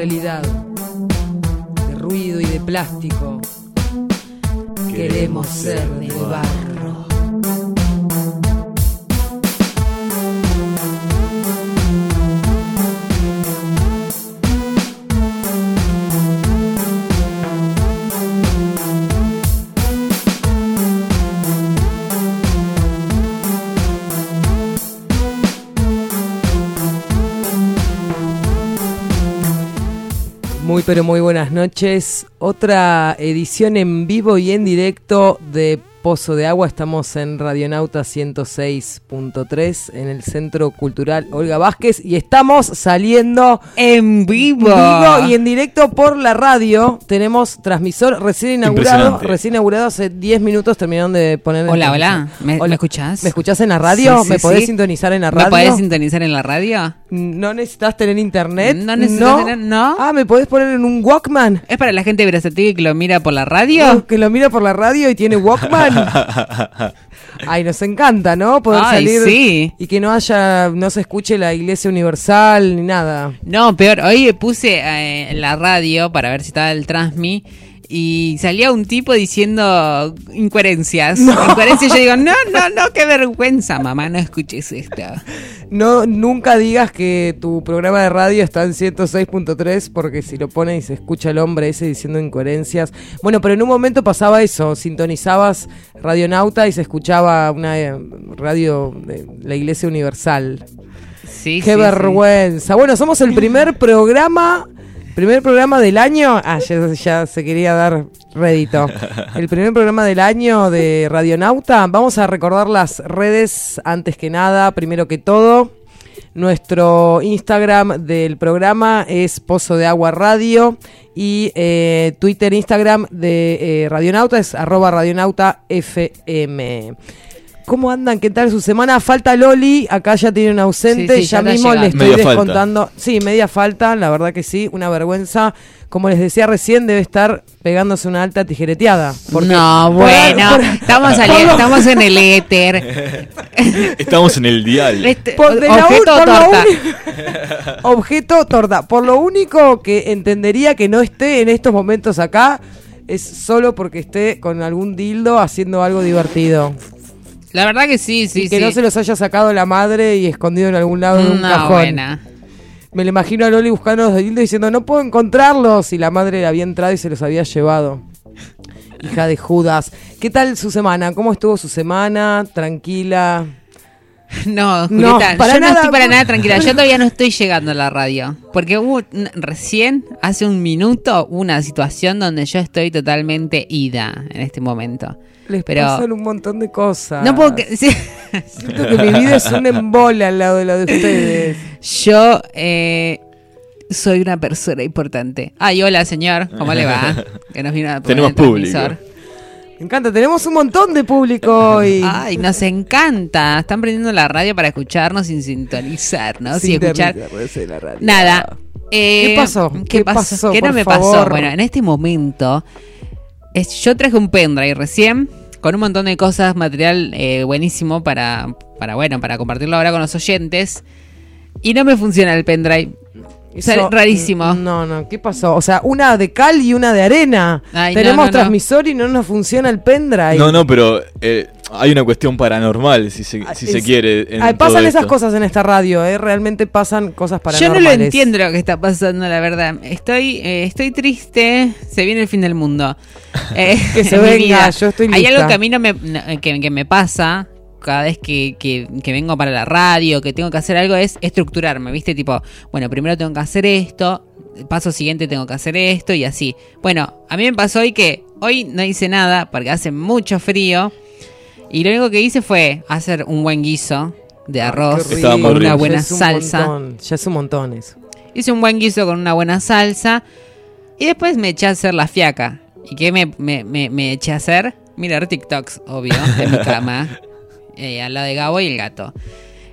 realidad de ruido y de plástico, queremos ser de barro. Muy pero muy buenas noches. Otra edición en vivo y en directo de Pozo de Agua. Estamos en Radionauta 106.3 en el Centro Cultural Olga Vázquez y estamos saliendo En vivo. vivo y en directo por la radio. Tenemos transmisor recién inaugurado, recién inaugurado hace 10 minutos terminaron de poner el Hola, transmisor. hola. ¿Me, ¿me escuchás? ¿Me escuchás en la radio? Sí, sí, ¿Me podés sí. sintonizar en la ¿Me radio? podés sintonizar en la radio? ¿No necesitas tener internet? No necesitas tener- no. Ah, ¿me podés poner en un Walkman? ¿Es para la gente versatil que lo mira por la radio? Oh, que lo mira por la radio y tiene Walkman. Ay, nos encanta, ¿no? Poder Ay, salir sí. y que no haya, no se escuche la Iglesia Universal ni nada. No, peor. Hoy puse eh, en la radio para ver si estaba el Transmi y salía un tipo diciendo incoherencias. Incoherencias. Yo digo, no, no, no, qué vergüenza, mamá, no escuches esto. No, nunca digas que tu programa de radio está en 106.3 porque si lo pone y se escucha el hombre ese diciendo incoherencias. Bueno, pero en un momento pasaba eso, sintonizabas Radionauta y se escuchaba una eh, radio de la Iglesia Universal. Sí, Qué sí, vergüenza. Bueno, somos el primer programa, primer programa del año. Ah, ya, ya se quería dar rédito. El primer programa del año de Radionauta. Vamos a recordar las redes antes que nada, primero que todo. Nuestro Instagram del programa es Pozo de Agua Radio y eh, Twitter, Instagram de eh, Radionauta es arroba Radionauta FM. ¿Cómo andan? ¿Qué tal su semana? Falta Loli, acá ya tiene un ausente, Sí, sí, ya mismo le estoy Media falta. descontando. Sí, media falta, la verdad que sí, una vergüenza. Como les decía recién, debe estar pegándose una alta tijereteada. porque- No, bueno, por- estamos, saliendo, estamos en el éter. Estamos en el dial. Este- por de la objeto por lo torta. Objeto torta. Por lo único que entendería que no esté en estos momentos acá es solo porque esté con algún dildo haciendo algo divertido. La verdad que sí, sí, y que sí. no se los haya sacado la madre y escondido en algún lado de un No, cajón. buena. Me lo imagino a Loli buscando los dildos diciendo, no puedo encontrarlos. Y la madre había entrado y se los había llevado. Hija de Judas. ¿Qué tal su semana? ¿Cómo estuvo su semana? Tranquila. No, No, para yo no nada. estoy para nada tranquila. Yo todavía no estoy llegando a la radio. Porque hubo recién, hace un minuto, una situación donde yo estoy totalmente ida en este momento. Les Pero- pasan un montón de cosas. No puedo que- sí. Siento que mi vida es un embole al lado de la de ustedes. Yo eh, soy una persona importante. Ay, hola, señor. ¿Cómo le va? Que nos vino a poner Tenemos el transmisor. público. Me encanta, tenemos un montón de público hoy. Ay, nos encanta. Están prendiendo la radio para escucharnos sin sintonizarnos y escuchar. Sintonizarse la radio. Nada. Eh, ¿Qué pasó? ¿Qué, ¿Qué pasó? pasó, ¿Qué no me favor? pasó? Bueno, en este momento, es- yo traje un pendrive recién con un montón de cosas, material eh, buenísimo para, para, bueno, para compartirlo ahora con los oyentes. Y no me funciona el pendrive. O sea, Eso- rarísimo. No, no, ¿qué pasó? O sea, una de cal y una de arena. Ay, Tenemos no, no. transmisor y no nos funciona el pendrive. No, no, pero eh, hay una cuestión paranormal, si se, Ah, si se quiere. en Ay, todo pasan esas cosas en esta radio, ¿eh? Realmente pasan cosas Yo paranormales. no lo entiendo lo que está pasando, la verdad. Estoy, eh, estoy triste. Se viene el fin del mundo. Eh, Que se venga, yo estoy Hay lista. algo que a mí no me, no, que, que me pasa cada vez que, que- que vengo para la radio, que tengo que hacer algo, es estructurarme, ¿viste? Tipo, bueno, primero tengo que hacer esto, el paso siguiente tengo que hacer esto y así. Bueno, a mí me pasó hoy que hoy no hice nada porque hace mucho frío y lo único que hice fue hacer un buen guiso de Ay, arroz con una buena Ya es un salsa. montón, ya es un montón eso. hice un buen guiso con una buena salsa y después me eché a hacer la fiaca. ¿Y qué me, me, me- me eché a hacer? Mirar TikToks, obvio, en mi cama, eh, al lado de Gabo y el gato.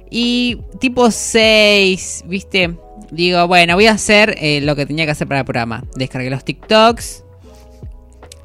Y tipo 6, ¿viste? Digo, bueno, voy a hacer eh, lo que tenía que hacer para el programa. Descargué los TikToks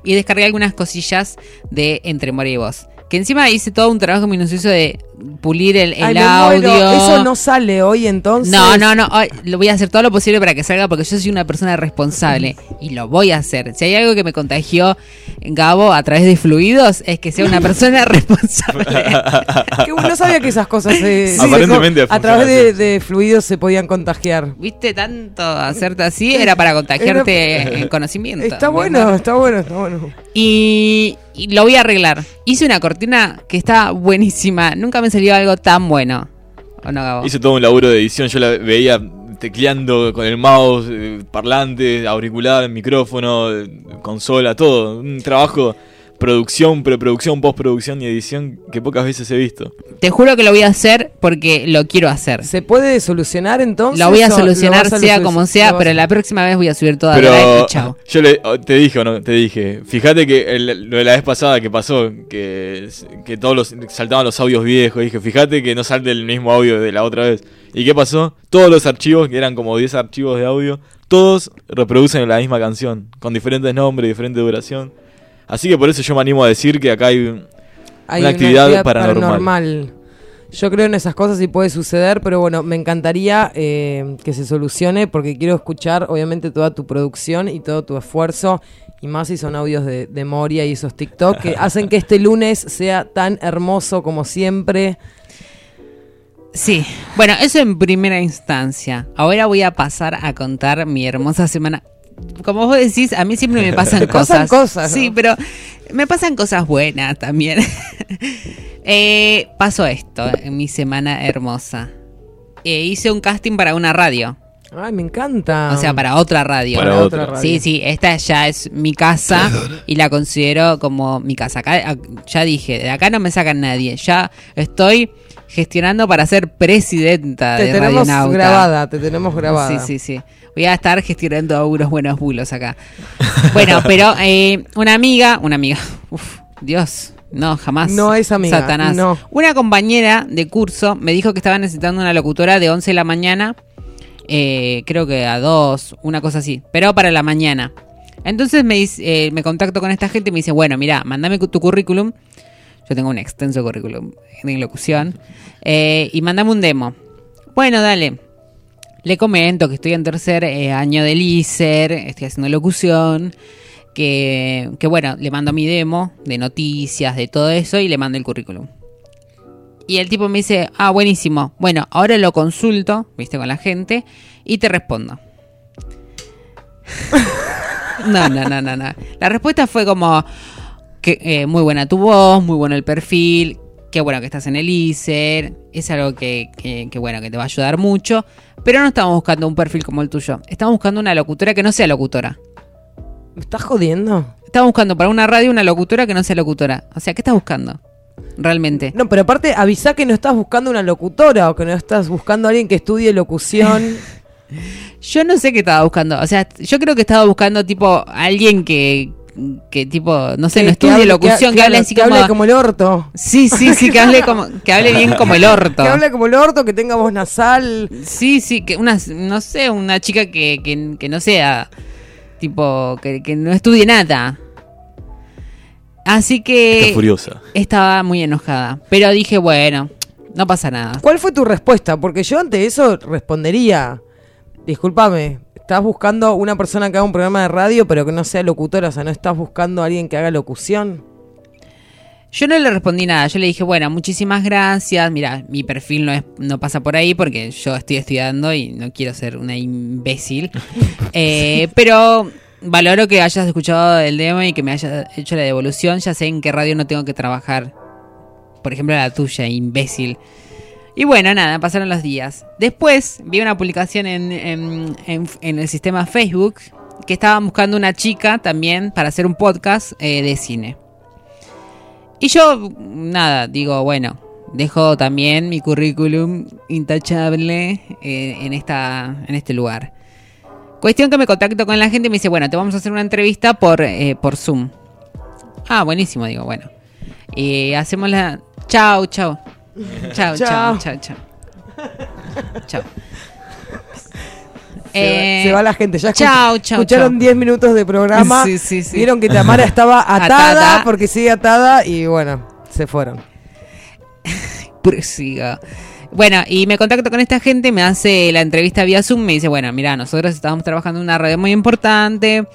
y descargué algunas cosillas de Entre Moria y Voz. Que encima hice todo un trabajo minucioso de pulir el, el Ay, audio. muero. Eso no sale hoy entonces. No, no, no. ay, Lo voy a hacer todo lo posible para que salga porque yo soy una persona responsable y lo voy a hacer. Si hay algo que me contagió Gabo a través de fluidos es que sea una persona responsable. Que no sabía que esas cosas se, Sí. se- Aparentemente a través de, fluidos se podían contagiar. ¿Viste tanto hacerte así? Era para contagiarte Era- en conocimiento. Está bueno, está bueno, está bueno. Y, y lo voy a arreglar. Hice una cortina que está buenísima. Nunca me salió algo tan bueno. Hice todo un laburo de edición, yo la veía tecleando con el mouse, eh, parlante, auricular, micrófono, eh, consola, todo. Un trabajo, producción, preproducción, postproducción y edición que pocas veces he visto. Te juro que lo voy a hacer porque lo quiero hacer. ¿Se puede solucionar entonces? Lo voy a solucionar sea como sea, pero la próxima vez voy a subir toda Pero la y chao. yo le, oh, te dije o no, te dije, fíjate que el- lo de la vez pasada que pasó, que, que todos los saltaban los audios viejos, dije, fíjate que no salte el mismo audio de la otra vez. ¿Y qué pasó? Todos los archivos, que eran como 10 archivos de audio, todos reproducen la misma canción, con diferentes nombres, diferente duración. Así que por eso yo me animo a decir que acá hay un- Hay una actividad paranormal. Yo creo en esas cosas y puede suceder, pero bueno, me encantaría eh, que se solucione porque quiero escuchar obviamente toda tu producción y todo tu esfuerzo y más si son audios de, de Moria y esos TikTok que hacen que este lunes sea tan hermoso como siempre. Sí, bueno, eso en primera instancia. Ahora voy a pasar a contar mi hermosa semana. Como vos decís, a mí siempre me pasan Te pasan cosas. cosas, ¿no? Sí, pero me pasan cosas buenas también. eh, pasó esto en mi semana hermosa. Eh, hice un casting para una radio. Ay, me encanta. O sea, para otra radio. Para Para otra. radio. Sí, sí, esta ya es mi casa y la considero como mi casa. Acá, ya dije, de acá no me sacan nadie. Ya estoy gestionando para ser presidenta te de tenemos Radionauta. grabada, te tenemos grabada. Sí, sí, sí. Voy a estar gestionando unos buenos bulos acá. Bueno, pero eh, una amiga, una amiga, uf, Dios, no, jamás. No es amiga, Satanás. no. Una compañera de curso me dijo que estaba necesitando una locutora de 11 de la mañana, eh, creo que a 2, una cosa así, pero para la mañana. Entonces me, dice- eh, me contacto con esta gente y me dice, bueno, mira, mandame tu currículum. Yo tengo un extenso currículum de locución. eh, y mandame un demo. Bueno, dale. Le comento que estoy en tercer eh, año del ISER, estoy haciendo locución, que, que bueno, le mando mi demo de noticias, de todo eso, y le mando el currículum. Y el tipo me dice, ah, buenísimo. Bueno, ahora lo consulto, viste, con la gente, y te respondo. No, no, no, no, no. La respuesta fue como que eh, muy buena tu voz, muy bueno el perfil, qué bueno que estás en el ISER, es algo que, que- que, bueno, que te va a ayudar mucho, pero no estamos buscando un perfil como el tuyo, estamos buscando una locutora que no sea locutora. ¿Me estás jodiendo? Estamos buscando para una radio una locutora que no sea locutora. O sea, ¿qué estás buscando? Realmente. No, pero aparte avisa que no estás buscando una locutora o que no estás buscando a alguien que estudie locución. Yo no sé qué estaba buscando. O sea, yo creo que estaba buscando tipo alguien que, que tipo, no sé, Que- no estudie locución, que, hable así que como... hable como el orto. Sí, sí, sí, que hable, como, que hable bien como el orto. Que hable como el orto, que tenga voz nasal. Sí, sí, que una, no sé, una chica que, que, que no sea, tipo, que, que no estudie nada. Así Está que furiosa. estaba muy enojada. Pero dije, bueno, no pasa nada. ¿Cuál fue tu respuesta? Porque yo ante eso respondería. Discúlpame, estás buscando una persona que haga un programa de radio, pero que no sea locutora, o sea, no estás buscando a alguien que haga locución. Yo no le respondí nada, yo le dije, bueno, muchísimas gracias, mira, mi perfil no, es, no pasa por ahí porque yo estoy estudiando y no quiero ser una imbécil, Eh, pero valoro que hayas escuchado el demo y que me hayas hecho la devolución, ya sé en qué radio no tengo que trabajar, por ejemplo la tuya, imbécil. Y bueno, nada, pasaron los días. Después vi una publicación en, en- el sistema Facebook que estaban buscando una chica también para hacer un podcast eh, de cine. Y yo, nada, digo, bueno, dejo también mi currículum intachable eh, en, esta, en este lugar. Cuestión que me contacto con la gente y me dice, bueno, te vamos a hacer una entrevista por, eh, por Zoom. Ah, buenísimo, digo, bueno. Y hacemos la... Chau, chau. Chau, Chau. chau, chau. Chau. Se, va, se va la gente. Ya escuch- chau, chau, escucharon chau. 10 minutos de programa. Sí, sí, sí. Vieron que Tamara estaba atada, Atada. porque sigue atada y bueno, se fueron. prosiga. Bueno, y me contacto con esta gente, me hace la entrevista vía Zoom, me dice, bueno, mira, nosotros estábamos trabajando en una radio muy importante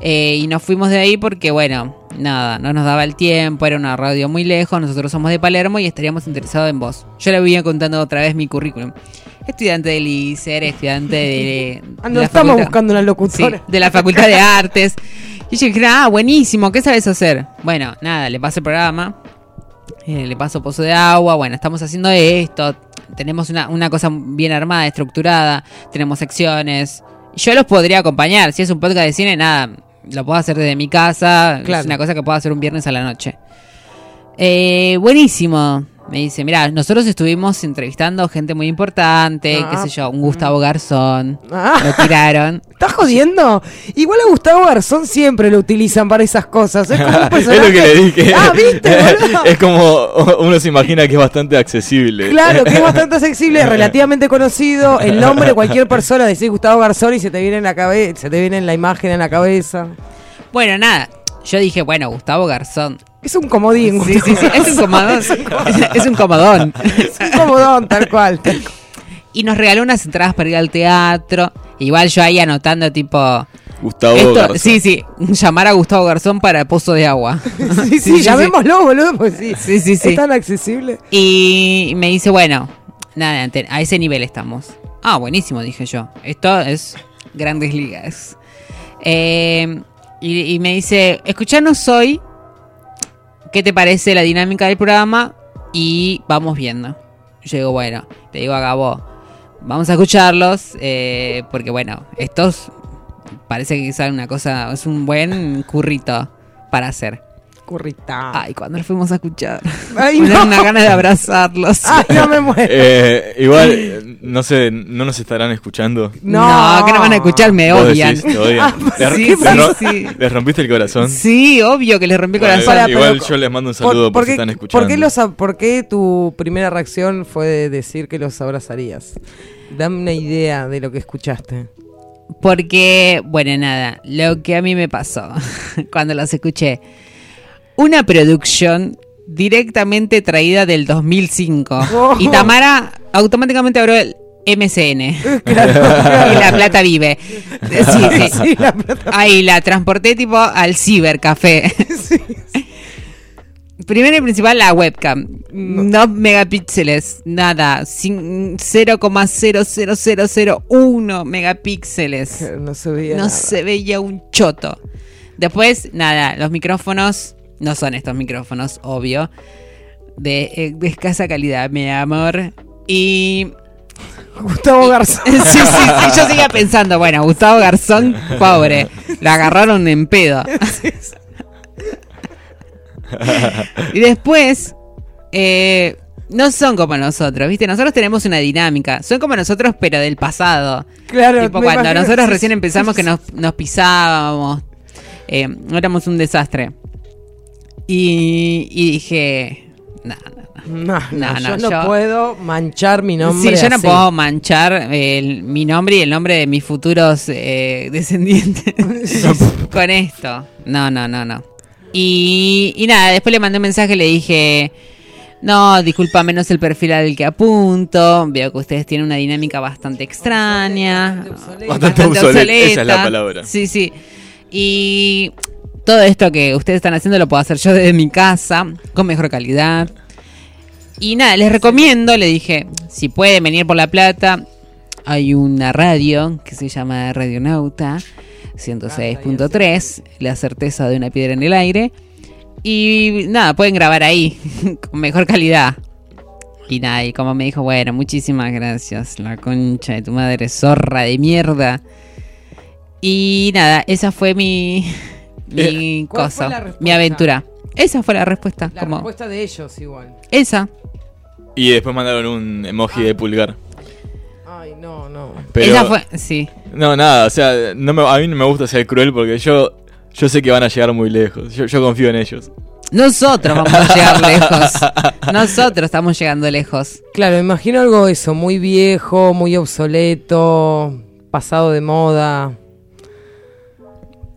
eh, y nos fuimos de ahí porque, bueno, nada, no nos daba el tiempo, era una radio muy lejos, nosotros somos de Palermo y estaríamos interesados en vos. Yo le voy contando otra vez mi currículum. Estudiante del ICER, estudiante de... De la estamos facultad- buscando una Sí, locutora. de la Facultad de Artes. Y yo dije, ah, buenísimo, ¿qué sabes hacer? Bueno, nada, le paso el programa, eh, le paso pozo de agua, bueno, estamos haciendo esto, tenemos una, una cosa bien armada, estructurada, tenemos secciones. Yo los podría acompañar, si es un podcast de cine, nada, lo puedo hacer desde mi casa, Claro. es una cosa que puedo hacer un viernes a la noche. Eh, buenísimo. Me dice, mira, nosotros estuvimos entrevistando gente muy importante, Ah. qué sé yo, un Gustavo Garzón, Ah. lo tiraron. ¿Estás jodiendo? Igual a Gustavo Garzón siempre lo utilizan para esas cosas. Es como un es lo que le dije. Ah, ¿viste, es como uno se imagina que es bastante accesible. Claro, que es bastante accesible, relativamente conocido. El nombre de cualquier persona, decís Gustavo Garzón y se te viene en la cabeza, se te viene en la imagen en la cabeza. Bueno, nada, yo dije, bueno, Gustavo Garzón. Es un comodín. Sí, sí, sí, es un comodón. es un comodón. Es un comodón, tal cual. tal cual. Y nos regaló unas entradas para ir al teatro. Igual yo ahí anotando tipo... Gustavo esto, Garzón. sí, sí, llamar a Gustavo Garzón para Pozo de Agua. Sí, sí, llamémoslo, boludo, pues sí. Sí, sí, sí. Es tan accesible. Y me dice, bueno, nada, a ese nivel estamos. Ah, buenísimo, dije yo. Esto es grandes ligas. Eh, y, y me dice, escuchanos hoy, ¿qué te parece la dinámica del programa? Y vamos viendo. Yo digo, bueno, te digo a Gabo, vamos a escucharlos, eh, porque bueno, estos parece que sale una cosa, es un buen currito para hacer. Currita. Ay, cuando los fuimos a escuchar. Ay, me no. una gana de abrazarlos. Ay, no me muero. Eh, igual, no sé, no nos estarán escuchando. No, que no van a escuchar, me odian. decís, te odian. Ah, ¿Les, sí, les sí, ro- sí. les rompiste el corazón? Sí, obvio que les rompí el Bueno, corazón. Para, igual pero- yo les mando un saludo por, si qué- están escuchando. ¿por qué, los, por qué tu primera reacción fue de decir que los abrazarías? Dame una idea de lo que escuchaste. Porque, bueno, nada, lo que a mí me pasó cuando los escuché. Una producción directamente traída del 2005. Oh. Y Tamara automáticamente abrió el MCN. Claro, claro. y La Plata Vive. Sí, sí. Sí, la plata- Ahí la transporté tipo al cibercafé. sí. Primero y principal, la webcam. No, megapíxeles, nada. Cin- 0,00001 megapíxeles. No se veía No nada. se veía un choto. Después, nada, los micrófonos no son estos micrófonos, obvio. De, eh, de escasa calidad, mi amor. Y. Gustavo Garzón. Sí, sí, sí, yo seguía pensando, bueno, Gustavo Garzón, pobre. Lo agarraron en pedo. y después, eh, no son como nosotros, ¿viste? Nosotros tenemos una dinámica. Son como nosotros, pero del pasado. Claro, tipo cuando imagino, nosotros recién empezamos que nos, nos pisábamos. eh, éramos un desastre. Y, y dije, no, no, no. No, no, No, yo no, yo- puedo manchar mi nombre. Sí, yo no así. puedo manchar el- mi nombre y el nombre de mis futuros eh, descendientes con esto. No, no, no, no. Y, y nada, después le mandé un mensaje, le dije, no, disculpa, menos el perfil al que apunto. Veo que ustedes tienen una dinámica bastante extraña. Bastante obsoleta, esa es la palabra. Sí, sí. Y todo esto que ustedes están haciendo lo puedo hacer yo desde mi casa, con mejor calidad. Y nada, les recomiendo, le dije, si pueden venir por La Plata, hay una radio que se llama Radionauta 106.3, La certeza de una piedra en el aire. Y nada, pueden grabar ahí, con mejor calidad. Y nada, y como me dijo, bueno, muchísimas gracias, la concha de tu madre, zorra de mierda. Y nada, esa fue mi, mi Eh, ¿Cuál fue la cosa, mi aventura. Esa fue la respuesta. La como, respuesta de ellos igual. Esa. Y después mandaron un emoji de pulgar. Ay, no, no. Pero, Esa fue, sí. No, nada, o sea, no me- a mí no me gusta ser cruel porque yo, yo sé que van a llegar muy lejos. Yo, yo confío en ellos. Nosotros vamos a llegar lejos. Nosotros estamos llegando lejos. Claro, imagino algo eso, muy viejo, muy obsoleto, pasado de moda.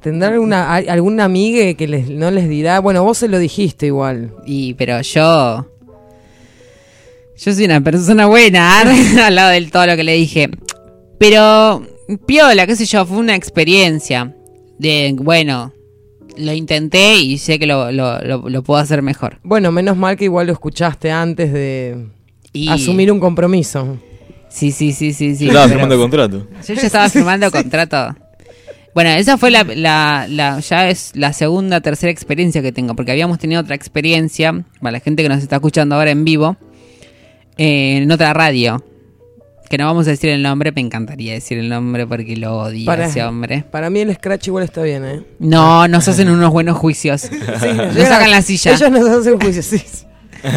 ¿Tendrá alguna, alguna amiga que les, no les dirá? Bueno, vos se lo dijiste igual. Y, pero yo. Yo soy una persona buena al lado de todo lo que le dije. Pero, piola, qué sé yo, fue una experiencia. De, bueno, lo intenté y sé que lo, lo, lo- lo puedo hacer mejor. Bueno, menos mal que igual lo escuchaste antes de Y, asumir un compromiso. Sí, sí, sí, sí. sí Yo estaba firmando contrato. Yo ya estaba firmando contrato. Bueno, esa fue la, la, la- ya es la segunda, tercera experiencia que tengo, porque habíamos tenido otra experiencia, para la gente que nos está escuchando ahora en vivo, eh, en otra radio, que no vamos a decir el nombre, me encantaría decir el nombre porque lo odio a Para- ese hombre. Para mí el scratch igual está bien, ¿eh? No, nos hacen unos buenos juicios. Sí, Nos sacan la silla. Ellos nos hacen juicio, sí. sí. Sí,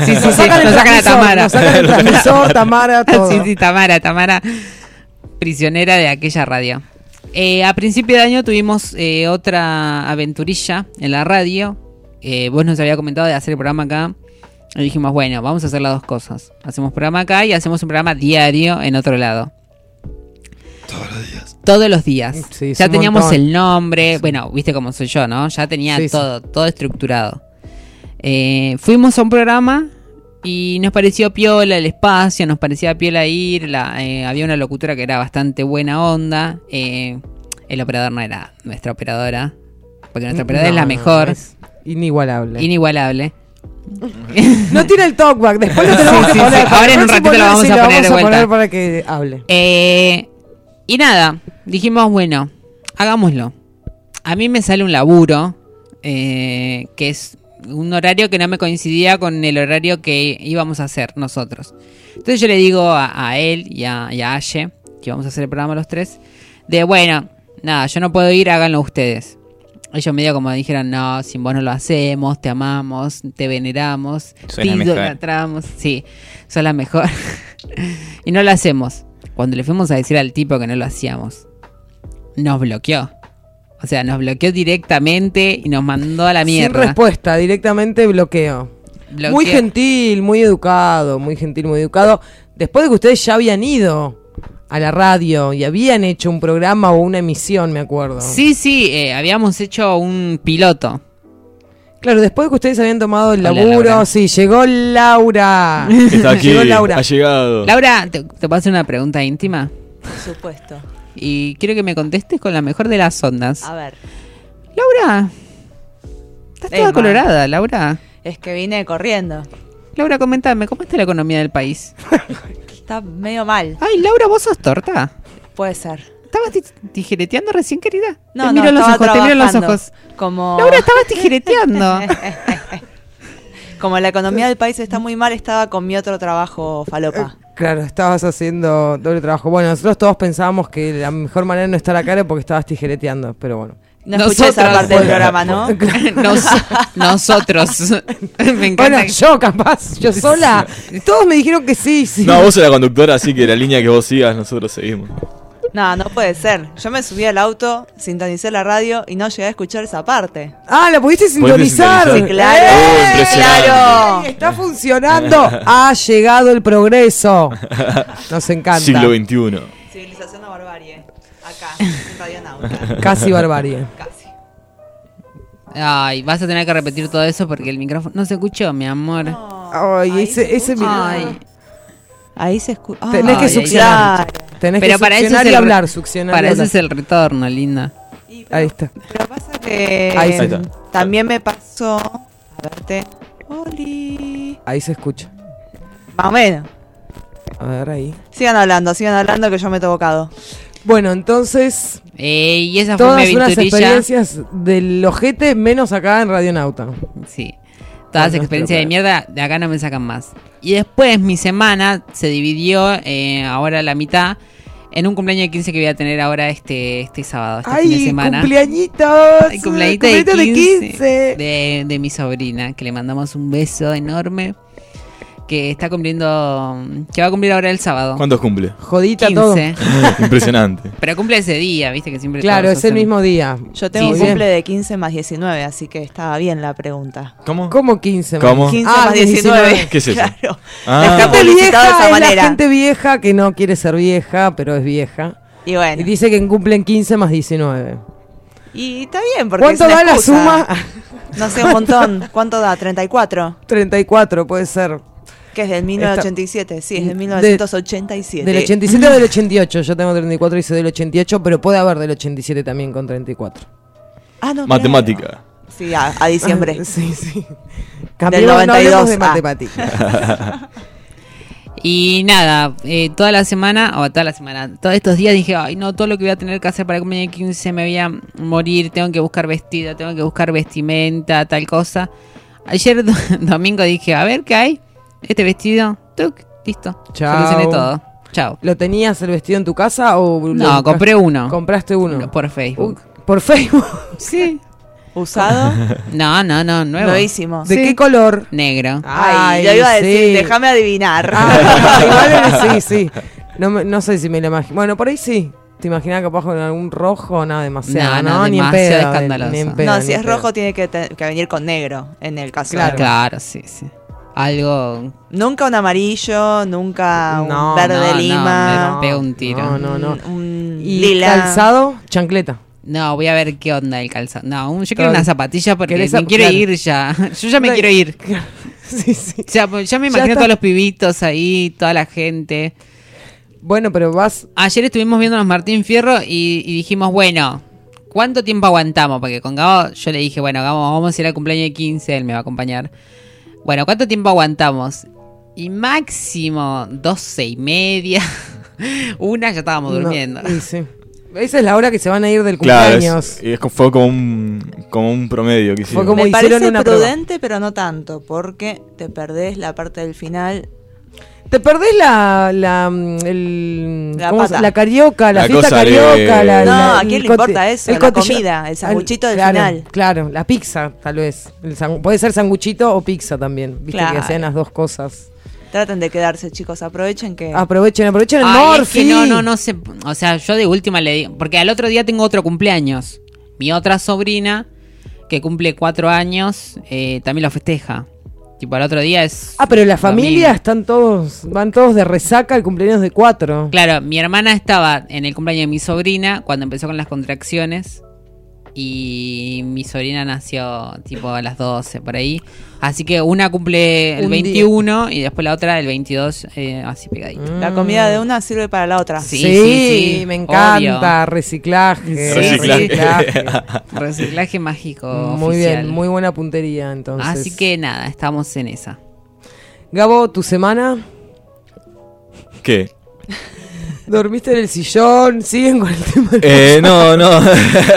sí, Nos sí, sacan el nos sacan a Tamara. Nos sacan el transmisor, Tamara, todo. Sí, sí, Tamara, Tamara, prisionera de aquella radio. Eh, a principio de año tuvimos eh, otra aventurilla en la radio. Eh, vos nos había comentado de hacer el programa acá. Y dijimos, bueno, vamos a hacer las dos cosas. Hacemos programa acá y hacemos un programa diario en otro lado. Todos los días. Todos los días. Sí, ya teníamos montón. el nombre. Bueno, viste cómo soy yo, ¿no? Ya tenía Sí, sí. todo, todo estructurado. Eh, fuimos a un programa y nos pareció piola el espacio, nos parecía piola ir. La, eh, había una locutora que era bastante buena onda. eh, el operador no era nuestra operadora. Porque nuestra operadora es la mejor, es inigualable. inigualable. no tira el talkback, después lo tenemos Sí, que sí, poner. sí. Ahora en un ratito lo vamos a lo poner de vuelta. poner para que hable. Eh, y nada, dijimos, bueno, hagámoslo. A mí me sale un laburo, eh, que es un horario que no me coincidía con el horario que íbamos a hacer nosotros. Entonces yo le digo a, a él y a, y a Aye, que vamos a hacer el programa los tres, de bueno, nada, yo no puedo ir, háganlo ustedes. Ellos medio como dijeron, no, sin vos no lo hacemos, te amamos, te veneramos, te idolatramos. Sí, sos la mejor. y no lo hacemos. Cuando le fuimos a decir al tipo que no lo hacíamos, nos bloqueó. O sea, nos bloqueó directamente y nos mandó a la Sin mierda. respuesta, directamente bloqueo. Bloqueó. Muy gentil, muy educado, muy gentil, muy educado. Después de que ustedes ya habían ido a la radio y habían hecho un programa o una emisión, me acuerdo. Sí, sí, eh, habíamos hecho un piloto. Claro, después de que ustedes habían tomado el Hola, laburo, Laura. sí, llegó Laura. Está aquí, Llegó Laura. ha llegado. Laura, ¿te, te puedo hacer una pregunta íntima? Por supuesto. Y quiero que me contestes con la mejor de las ondas. A ver, Laura, estás toda colorada, Laura. es que vine corriendo. Laura, comentame, ¿cómo está la economía del país? Está medio mal, Ay, Laura, ¿vos sos torta? puede ser. ¿Estabas ti- tijereteando recién, querida? No, te no, miro los estaba ojos, te miro los ojos. Como, Laura, estabas tijereteando. como la economía del país está muy mal, estaba con mi otro trabajo falopa. Claro, estabas haciendo doble trabajo. Bueno, nosotros todos pensábamos que la mejor manera de no estar acá era porque estabas tijereteando, pero bueno. No escuché esa Nosotras, parte del programa, ¿no? Nos- nosotros. Me encanta. Bueno, yo capaz, yo sola. Todos me dijeron que sí, sí. No, vos sos la conductora, así que la línea que vos sigas, nosotros seguimos. No, no puede ser. Yo me subí al auto, sintonicé la radio y no llegué a escuchar esa parte. Ah, la pudiste sintonizar. sintonizar. Sí, claro. Oh, impresionante. claro. Está funcionando. Ha llegado el progreso. Nos encanta. Siglo XXI. Civilización o barbarie. Acá, en Radio Nauta. Casi barbarie. Casi. Ay, vas a tener que repetir todo eso porque el micrófono no se escuchó, mi amor. Ay, Ahí ese, se ese escucha. Ay. Ahí se escucha. Tenés que succionar. Claro. Tenés Pero que para eso succionar es y el- hablar, succionar y Para eso hablar. es el retorno, linda. Y, pero, Ahí está. pero pasa que Ahí está. también me pasó. A verte. Oli. Ahí se escucha. Más o menos. A ver, ahí. Sigan hablando, sigan hablando que yo me he tocado. Bueno, entonces, Eh, y esa fue todas unas experiencias del ojete, menos acá en Radionauta. Sí. Todas Bueno, experiencias de mierda, de acá no me sacan más. Y después mi semana se dividió, eh, ahora la mitad, en un cumpleaños de 15 que voy a tener ahora este, este sábado, este fin de ¡Ay, semana. cumpleañitos! Ay, cumpleañito de Cumpleañito 15, de 15. de, de mi sobrina, que le mandamos un beso enorme. Que está cumpliendo, que va a cumplir ahora el sábado. ¿Cuántos cumple? Jodita todo. 15. Impresionante. Pero cumple ese día, viste que siempre Claro, es el mismo día. Yo tengo Sí, un bien. cumple de 15 más 19, así que estaba bien la pregunta. ¿Cómo? ¿Cómo 15? ¿Cómo? man? 15 Ah, más 19. ¿Qué es eso? Claro. Ah. Está Gente publicitado de vieja esa es manera. la gente vieja que no quiere ser vieja, pero es vieja. Y Y bueno. dice que cumplen 15 más 19. Y está bien, porque ¿Cuánto es una da la excusa. suma? No sé, un montón. ¿Cuánto da? ¿34? 34 puede ser. Que es del 1987. Sí, es del De- 1987. Del 87 o del 88. Yo tengo 34 y soy del 88, pero puede haber del 87 también con 34. Ah, no, Matemática. claro. Sí, a, a diciembre. Sí, sí. Cambiemos, no 92, hablemos de ah. matemáticas. Y nada, eh, toda la semana, o toda la semana, todos estos días dije, ay no, todo lo que voy a tener que hacer para el cumpleaños de 15 me voy a morir, tengo que buscar vestido, tengo que buscar vestimenta, tal cosa. Ayer do- domingo dije, a ver qué hay, este vestido, tuc, listo, Chao. solucioné todo, chao. ¿Lo tenías el vestido en tu casa o No, compré uno. ¿Compraste uno? Por Facebook. Uh, ¿Por Facebook? Sí. Usado, No, no, no, nuevo. nuevísimo. ¿De Sí. qué color? Negro. Ay, yo iba a decir, sí. déjame adivinar. Ah, igual era- sí, sí. No, me- no sé si me lo imagino. Bueno, por ahí sí. ¿Te imaginas capaz con algún rojo? Nada, demasiado. No, No, no, ni en demasiado pedo. escandaloso. ni en pedo, no, ni si en es pedo. rojo tiene que, te- que venir con negro, en el caso. Claro. Claro, sí, sí. Algo... Nunca un amarillo, nunca un No, verde no, no, lima. me pega un tiro. No, no, no. Un, un ¿Y lila. calzado? Chancleta. No, voy a ver qué onda el calzado. No, un- yo quiero una zapatilla porque ¿Querés me quiero claro. ir ya. Yo ya me No, quiero ir. sí, sí. O sea, pues ya me Ya imagino está. todos los pibitos ahí, toda la gente. Bueno, pero vas. Ayer estuvimos viendo los Martín Fierro y, y dijimos, bueno, ¿cuánto tiempo aguantamos? Porque con Gabo yo le dije, bueno, Gabo, vamos a ir al cumpleaños de 15, él me va a acompañar. Bueno, ¿cuánto tiempo aguantamos? Y máximo 12 y media. Una ya estábamos no, durmiendo. y sí. Esa es la hora que se van a ir del Claro, cumpleaños. es, y es co- fue como un, como un promedio que hicieron. como Me hicieron parece una prueba. prudente, pero no tanto, porque te perdés la parte del final. Te perdés la. La, mm, el, La ¿cómo pata. se- la carioca, la, La fiesta de- carioca. La, No, la- ¿a quién el le importa eso? La comida, el sanguchito del claro, final. Claro, la pizza, tal vez. El puede ser sanguchito o pizza también. Viste Claro. que hacen las dos cosas. Traten de quedarse, chicos. Aprovechen que. Aprovechen, aprovechen el Ay, es morfi. que no, no, no sé. O sea, yo de última le digo. Porque al otro día tengo otro cumpleaños. Mi otra sobrina, que cumple cuatro años, eh, también lo festeja. Tipo, al otro día es. Ah, pero la familia domingo. están todos, van todos de resaca al cumpleaños de cuatro. Claro, mi hermana estaba en el cumpleaños de mi sobrina cuando empezó con las contracciones. Y mi sobrina nació tipo a las 12 por ahí. Así que una cumple el Un día. 21 y después la otra el 22, eh, así pegadito. La comida de una sirve para la otra. Sí, Sí, sí, sí, me encanta. obvio. Reciclaje. Reciclaje. Reciclaje mágico. Muy oficial. bien, muy buena puntería entonces. Así que nada, estamos en esa. Gabo, tu semana, ¿Qué? Dormiste en el sillón, siguen con el tema del Eh, no, no.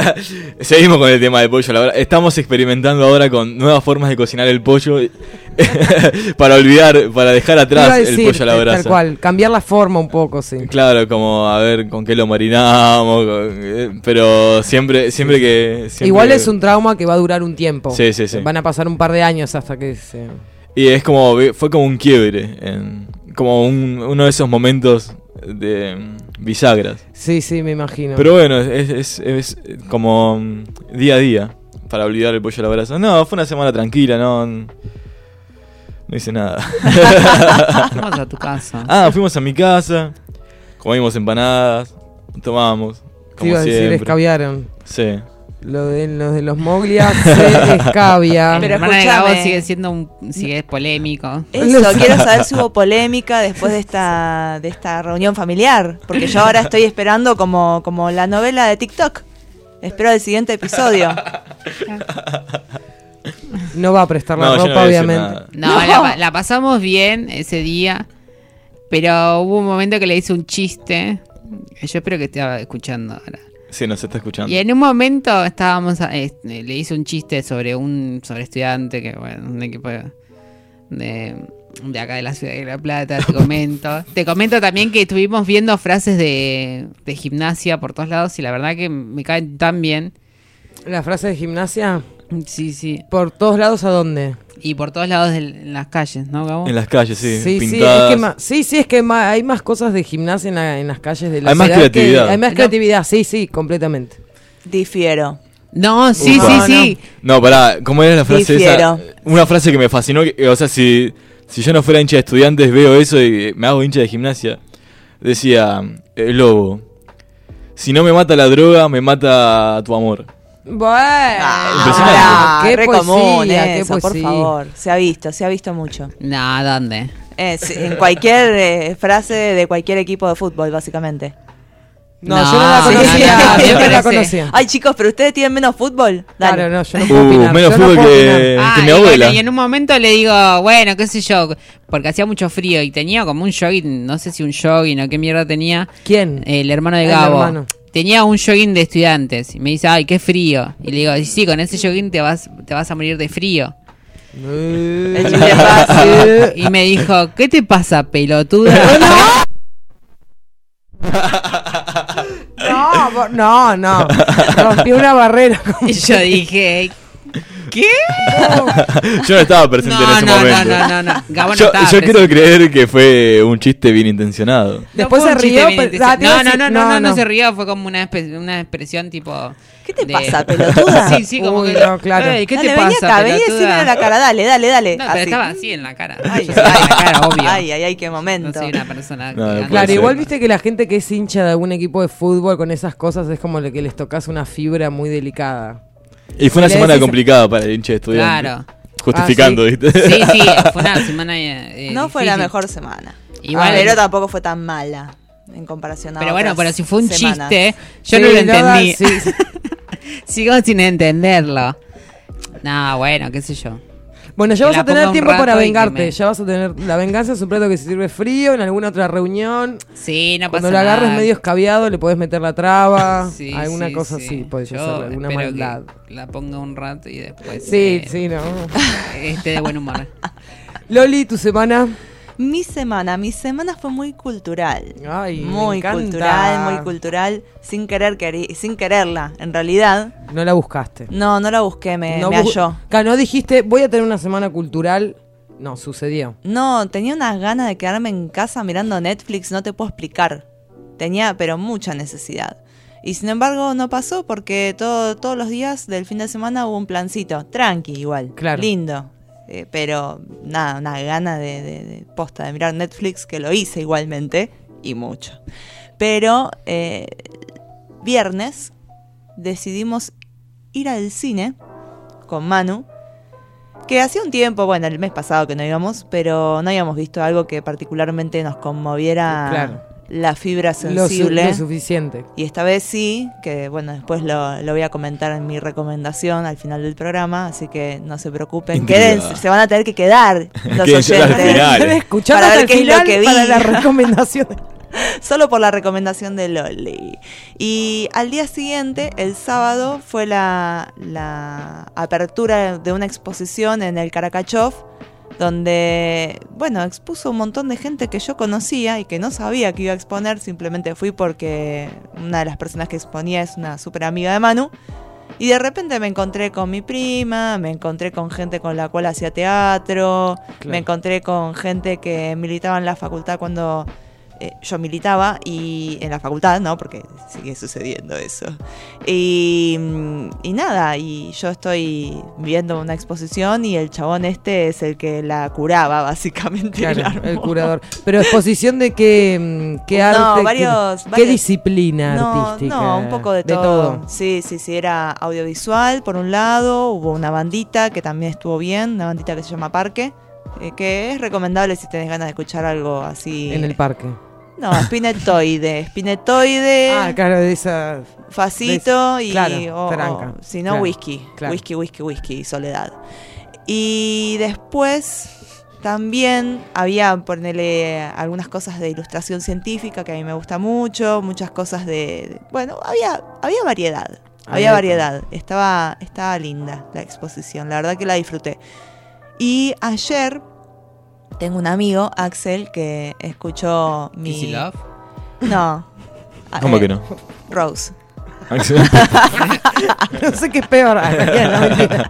Seguimos con el tema del pollo a la brasa. Estamos experimentando ahora con nuevas formas de cocinar el pollo para olvidar, para dejar atrás el pollo a la eh, brasa. Tal cual, cambiar la forma un poco, sí. Claro, como a ver con qué lo marinamos, con- eh, pero siempre, siempre que. siempre Igual es un trauma que va a durar un tiempo. Sí, sí, sí. Van a pasar un par de años hasta que se... Y es como, fue como un quiebre, en- como un- uno de esos momentos de mm, bisagras. Sí, sí, me imagino. Pero bueno, es, es, es como mm, día a día para olvidar el pollo a la brasa. No, fue una semana tranquila, no, no hice nada. Vamos a tu casa. ah, fuimos a mi casa, comimos empanadas, tomamos, Te como iba a decir, siempre. escabiaron. Sí. Lo de los de los Moglia se escabia. Pero hermana de Gabo escúchame. sigue siendo un, sigue polémico. Eso, quiero saber si hubo polémica después de esta, de esta reunión familiar. Porque yo ahora estoy esperando como, como la novela de TikTok. Espero el siguiente episodio. No va a prestar la No, yo no ropa, obviamente. No, La, la pasamos bien ese día, pero hubo un momento que le hice un chiste. Yo espero que esté escuchando ahora. Sí, nos está escuchando. Y en un momento estábamos, a- este, le hice un chiste sobre un sobre estudiante que, bueno, un equipo de, de, de acá de la ciudad de La Plata, te comento. te comento también que estuvimos viendo frases de, de gimnasia por todos lados y la verdad que me caen tan bien. La frase de gimnasia. Sí, sí. ¿Por todos lados a dónde? Y por todos lados del- en las calles, ¿no, Gabo? En las calles, sí. Sí, sí, es pintadas. que ma- sí, sí, es que ma- hay más cosas de gimnasia en, la- en las calles de la Hay más ciudad que- creatividad. hay más No. creatividad, sí, sí, completamente. Difiero. No, sí, Ufa. sí, No, sí. No, pará, ¿cómo era la frase Difiero. esa? Una frase que me fascinó, que- o sea, si, si yo no fuera hincha de estudiantes, veo eso y me hago hincha de gimnasia. Decía, el lobo, si no me mata la droga, me mata tu amor. Bueno. Ah, qué re poesía, común qué por favor. Se ha visto, se ha visto mucho. No, ¿dónde? Es, en cualquier eh, frase de cualquier equipo de fútbol, básicamente. No, No, yo no la sí, conocía, no, no, yo no me la parece. conocía. Ay, chicos, pero ustedes tienen menos fútbol. Dale. Claro, no, yo no puedo Uh, opinar. menos yo no fútbol puedo que, opinar. Ah, que mi y, abuela. bueno, y en un momento le digo, bueno, qué sé yo, porque hacía mucho frío y tenía como un jogging, no sé si un jogging o qué mierda tenía, ¿Quién? el hermano de El Gabo. hermano. Tenía un jogging de estudiantes y me dice, ay, qué frío. Y le digo, "Y sí, con ese jogging te vas, te vas a morir de frío. Fácil. Y me dijo, ¿qué te pasa, pelotuda? No, no, no. Rompí una barrera. y yo dije, ¿qué? Yo no estaba presente en No, ese no, no, momento. no, no, no. Gabo no yo estaba yo presente. quiero creer que fue un chiste bien intencionado. Después se rió, ah, no, no, no, no, no, no, no no. se rió, fue como una, una expresión tipo... ¿Qué te de- pasa, pelotuda? Sí, sí, como Uy, que... no, claro. "Ey, ¿Qué Dale, te vení pasa, acá, vení a pelotuda?" decirme en la cara, dale, dale, dale. No, pero Así. estaba así en la cara. Ay, Yo estaba en la cara, obvio. Ay, ay, ay, qué no momento. soy una persona... No, no Claro, igual viste que la gente que es hincha de algún equipo de fútbol con esas cosas es como que les tocas una fibra muy delicada. Y fue una semana decís- complicada para el hincha de estudiantes. Claro. Justificando, Ah, sí. ¿viste? Sí, sí, fue una semana eh, no fue la mejor semana. Igual- pero tampoco fue tan mala en comparación a Pero bueno, pero si fue un semanas. chiste, yo Sí, no lo entendí. sí, sí. Sigo sin entenderlo. No, bueno, qué sé yo. Bueno, ya vas a tener tiempo para vengarte. me- Ya vas a tener. La venganza es un plato que se sirve frío en alguna otra reunión. Sí, no pasa Cuando lo agarres medio escabeado, le podés meter la traba. Sí, alguna sí, cosa sí. así, podés hacer alguna maldad. que la ponga un rato y después Sí, eh, sí, no. esté de buen humor. Loli, tu semana. Mi semana, mi semana fue muy cultural. Ay, muy cultural, muy cultural, sin querer queri- sin quererla, en realidad. No la buscaste. No, no la busqué, me, no me bu- halló. Claro, no dijiste, voy a tener una semana cultural. No, sucedió. No, tenía unas ganas de quedarme en casa mirando Netflix, no te puedo explicar. Tenía, pero mucha necesidad. Y sin embargo no pasó porque todo, todos los días del fin de semana hubo un plancito. Tranqui igual. Claro. Lindo. Eh, pero nada, una gana de, posta de mirar Netflix que lo hice igualmente. Y mucho. Pero eh, viernes decidimos ir al cine con Manu. Que hacía un tiempo, bueno, el mes pasado que no íbamos, pero no habíamos visto algo que particularmente nos conmoviera Claro. La fibra Lo, su- sensible. lo suficiente. y esta vez sí, que bueno, después lo, lo voy a comentar en mi recomendación al final del programa, así que no se preocupen, quédense, se van a tener que quedar los oyentes. Escuchar Para ver qué es lo final que vi. para la recomendación. Solo por la recomendación de Loli. Y al día siguiente, el sábado, fue la, la apertura de una exposición en el Karakachov, donde, bueno, expuso un montón de gente que yo conocía y que no sabía que iba a exponer, simplemente fui porque una de las personas que exponía es una súper amiga de Manu. Y de repente me encontré con mi prima, me encontré con gente con la cual hacía teatro, Claro. me encontré con gente que militaba en la facultad cuando eh, yo militaba y en la facultad, ¿no? Porque sigue sucediendo eso. Y, mm, y nada, y yo estoy viendo una exposición y el chabón este es el que la curaba, básicamente. Claro, el curador. Pero exposición de qué, mm, qué No, arte, varios- qué, varios- qué disciplina No, artística. no, un poco de, todo. Sí, sí, sí, era audiovisual por un lado, hubo una bandita que también estuvo bien, una bandita que se llama Parque, eh, que es recomendable si tenés ganas de escuchar algo así. En el parque. No, espinetoide, espinetoide, Ah, claro, de esa. facito de- y claro, o- tranca, o, si no claro, whisky, claro. whisky, whisky, whisky, soledad. Y después también había, ponerle algunas cosas de ilustración científica que a mí me gusta mucho, muchas cosas de, bueno, había, había variedad, Había había variedad. Estaba, estaba linda la exposición, la verdad que la disfruté. Y ayer tengo un amigo, Axel, que escuchó mi. Kissy Love. No. ¿Cómo Eh, que no? Rose. no sé qué es peor. No.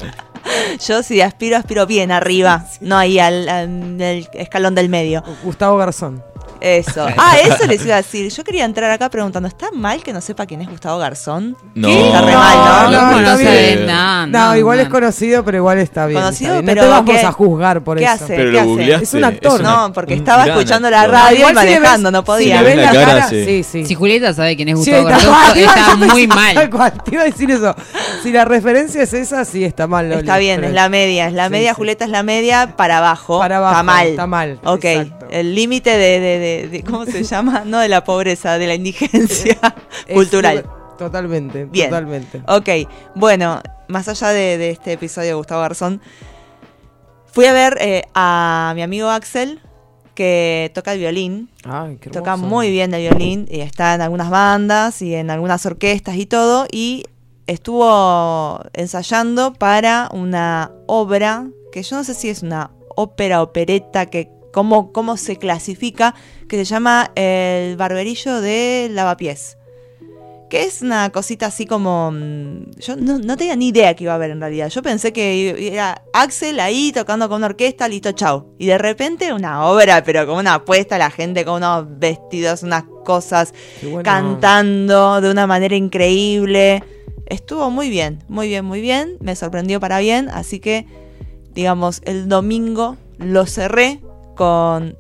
Yo si aspiro, aspiro bien arriba, no ahí al, escalón del medio. Gustavo Garzón. Eso. Ah, eso les iba a decir. Yo quería entrar acá preguntando, ¿está mal que no sepa quién es Gustavo Garzón? No. Está re mal, ¿no? No, no, está sé, bien. no, No, no, igual no. es conocido, pero igual está bien. Conocido, está bien. pero no te vamos ¿qué- a juzgar por qué eso. hace? Pero ¿Qué lo hace? Es un actor. una- No, porque estaba escuchando la radio y manejando, no podía. Si ves la cara, cara, sí, sí. sí. Si Julieta sabe quién es Gustavo Garzón, está muy mal. te iba a decir eso. Si la referencia es esa, sí está mal. Loli, Está bien, es la media, es la media. Julieta es la media para abajo. Para abajo, Está mal. está mal, Ok. El límite de, de, de- de- ¿cómo se llama? No de la pobreza, de la indigencia Es- cultural. Totalmente, Bien. totalmente. Ok, bueno, más allá de, de este episodio de Gustavo Garzón, fui a ver eh, a mi amigo Axel, que toca el violín. Ay, qué Toca muy bien el violín y está en algunas bandas y en algunas orquestas y todo. Y estuvo ensayando para una obra que yo no sé si es una ópera, opereta, que cómo, cómo se clasifica, que se llama El Barberillo de Lavapiés. Que es una cosita así como. mm, Yo no, no tenía ni idea que iba a haber en realidad. Yo pensé que era Axel ahí tocando con una orquesta, listo, chau. Y de repente una obra, pero con una apuesta, la gente con unos vestidos, unas cosas, bueno. cantando de una manera increíble. Estuvo muy bien, muy bien, muy bien. Me sorprendió para bien. Así que, digamos, el domingo lo cerré con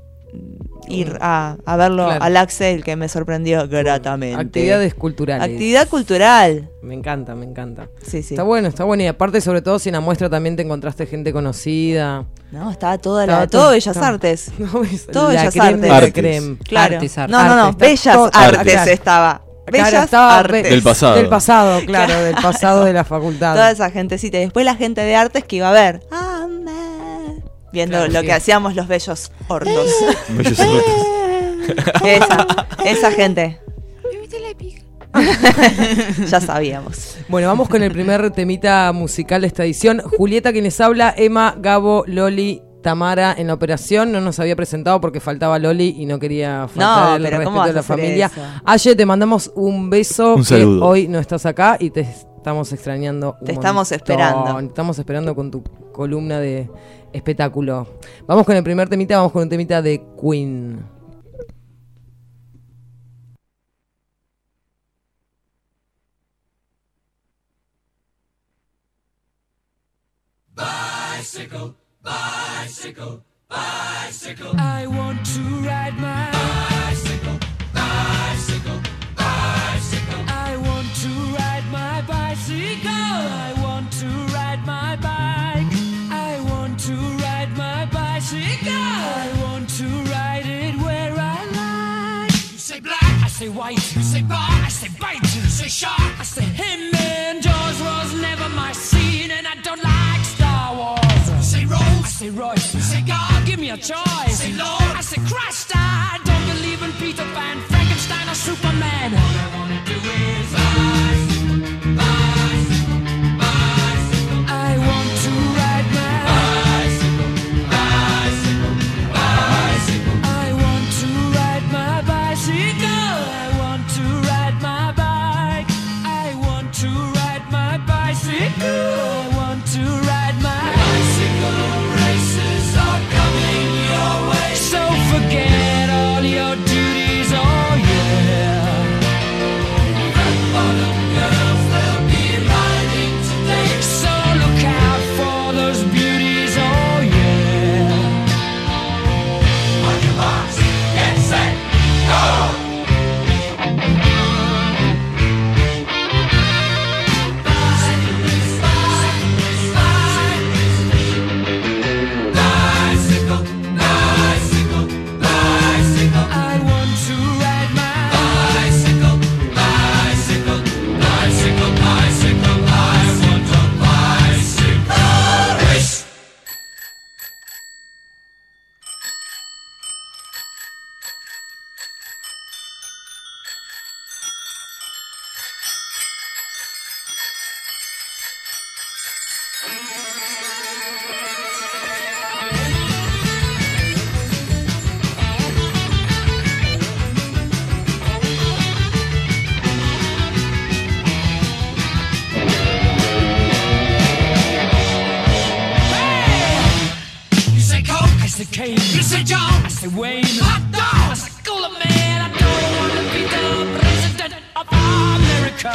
ir a, a verlo Claro. al Axel, que me sorprendió gratamente. Actividades culturales. Actividad cultural. Me encanta, me encanta. Sí, sí. Está bueno, está bueno. Y aparte, sobre todo, si en la muestra también te encontraste gente conocida. No, estaba toda Estaba la, todo- todo Bellas Artes. No, es Todo la Bellas creme de la Artes. creme. Claro. Artes, artes. No, no, no. Bellas todo- Artes Claro. estaba. Claro, Bellas estaba Artes. Del pasado. Del pasado, claro, del pasado de la facultad. Toda esa gentecita. Y después la gente de artes que iba a ver. Amén. Viendo Claro, lo sí. que hacíamos los bellos hortos. Bellos hortos. esa, esa gente. ya sabíamos. Bueno, vamos con el primer temita musical de esta edición. Julieta, quienes habla, Emma, Gabo, Loli, Tamara en la operación. No nos había presentado porque faltaba Loli y no quería faltar No, el pero respeto ¿cómo vas de la familia. eso? Aye, te mandamos un beso. Un que saludo. hoy no estás acá y te estamos extrañando. un Te estamos montón. esperando. Te estamos esperando con tu columna de espectáculo. Vamos con el primer temita, vamos con un temita de Queen. I want to ride my bicycle, bicycle, bicycle. I want to ride my bicycle. I want to ride my bike. I want to ride my bicycle. I want to ride it where I like. You say black, I say white. You say bar, I say bite. You say shark, I say him. Say I say Royce. Say God, give me a choice. Say Lord, I say Christ. I don't believe in Peter Pan, Frankenstein, or Superman. All I wanna do is rise, Say, Wayne, hot dog, school of man. I don't want to be the president of America.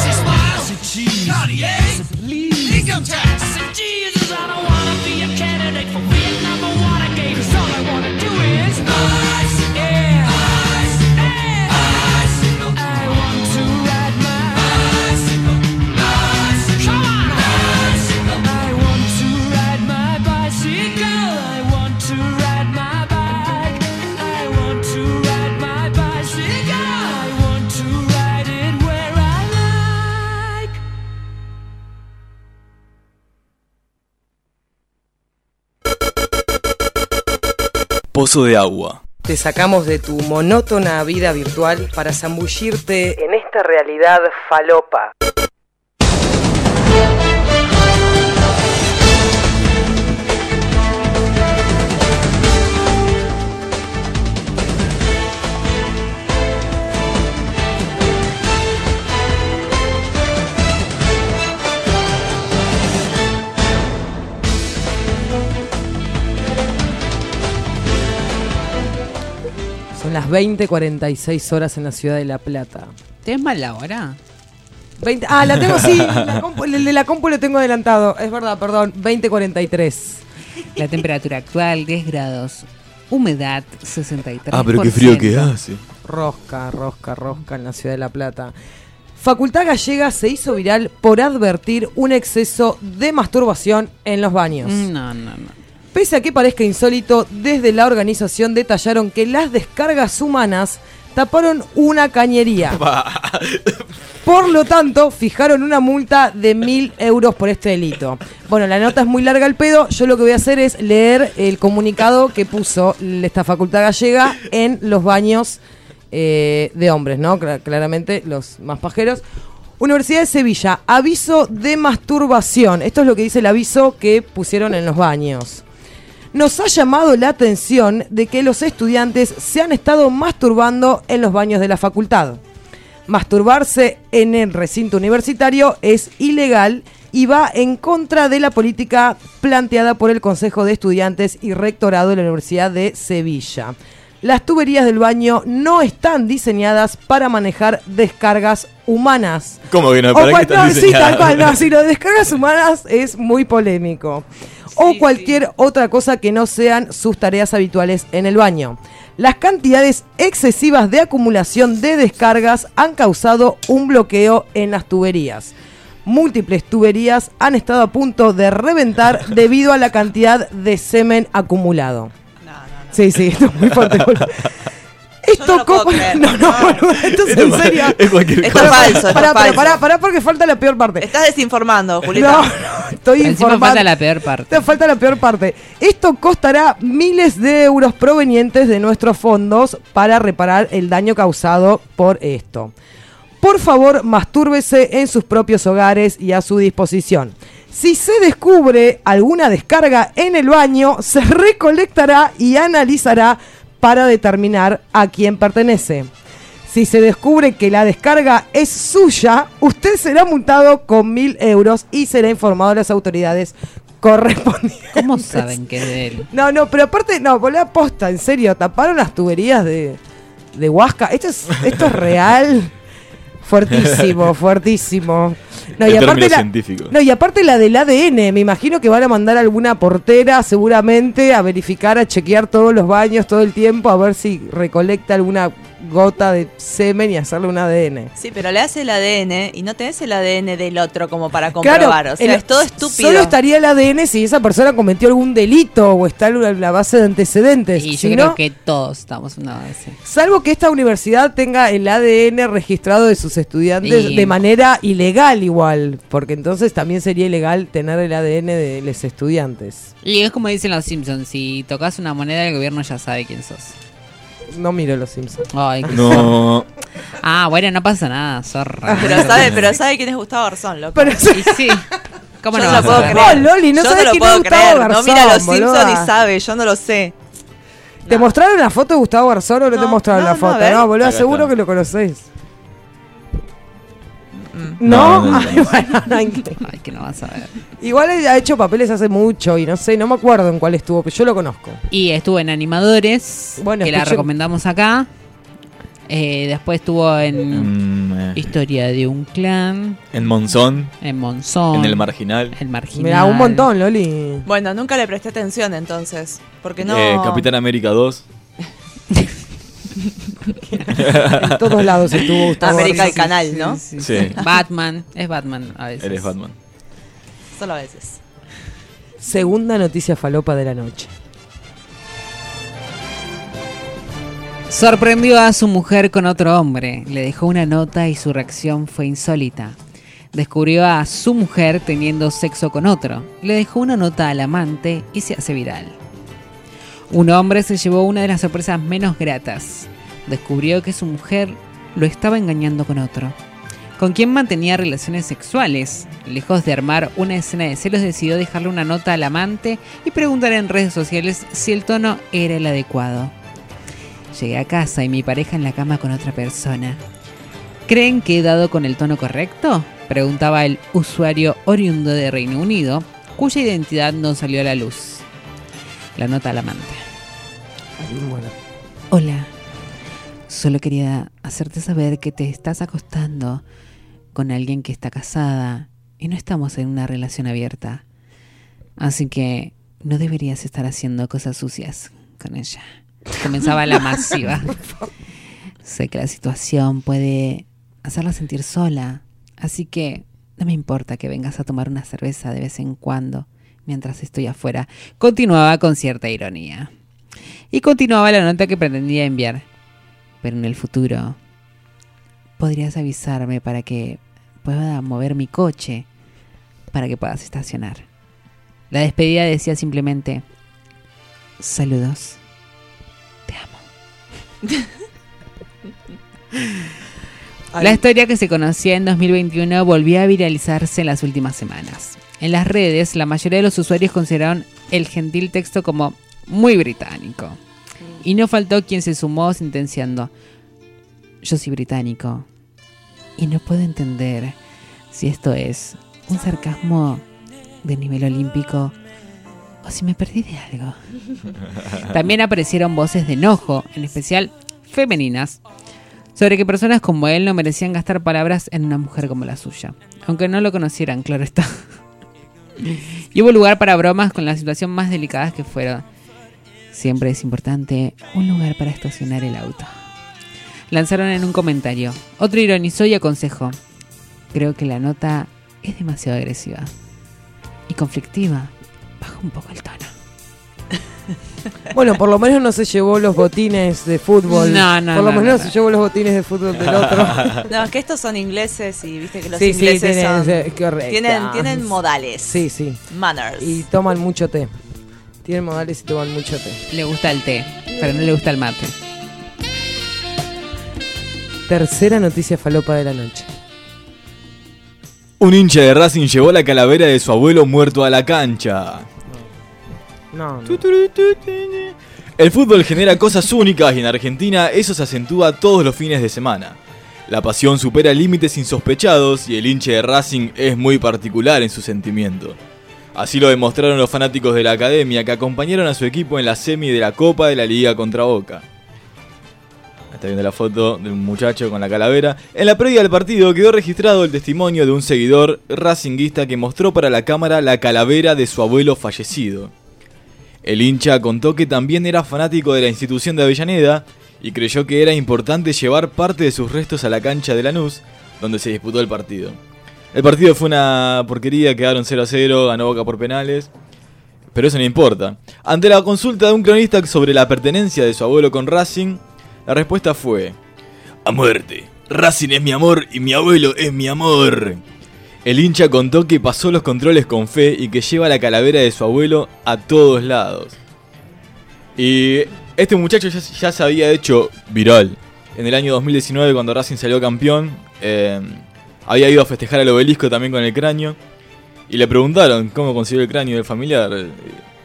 She smiles, say cheese, Cartier, say please, income tax. Say Jesus, I don't want to be a candidate for Te sacamos de tu monótona vida virtual para zambullirte en esta realidad falopa. Son las 20.46 horas en la ciudad de La Plata. ¿Tienes mal la hora? 20 ah, la tengo, sí. la compu- el de la compu lo tengo adelantado. Es verdad, perdón. 20.43. La temperatura actual 10 grados. Humedad 63%. Ah, pero qué frío que hace. Rosca, rosca, rosca en la ciudad de La Plata. Facultad Gallega se hizo viral por advertir un exceso de masturbación en los baños. No, no, no. Pese a que parezca insólito, desde la organización detallaron que las descargas humanas taparon una cañería. Por lo tanto, fijaron una multa de mil euros por este delito. Bueno, la nota es muy larga el pedo. Yo lo que voy a hacer es leer el comunicado que puso esta facultad gallega en los baños eh, de hombres, ¿no? Cla- claramente los más pajeros. Universidad de Sevilla, aviso de masturbación. Esto es lo que dice el aviso que pusieron en los baños. Nos ha llamado la atención de que los estudiantes se han estado masturbando en los baños de la facultad. Masturbarse en el recinto universitario es ilegal y va en contra de la política planteada por el Consejo de Estudiantes y Rectorado de la Universidad de Sevilla. Las tuberías del baño no están diseñadas para manejar descargas humanas. ¿Cómo que no? O ¿Para qué cual- están no, sí, diseñadas? tal cual, no, sí, lo de descargas humanas es muy polémico. O cualquier otra cosa que no sean sus tareas habituales en el baño. Las cantidades excesivas de acumulación de descargas han causado un bloqueo en las tuberías. Múltiples tuberías han estado a punto de reventar debido a la cantidad de semen acumulado. Sí, sí, esto es muy fuerte. Esto no lo puedo co- creer. No, no, boludo, esto es en serio. Es cualquier Esto es cosa. falso, esto es Pará, pará, falso. pará, pará, porque falta la peor parte. Estás desinformando, Julieta. No, no, estoy informando. falta la peor parte. Te falta la peor parte. Esto costará miles de euros provenientes de nuestros fondos para reparar el daño causado por esto. Por favor, mastúrbese en sus propios hogares y a su disposición. Si se descubre alguna descarga en el baño, se recolectará y analizará para determinar a quién pertenece. Si se descubre que la descarga es suya, usted será multado con mil euros y será informado a las autoridades correspondientes. ¿Cómo saben que es de él? No, no, pero aparte, no, volé a posta, en serio, taparon las tuberías de, de Huasca. Esto es, esto es real. Fuertísimo, fuertísimo. No, y aparte la, no, y aparte la del ADN, me imagino que van a mandar alguna portera seguramente a verificar, a chequear todos los baños todo el tiempo, a ver si recolecta alguna gota de semen y hacerle un ADN. Sí, pero le hace el ADN y no tenés el ADN del otro como para comprobar. o sea, el- es todo estúpido. Solo estaría el ADN si esa persona cometió algún delito o está en la base de antecedentes. Y yo creo que todos estamos en una base. Salvo que esta universidad tenga el ADN registrado de sus estudiantes Y- de manera ilegal igual, porque entonces también sería ilegal tener el ADN de los estudiantes. Y es como dicen los Simpsons, si tocas una moneda el gobierno ya sabe quién sos. No miro los Simpsons. Ay, qué- No. Ah, bueno, no pasa nada, zorra. Pero sabe, pero sabe quién es Gustavo Garzón, loco. Pero Y sí. ¿Cómo yo no no vas lo puedo saber? creer. Oh, Loli, no yo sabes no lo quién es puedo Gustavo creer. no Garzón, mira los Simpsons boluda. y sabe, yo no lo sé. ¿Te mostraron la foto de Gustavo Garzón o no, te No, mostraron no, la no, foto? ver. No, boludo, Acá seguro está. que lo conocés. Mm. ¿No? No, no, no, Ay, no. bueno, no hay que- Ay, que no vas a ver. Igual ha hecho papeles hace mucho y no sé, no me acuerdo en cuál estuvo, pero yo lo conozco. Y estuvo en Animadores, Bueno, que la recomendamos acá. Eh, después estuvo en Mm, eh, Historia de un clan, en Monzón, en Monzón, en el marginal. El Marginal. Mira, un montón, Loli. Bueno, nunca le presté atención entonces. Porque no. eh, Capitán América 2. En todos lados estuvo Gustavo. América Garzón. el canal, ¿no? Sí, Sí. Batman, es Batman a veces. Eres Batman. Solo a veces. Segunda noticia falopa de la noche. Sorprendió a su mujer con otro hombre, le dejó una nota y su reacción fue insólita. Descubrió a su mujer teniendo sexo con otro, le dejó una nota al amante y se hace viral. Un hombre se llevó una de las sorpresas menos gratas. Descubrió que su mujer lo estaba engañando con otro, con quien mantenía relaciones sexuales. Lejos de armar una escena de celos, decidió dejarle una nota al amante y preguntar en redes sociales si el tono era el adecuado. Llegué a casa y mi pareja en la cama con otra persona. ¿Creen que he dado con el tono correcto? Preguntaba el usuario oriundo de Reino Unido, cuya identidad no salió a la luz. La nota al amante. Bueno, Hola. Solo quería hacerte saber que te estás acostando con alguien que está casada y no estamos en una relación abierta. Así que no deberías estar haciendo cosas sucias con ella. Comenzaba la masiva. sé que la situación puede hacerla sentir sola, así que no me importa que vengas a tomar una cerveza de vez en cuando mientras estoy afuera. Continuaba con cierta ironía. Y continuaba la nota que pretendía enviar. Pero en el futuro, podrías avisarme para que pueda mover mi coche, para que puedas estacionar. La despedida decía simplemente, saludos, te amo. La historia que se conocía en 2021 volvió a viralizarse en las últimas semanas. En las redes, la mayoría de los usuarios consideraron el gentil texto como muy británico. Y no faltó quien se sumó sentenciando, yo soy británico y no puedo entender si esto es un sarcasmo de nivel olímpico o si me perdí de algo. También aparecieron voces de enojo, en especial femeninas, sobre que personas como él no merecían gastar palabras en una mujer como la suya, aunque no lo conocieran, claro está. Y hubo lugar para bromas con la situación más delicada que fueron. Siempre es importante un lugar para estacionar el auto. Lanzaron en un comentario. Otro ironizó y aconsejó. Creo que la nota es demasiado agresiva y conflictiva. Baja un poco el tono. Bueno, por lo menos no se llevó los botines de fútbol. No, no, Por lo no, menos no, se llevó los botines de fútbol del otro. No, es que estos son ingleses y viste que los sí, sí, ingleses tienen, son- sí, correcto. tienen, tienen modales. Sí, sí. Manners. Y toman mucho té. Tienen modales y toman mucho té. Le gusta el té, pero no le gusta el mate. Tercera noticia falopa de la noche. Un hincha de Racing llevó la calavera de su abuelo muerto a la cancha. No. El fútbol genera cosas únicas y en Argentina eso se acentúa todos los fines de semana. La pasión supera límites insospechados y el hincha de Racing es muy particular en su sentimiento. Así lo demostraron los fanáticos de la academia que acompañaron a su equipo en la semi de la Copa de la Liga contra Boca. Está viendo la foto de un muchacho con la calavera. En la previa del partido quedó registrado el testimonio de un seguidor racinguista que mostró para la cámara la calavera de su abuelo fallecido. El hincha contó que también era fanático de la institución de Avellaneda y creyó que era importante llevar parte de sus restos a la cancha de Lanús, donde se disputó el partido. El partido fue una porquería, quedaron 0 a 0, ganó Boca por penales. Pero eso no importa. Ante la consulta de un cronista sobre la pertenencia de su abuelo con Racing, la respuesta fue: A muerte. Racing es mi amor y mi abuelo es mi amor. El hincha contó que pasó los controles con fe y que lleva la calavera de su abuelo a todos lados. Y este muchacho ya, ya se había hecho viral. En el año 2019, cuando Racing salió campeón, eh, había ido a festejar al obelisco también con el cráneo. Y le preguntaron cómo consiguió el cráneo del familiar.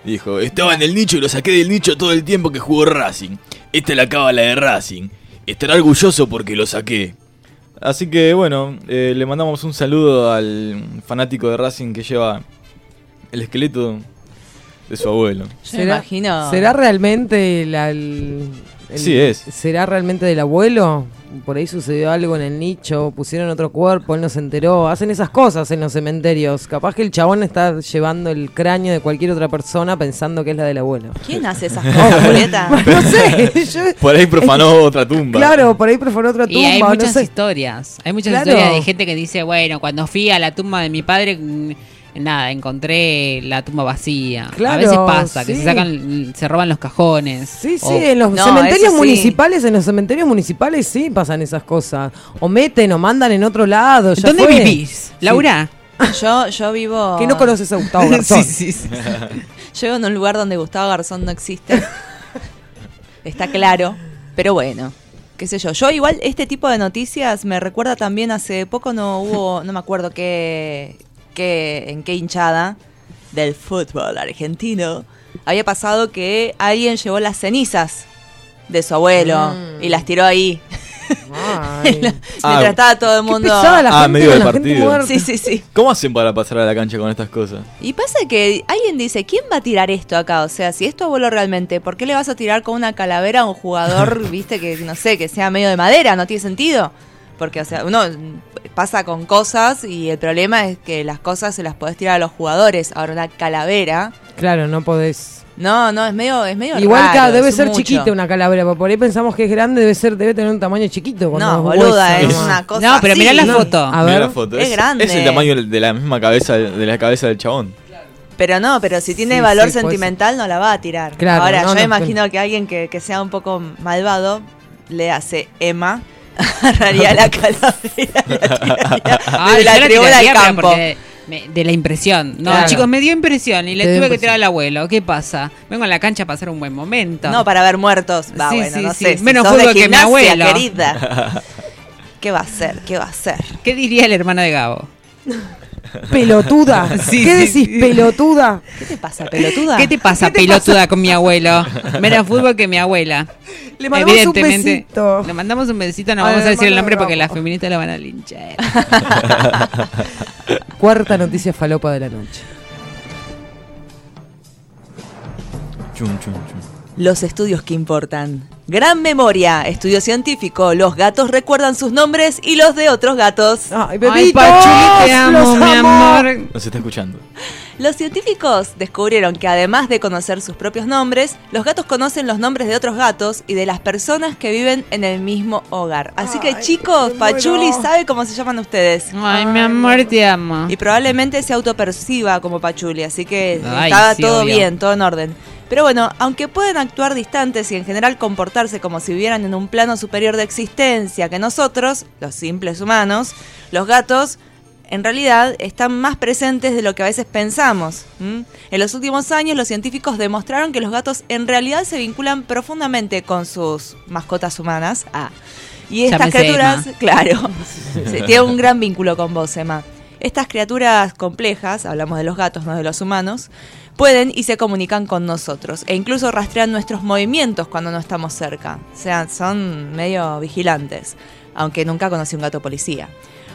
Dijo, estaba en el nicho y lo saqué del nicho todo el tiempo que jugó Racing. Esta es la cábala de Racing. Estará orgulloso porque lo saqué. Así que bueno, eh, le mandamos un saludo al fanático de Racing que lleva el esqueleto de su abuelo. Imagino. ¿Será realmente la- el, el- Sí, es. ¿Será realmente del abuelo? Por ahí sucedió algo en el nicho, pusieron otro cuerpo, él no se enteró. Hacen esas cosas en los cementerios. Capaz que el chabón está llevando el cráneo de cualquier otra persona pensando que es la del abuelo. ¿Quién hace esas cosas, Julieta? No sé, yo- Por ahí profanó otra tumba. Claro, por ahí perforó otra tumba. Y hay no muchas sé. historias. Hay muchas Claro. historias de gente que dice, bueno, cuando fui a la tumba de mi padre, mm, nada, encontré la tumba vacía. a Claro, veces pasa, que se sacan, se roban los cajones. Sí, sí, en los No, cementerios eso sí. municipales, en los cementerios municipales sí pasan esas cosas. O meten o mandan en otro lado. ya ¿Dónde fue. vivís? Laura. Yo, yo vivo. Que no conoces a Gustavo Garzón. sí, sí, sí. Yo vivo en un lugar donde Gustavo Garzón no existe. Está claro. Pero bueno, qué sé yo. Yo igual este tipo de noticias me recuerda también hace poco no hubo, no me acuerdo qué, qué en qué hinchada del fútbol argentino había pasado que alguien llevó las cenizas de su abuelo Mm. y las tiró ahí. Ay. Mientras Ah, estaba todo el mundo. pesada la Ah, gente medio la gente partido. muerta. Sí, sí, sí. ¿Cómo hacen para pasar a la cancha con estas cosas? Y pasa que alguien dice, ¿quién va a tirar esto acá? O sea, si es tu abuelo realmente, ¿por qué le vas a tirar con una calavera a un jugador, viste, que no sé, que sea medio de madera? No tiene sentido. Porque, o sea, uno pasa con cosas y el problema es que las cosas se las podés tirar a los jugadores. Ahora una calavera, Claro, no podés. no, no, es medio, es medio Igual raro, que debe es ser mucho. chiquita una calavera, porque por ahí pensamos que es grande, debe ser, debe tener un tamaño chiquito. No, boluda, huesos es una cosa No, pero así. mirá la foto. a Mirá ver. la foto. es grande. Es el tamaño de la misma cabeza de la cabeza del chabón. Pero no, pero si tiene Sí, valor sí, sentimental no la va a tirar. Claro, Ahora, no, yo no, imagino que alguien que, que sea un poco malvado le hace Emma, agarraría la calavera y la tiraría Ay, de la yo la tribuna al tiraría, pero campo. me- de la impresión. No, Claro. chicos, me dio impresión y le tuve que tirar al abuelo. ¿Qué pasa? Vengo a la cancha a pasar un buen momento. No, para ver muertos. Va, Sí, bueno, sí, no sí. sé. si Menos fútbol que mi gimnasia, abuelo. querida. ¿Qué va a hacer? ¿Qué va a hacer? ¿Qué diría el hermano de Gabo? Pelotuda. Sí, ¿Qué sí, decís, sí. pelotuda? ¿Qué te pasa, pelotuda? ¿Qué te pasa, ¿Qué te pelotuda, con mi abuelo? Menos fútbol que mi abuela. Le mandamos un besito. Le mandamos un besito, no vamos a decir el nombre porque las feministas lo van a linchar. Cuarta noticia falopa de la noche. Chum, chum, chum. Los estudios que importan. Gran memoria. Estudio científico. Los gatos recuerdan sus nombres y los de otros gatos. Ay, Pachuli, te amo, los mi amo. amor. Nos está escuchando. Los científicos descubrieron que además de conocer sus propios nombres, los gatos conocen los nombres de otros gatos y de las personas que viven en el mismo hogar. Así que Ay, chicos, me muero. Pachuli sabe cómo se llaman ustedes. Ay, mi amor, te amo. Y probablemente se autoperciba como Pachuli, así que Ay, estaba sí, todo obvio. bien, todo en orden. Pero bueno, aunque pueden actuar distantes y en general comportarse como si vivieran en un plano superior de existencia que nosotros, los simples humanos, los gatos en realidad están más presentes de lo que a veces pensamos. En los últimos años los científicos demostraron que los gatos en realidad se vinculan profundamente con sus mascotas humanas. Ah. Y estas criaturas, Emma. claro, sí, tiene un gran vínculo con vos, Emma. Estas criaturas complejas, hablamos de los gatos, no de los humanos, pueden y se comunican con nosotros e incluso rastrean nuestros movimientos cuando no estamos cerca. O sea, son medio vigilantes, aunque nunca conocí un gato policía.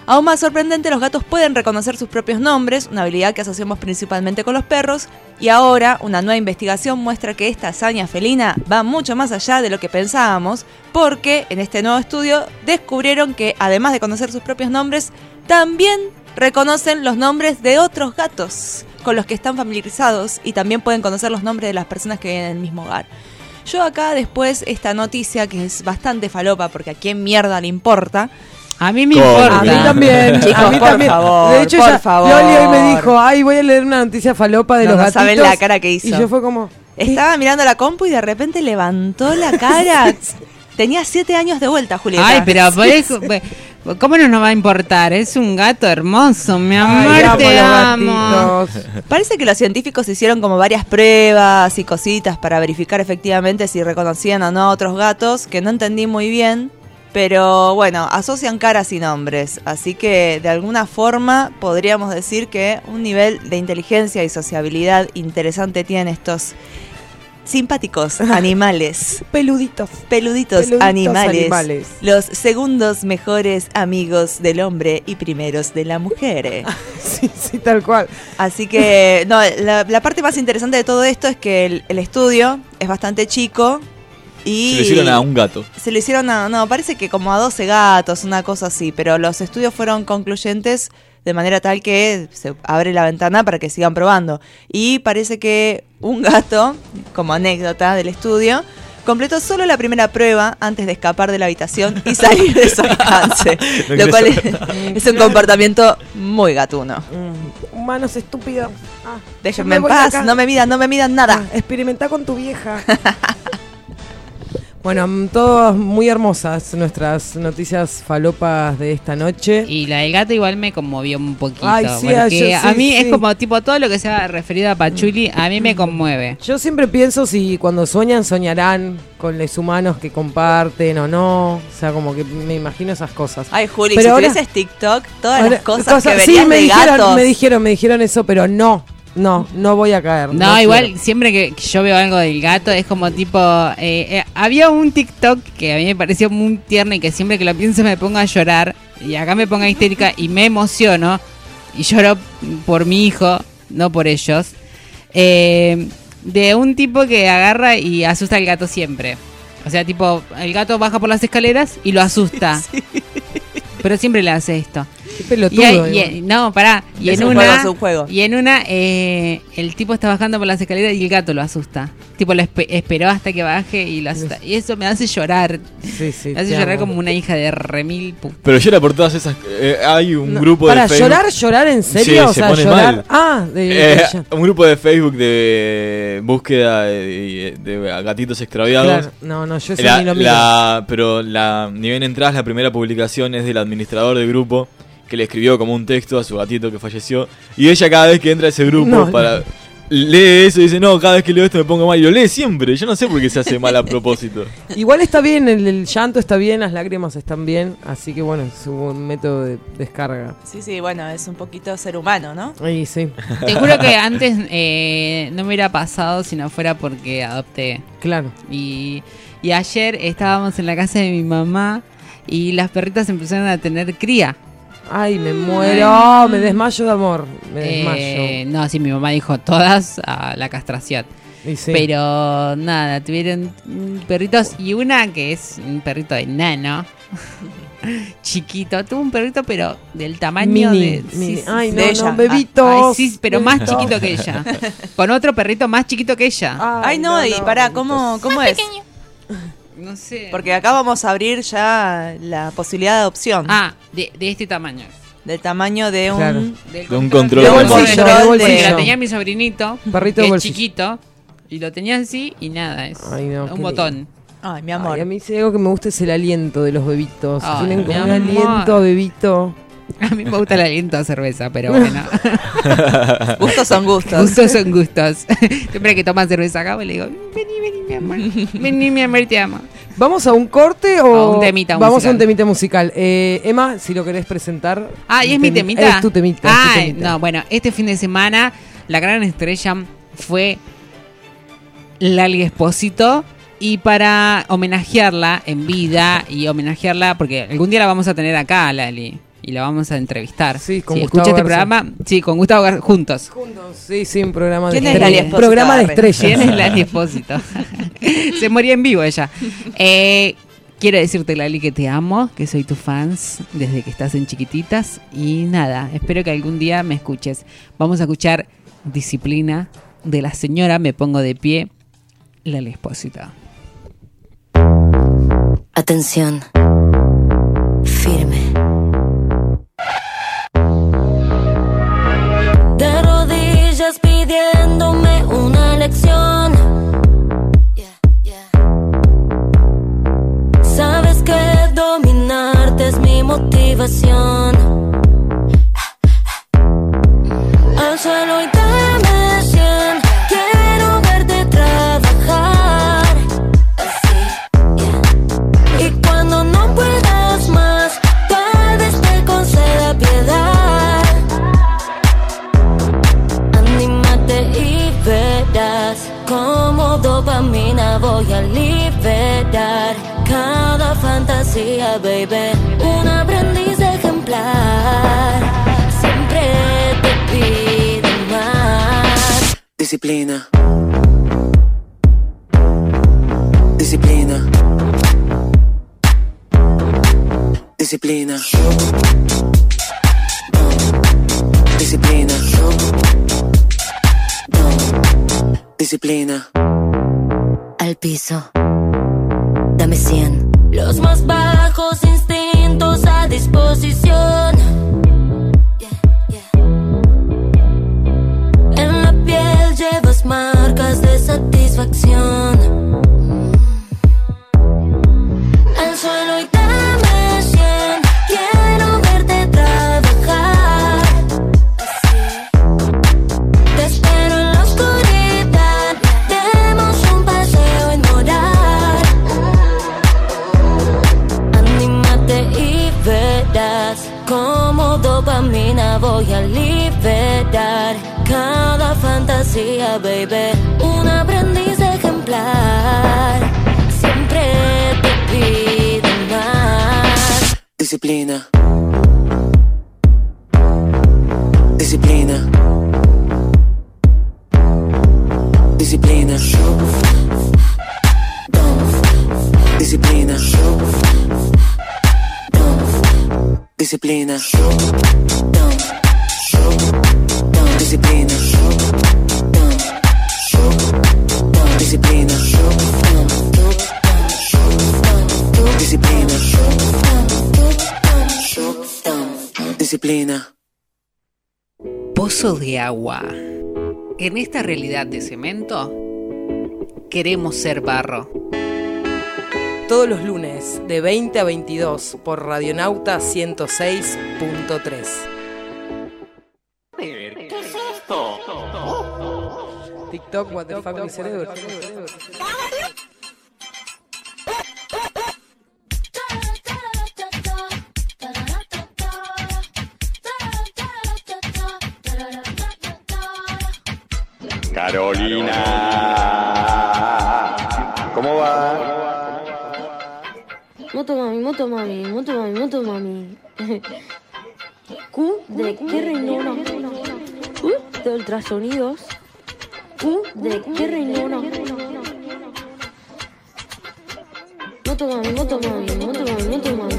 Aún más sorprendente, los gatos pueden reconocer sus propios nombres, una habilidad que asociamos principalmente con los perros, y ahora una nueva investigación muestra que esta hazaña felina va mucho más allá de lo que pensábamos, porque en este nuevo estudio descubrieron que además de conocer sus propios nombres, también reconocen los nombres de otros gatos con los que están familiarizados y también pueden conocer los nombres de las personas que viven en el mismo hogar. Yo acá después esta noticia que es bastante falopa porque a quién mierda le importa, A mí me Corre. importa. A mí también. Chicos, a mí por también. favor, De hecho, por ya, favor. Loli hoy me dijo, ay, voy a leer una noticia falopa de No, los no gatitos. saben la cara que hizo. Y yo fue como... ¿qué? Estaba mirando la compu y de repente levantó la cara. Tenía siete años de vuelta, Julieta. Ay, pero por eso- pues, ¿cómo no nos va a importar? Es un gato hermoso, mi amor, Ay, amo te los amo. gatitos. Parece que los científicos hicieron como varias pruebas y cositas para verificar efectivamente si reconocían o no a otros gatos, que no entendí muy bien. Pero bueno, asocian caras y nombres. Así que de alguna forma podríamos decir que un nivel de inteligencia y sociabilidad interesante tienen estos simpáticos animales. Peluditos. Peluditos, Peluditos animales, animales. Los segundos mejores amigos del hombre y primeros de la mujer. Sí, sí, tal cual. Así que, no, la, la parte más interesante de todo esto es que el, el estudio es bastante chico y... Se lo hicieron a un gato. Se lo hicieron a, no, parece que como a 12 gatos, una cosa así, pero los estudios fueron concluyentes de manera tal que se abre la ventana para que sigan probando. Y parece que un gato, como anécdota del estudio, completó solo la primera prueba antes de escapar de la habitación y salir de su alcance. Lo cual es, es un comportamiento muy gatuno. Mm, humanos estúpidos. Ah, Déjenme en paz, no me midan, no me midan nada. Ah, experimenta con tu vieja. bueno, mm, todas muy hermosas nuestras noticias falopas de esta noche. Y la del gato igual me conmovió un poquito. Ay, sí, porque ah, yo sí, a mí sí. es como tipo todo lo que sea referido a Pachuli, a mí me conmueve. Yo siempre pienso si cuando sueñan soñarán con los humanos que comparten o no. O sea, como que me imagino esas cosas. Ay, Juli, Pero si ahora- tuvieses TikTok, todas Ahora, las cosas, que sí, verías me de dijeron, gatos. me dijeron, me dijeron eso, pero no, no, no voy a caer. No, igual quiero. siempre que, que yo veo algo del gato es como tipo... eh, eh, había un TikTok que a mí me pareció muy tierno y que siempre que lo pienso me pongo a llorar y acá me pongo histérica y me emociono y lloro por mi hijo, no por ellos. Eh, de un tipo que agarra y asusta al gato siempre. O sea, tipo, el gato baja por las escaleras y lo asusta. Pero siempre le hace esto. Qué pelotudo. Y hay- igual. y- no, pará. Y Es en un una, juego, es un juego. Y en una, eh, el tipo está bajando por las escaleras y el gato lo asusta. Tipo, lo espe- esperó hasta que baje y lo asusta. Y eso me hace llorar. Sí, sí, Me hace llorar amo. como una hija de remil Pero llora por todas esas. eh, hay un No, grupo Para de Facebook. llorar, llorar en serio, Sí, o se sea, pone llorar. mal. Ah, de, Eh, un grupo de Facebook de búsqueda de, de- de gatitos extraviados. claro. No, no, yo eso La- ni lo miro. la- pero la, ni bien entras, la primera publicación es del administrador del grupo que le escribió como un texto a su gatito que falleció. Y ella cada vez que entra a ese grupo No, para... Lee eso y dice, no, cada vez que leo esto me pongo mal. Y lo lee siempre. Yo no sé por qué se hace mal a propósito. Igual está bien, el, el llanto está bien, las lágrimas están bien, así que bueno, es un método de descarga. Sí, sí, bueno, es un poquito ser humano, ¿no? Ahí sí, Te juro que antes eh, no me hubiera pasado si no fuera porque adopté. claro. Y, y ayer estábamos en la casa de mi mamá y las perritas empezaron a tener cría. Ay, me muero, me desmayo de amor, me desmayo. Eh, no, sí, mi mamá dijo todas a la castración. Sí. Pero nada, tuvieron perritos y una que es un perrito de nano. Chiquito, tuvo un perrito pero del tamaño Mini, de... mini. sí, Ay, no, de no, ella. bebitos. Ay, sí, pero más chiquito que ella. Con otro perrito más chiquito que ella. Ay, no, y pará, ¿cómo, cómo es? No sé. Porque acá vamos a abrir ya la posibilidad de adopción. Ah, de, de este tamaño. Del tamaño de un... Claro. Del De un control de de bolsillo, de bolsillo. Porque la tenía mi sobrinito, Perrito que de es bolsillo. chiquito, y lo tenía así y nada, es Ay, no, un botón. Ay, mi amor. Ay, a mí si algo que me gusta es el aliento de los bebitos. Ay, Tienen como un amor. aliento a bebito. A mí me gusta el aliento a cerveza, pero bueno. Gustos son gustos. gustos son gustos. Siempre que toman cerveza acá, le digo, vení, vení, mi amor. Vení, mi amor, te amo. ¿Vamos a un corte o A un temita vamos musical. a un temita musical? Eh, Emma, si lo querés presentar. Ah, ¿y es mi temi- temita? Es tu temita. es tu Ah, temita. no, bueno, este fin de semana la gran estrella fue Lali Espósito. Y para homenajearla en vida y homenajearla, porque algún día la vamos a tener acá, Lali, y la vamos a entrevistar. Sí, con Si Gustavo escucha este Garza. programa, sí, con Gustavo Gar- juntos. Juntos, sí, sí, un programa de ¿Quién es. Lali? Programa de estrellas. ¿Quién es Lali Espósito? Se moría en vivo ella. Eh, quiero decirte, Lali, que te amo, que soy tu fans desde que estás en chiquititas. Y nada, espero que algún día me escuches. Vamos a escuchar Disciplina de la señora Me Pongo de Pie, Lali Espósito. Atención. Firme. motivación. Al suelo y dame 100. Quiero verte trabajar. Y cuando no puedas más, tal vez te conceda piedad. Anímate y verás cómo dopamina voy a liberar. Cada fantasía, baby Disciplina. Disciplina. Disciplina. Disciplina. Disciplina. Al piso. Dame 100. Los más bajos instintos a disposición. Llevas marcas de satisfacción. Al suelo y dame 100. Quiero verte trabajar. Te espero en la oscuridad. Demos un paseo inmoral. Anímate y verás cómo dopamina voy a fantasía, baby. Un aprendiz ejemplar. Siempre te pido más. Disciplina. Disciplina. Disciplina. Disciplina. Disciplina. Disciplina. Disciplina. Disciplina. Disciplina. Pozo de agua. En esta realidad de cemento, queremos ser barro. Todos los lunes de 20 a 22 por Radionauta 106.3. TikTok, what the fuck, mi cerebro. Carolina. ¿Cómo va? Moto mami, moto mami, moto mami, moto mami. Q de qué reinona. U de ultrasonidos. ¿Qué? ¿De qué reino? Motomami, motomami, motomami, motomami.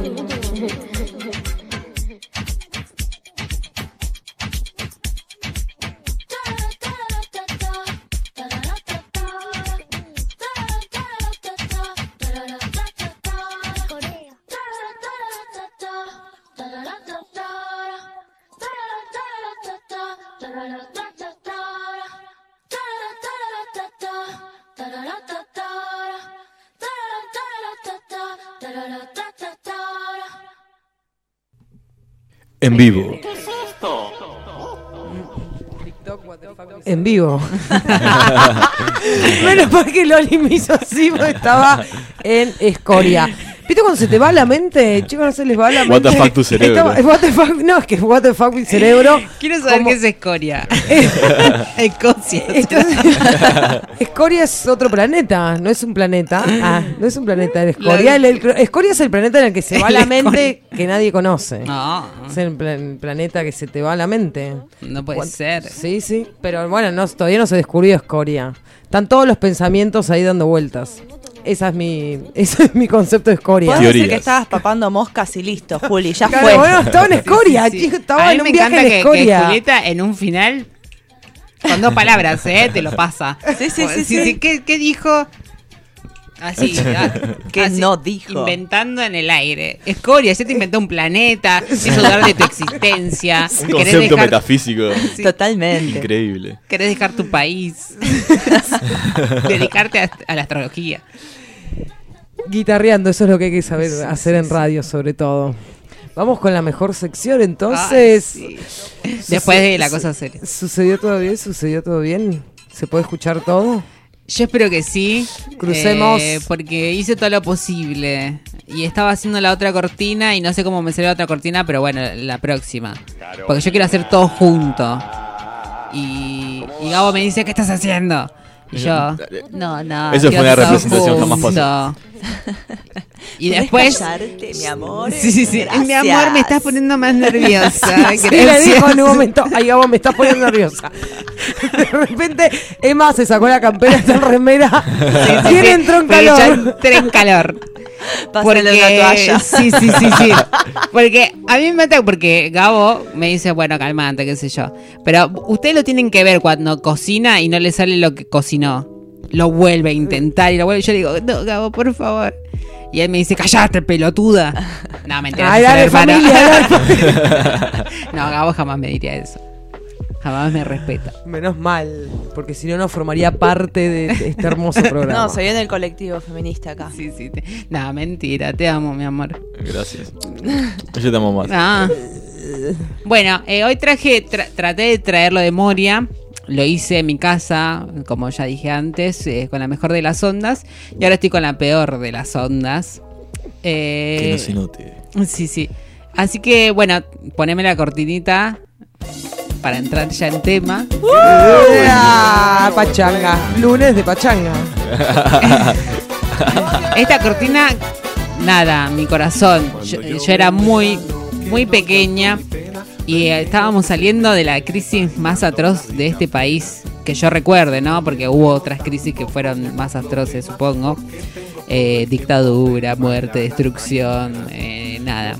en vivo. ¿Qué es esto? En vivo. Menos porque Loli me hizo así porque estaba en escoria. ¿Viste cuando se te va la mente? Chicos, no se les va la What mente. the fuck tu cerebro. Estaba- what the fuck- no, es que what the fuck mi cerebro. Quiero saber Como- qué es escoria. Escocia. Entonces, Escoria es otro planeta, no es un planeta. Ah, no es un planeta. el Escoria, el- el- Escoria es el planeta en el que se va la mente que nadie conoce. No, Es el plan- planeta que se te va la mente. no puede What- ser. Sí, sí. Pero bueno, no, todavía no se descubrió Escoria. Están todos los pensamientos ahí dando vueltas. Esa es mi, ese es mi concepto de Escoria. Podés decir que estabas papando moscas y listo, Juli, ya Claro, fue. bueno, estaba en Escoria, Sí, sí. chico, estaba A mí en un me viaje encanta en que, que Escoria. Julieta en un final, con dos palabras, ¿eh? Te lo pasa. Sí, sí, sí, sí. ¿Qué, qué dijo? Así, ah, ¿Qué así, no dijo? Inventando en el aire. Escoria, ya te inventó un planeta, hizo dudar de tu existencia. Un querés concepto dejar, metafísico. sí, Totalmente. Increíble. querés dejar tu país. Dedicarte a, a la astrología. Guitarreando, eso es lo que hay que saber hacer en radio, sobre todo. Vamos con la mejor sección, entonces. Ay, sí. Después de la cosa seria. ¿Sucedió todo bien? ¿Sucedió todo bien? ¿Se puede escuchar todo? Yo espero que sí. Crucemos. eh, porque hice todo lo posible. Y estaba haciendo la otra cortina y no sé cómo me salió la otra cortina, pero bueno, la próxima. Porque yo quiero hacer todo junto. Y, y Gabo me dice, ¿qué estás haciendo? Yo, no, no. Eso fue una representación jamás pasada. Y ¿Podés después. callarte, mi amor? Sí, sí, sí. Mi amor, me Gracias. estás poniendo más nerviosa. Sí, le Gracias. dijo en un momento, ay Gabo, me estás poniendo nerviosa. De repente, Emma se sacó la campera, está en remera. ¿Quién entró en Porque ya calor? entré en calor. Pásale una toalla. Sí, sí, sí, sí. Porque a mí me mata porque Gabo me dice, bueno, calmante, qué sé yo. Pero ustedes lo tienen que ver cuando cocina y no le sale lo que cocinó. Lo vuelve a intentar y lo vuelve. Yo digo, no, Gabo, por favor. Y él me dice, callate, pelotuda. No, mentira. Ay, dale, familia, dale. no, Gabo jamás me diría eso. Jamás me respeta. Menos mal, porque si no, no formaría parte de este hermoso programa. No, se viene el colectivo feminista acá. Sí, sí. te- No, mentira, te amo, mi amor. Gracias. Yo te amo más. Ah. Bueno, eh, hoy traje, tra- traté de traerlo de Moria. Lo hice en mi casa, como ya dije antes, eh, con la mejor de las ondas. Y ahora estoy con la peor de las ondas. Eh, Que no se note. Sí, sí. Así que, bueno, poneme la cortinita para entrar ya en tema. Ah, pachanga. Lunes de pachanga. Esta cortina, nada, mi corazón. Yo, yo era muy, muy pequeña y eh, estábamos saliendo de la crisis más atroz de este país, que yo recuerde, ¿no? Porque hubo otras crisis que fueron más atroces, supongo. Eh, dictadura, muerte, destrucción, eh, nada.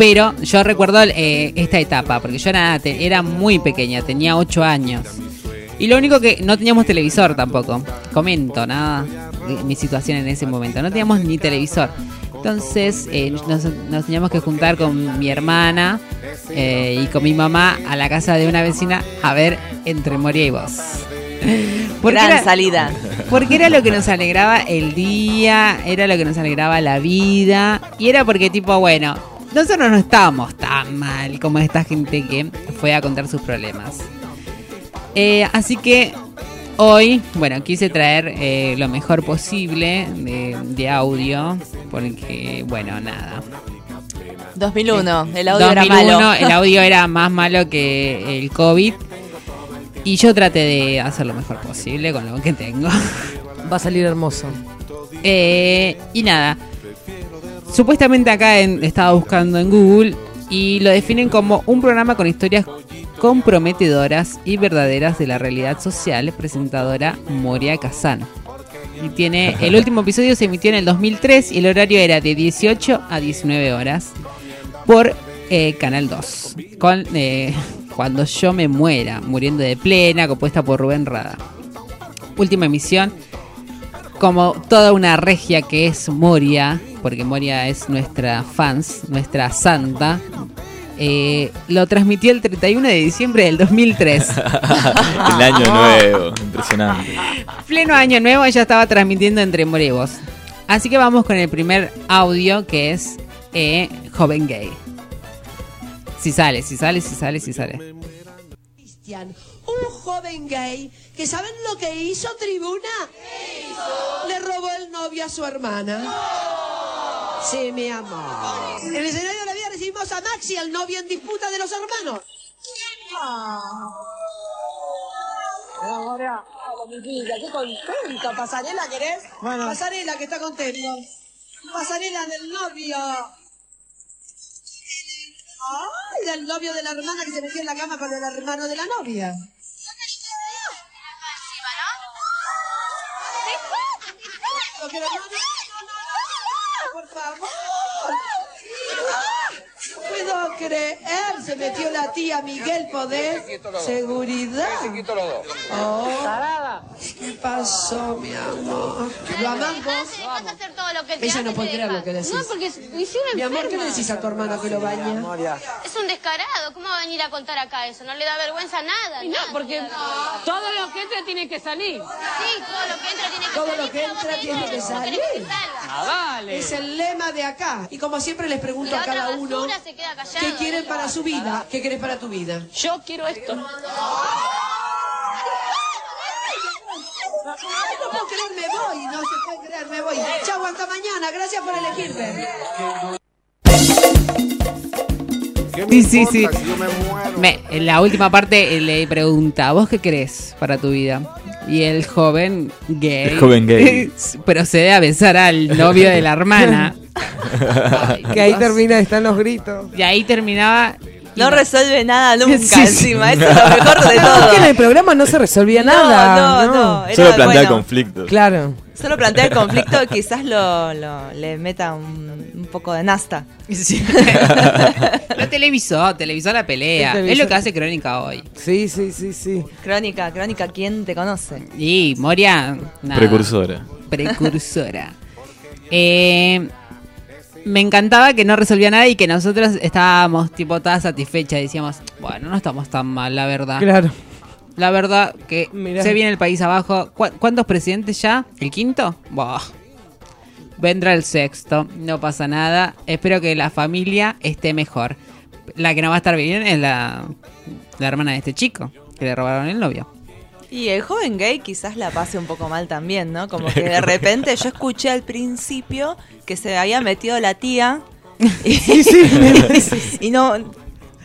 Pero yo recuerdo eh, esta etapa, porque yo era, muy pequeña, tenía 8 años. Y lo único que no teníamos televisor tampoco. Comento nada de mi situación en ese momento. No teníamos ni televisor. Entonces eh, nos, nos teníamos que juntar con mi hermana eh, y con mi mamá a la casa de una vecina a ver Entre Moria y Vos. Porque Gran era- salida. porque era lo que nos alegraba el día, era lo que nos alegraba la vida. Y era porque, tipo, bueno, nosotros no estábamos tan mal como esta gente que fue a contar sus problemas. Eh, así que hoy, bueno, quise traer eh, lo mejor posible de, de audio. Porque, bueno, nada. 2001, el audio 2001, era malo. el audio era más malo que el COVID. Y yo traté de hacer lo mejor posible con lo que tengo. Va a salir hermoso. Eh, y nada. Supuestamente acá en- estaba buscando en Google y lo definen como un programa con historias comprometedoras y verdaderas de la realidad social, presentadora Moria Kazan. Y tiene el último episodio se emitió en el 2003 y el horario era de 18 a 19 horas por eh, Canal 2. Con eh, Cuando yo me muera, muriendo de plena, compuesta por Rubén Rada. Última emisión como toda una regia que es Moria, porque Moria es nuestra fans, nuestra santa, eh, lo transmitió el 31 de diciembre del 2003. El año nuevo. Impresionante. Pleno año nuevo ella estaba transmitiendo entre Moria y vos. Así que vamos con el primer audio que es eh, Joven Gay. Si sale, si sale, si sale, si sale. Cristian, un joven gay que ¿saben lo que hizo Tribuna? Le robó el novio a su hermana. Sí, mi amor. En el escenario de la vida recibimos a Maxi, el novio en disputa de los hermanos. Ahora, mi vida, qué contento. Pasarela, ¿querés? Pasarela, que está contento. Pasarela del novio. Ay, del novio de la hermana que se metió en la cama con el hermano de la novia. No, pero no, no, no, no, no, por favor. No puedo creer, se metió la tía Miguel Poder. Seguridad. Oh, ¿Qué pasó, mi amor? ¿Lo amás vos? Todo Ella no puede creer lo que decís. No, porque hicieron Mi amor, ¿qué le decís a tu hermano que lo baña? Es un descarado. ¿Cómo va a venir a contar acá eso? No le da vergüenza nada. No, porque todo lo que entra tiene que salir. Sí, todo lo que entra tiene que Todo salir. lo que entra tiene que salir. Ah, vale. Es el lema de acá. Y como siempre les pregunto la a cada uno, se queda. ¿Qué quieren para su vida? ¿Qué querés para tu vida? Yo quiero esto. Ay, no puedo creer, me voy. No se puede creer, me voy. Chau, hasta mañana. Gracias por elegirme. Sí, sí, sí. Me- en la última parte eh, le pregunta, ¿vos qué querés para tu vida? Y el joven gay. El joven gay. procede a besar al novio de la hermana. que ahí termina, están los gritos. Y ahí terminaba. No resuelve nada nunca Sí, sí. encima. Eso es lo mejor de Es todo. que en el programa no se resolvía nada. no, no. Era, Solo plantea bueno, conflictos. Claro. Solo plantea el conflicto, quizás lo, lo- le meta un, un poco de nasta. Sí. Lo televisó, televisó la pelea. Sí, televisó. Es lo que hace Crónica hoy. Sí, sí, sí, sí. Crónica, crónica, ¿quién te conoce? Y Moria. nada, Precursora. Precursora. Eh, me encantaba que no resolvía nada y que nosotros estábamos tipo todas satisfechas. Decíamos, bueno, no estamos tan mal, la verdad. Claro. La verdad que Mirá. se viene el país abajo. ¿Cu- ¿Cuántos presidentes ya? ¿El quinto? Buah. Vendrá el sexto. No pasa nada. Espero que la familia esté mejor. La que no va a estar bien es la, la hermana de este chico, que le robaron el novio. Y el joven gay quizás la pase un poco mal también, ¿no? Como que de repente yo escuché al principio que se había metido la tía. Y, y no,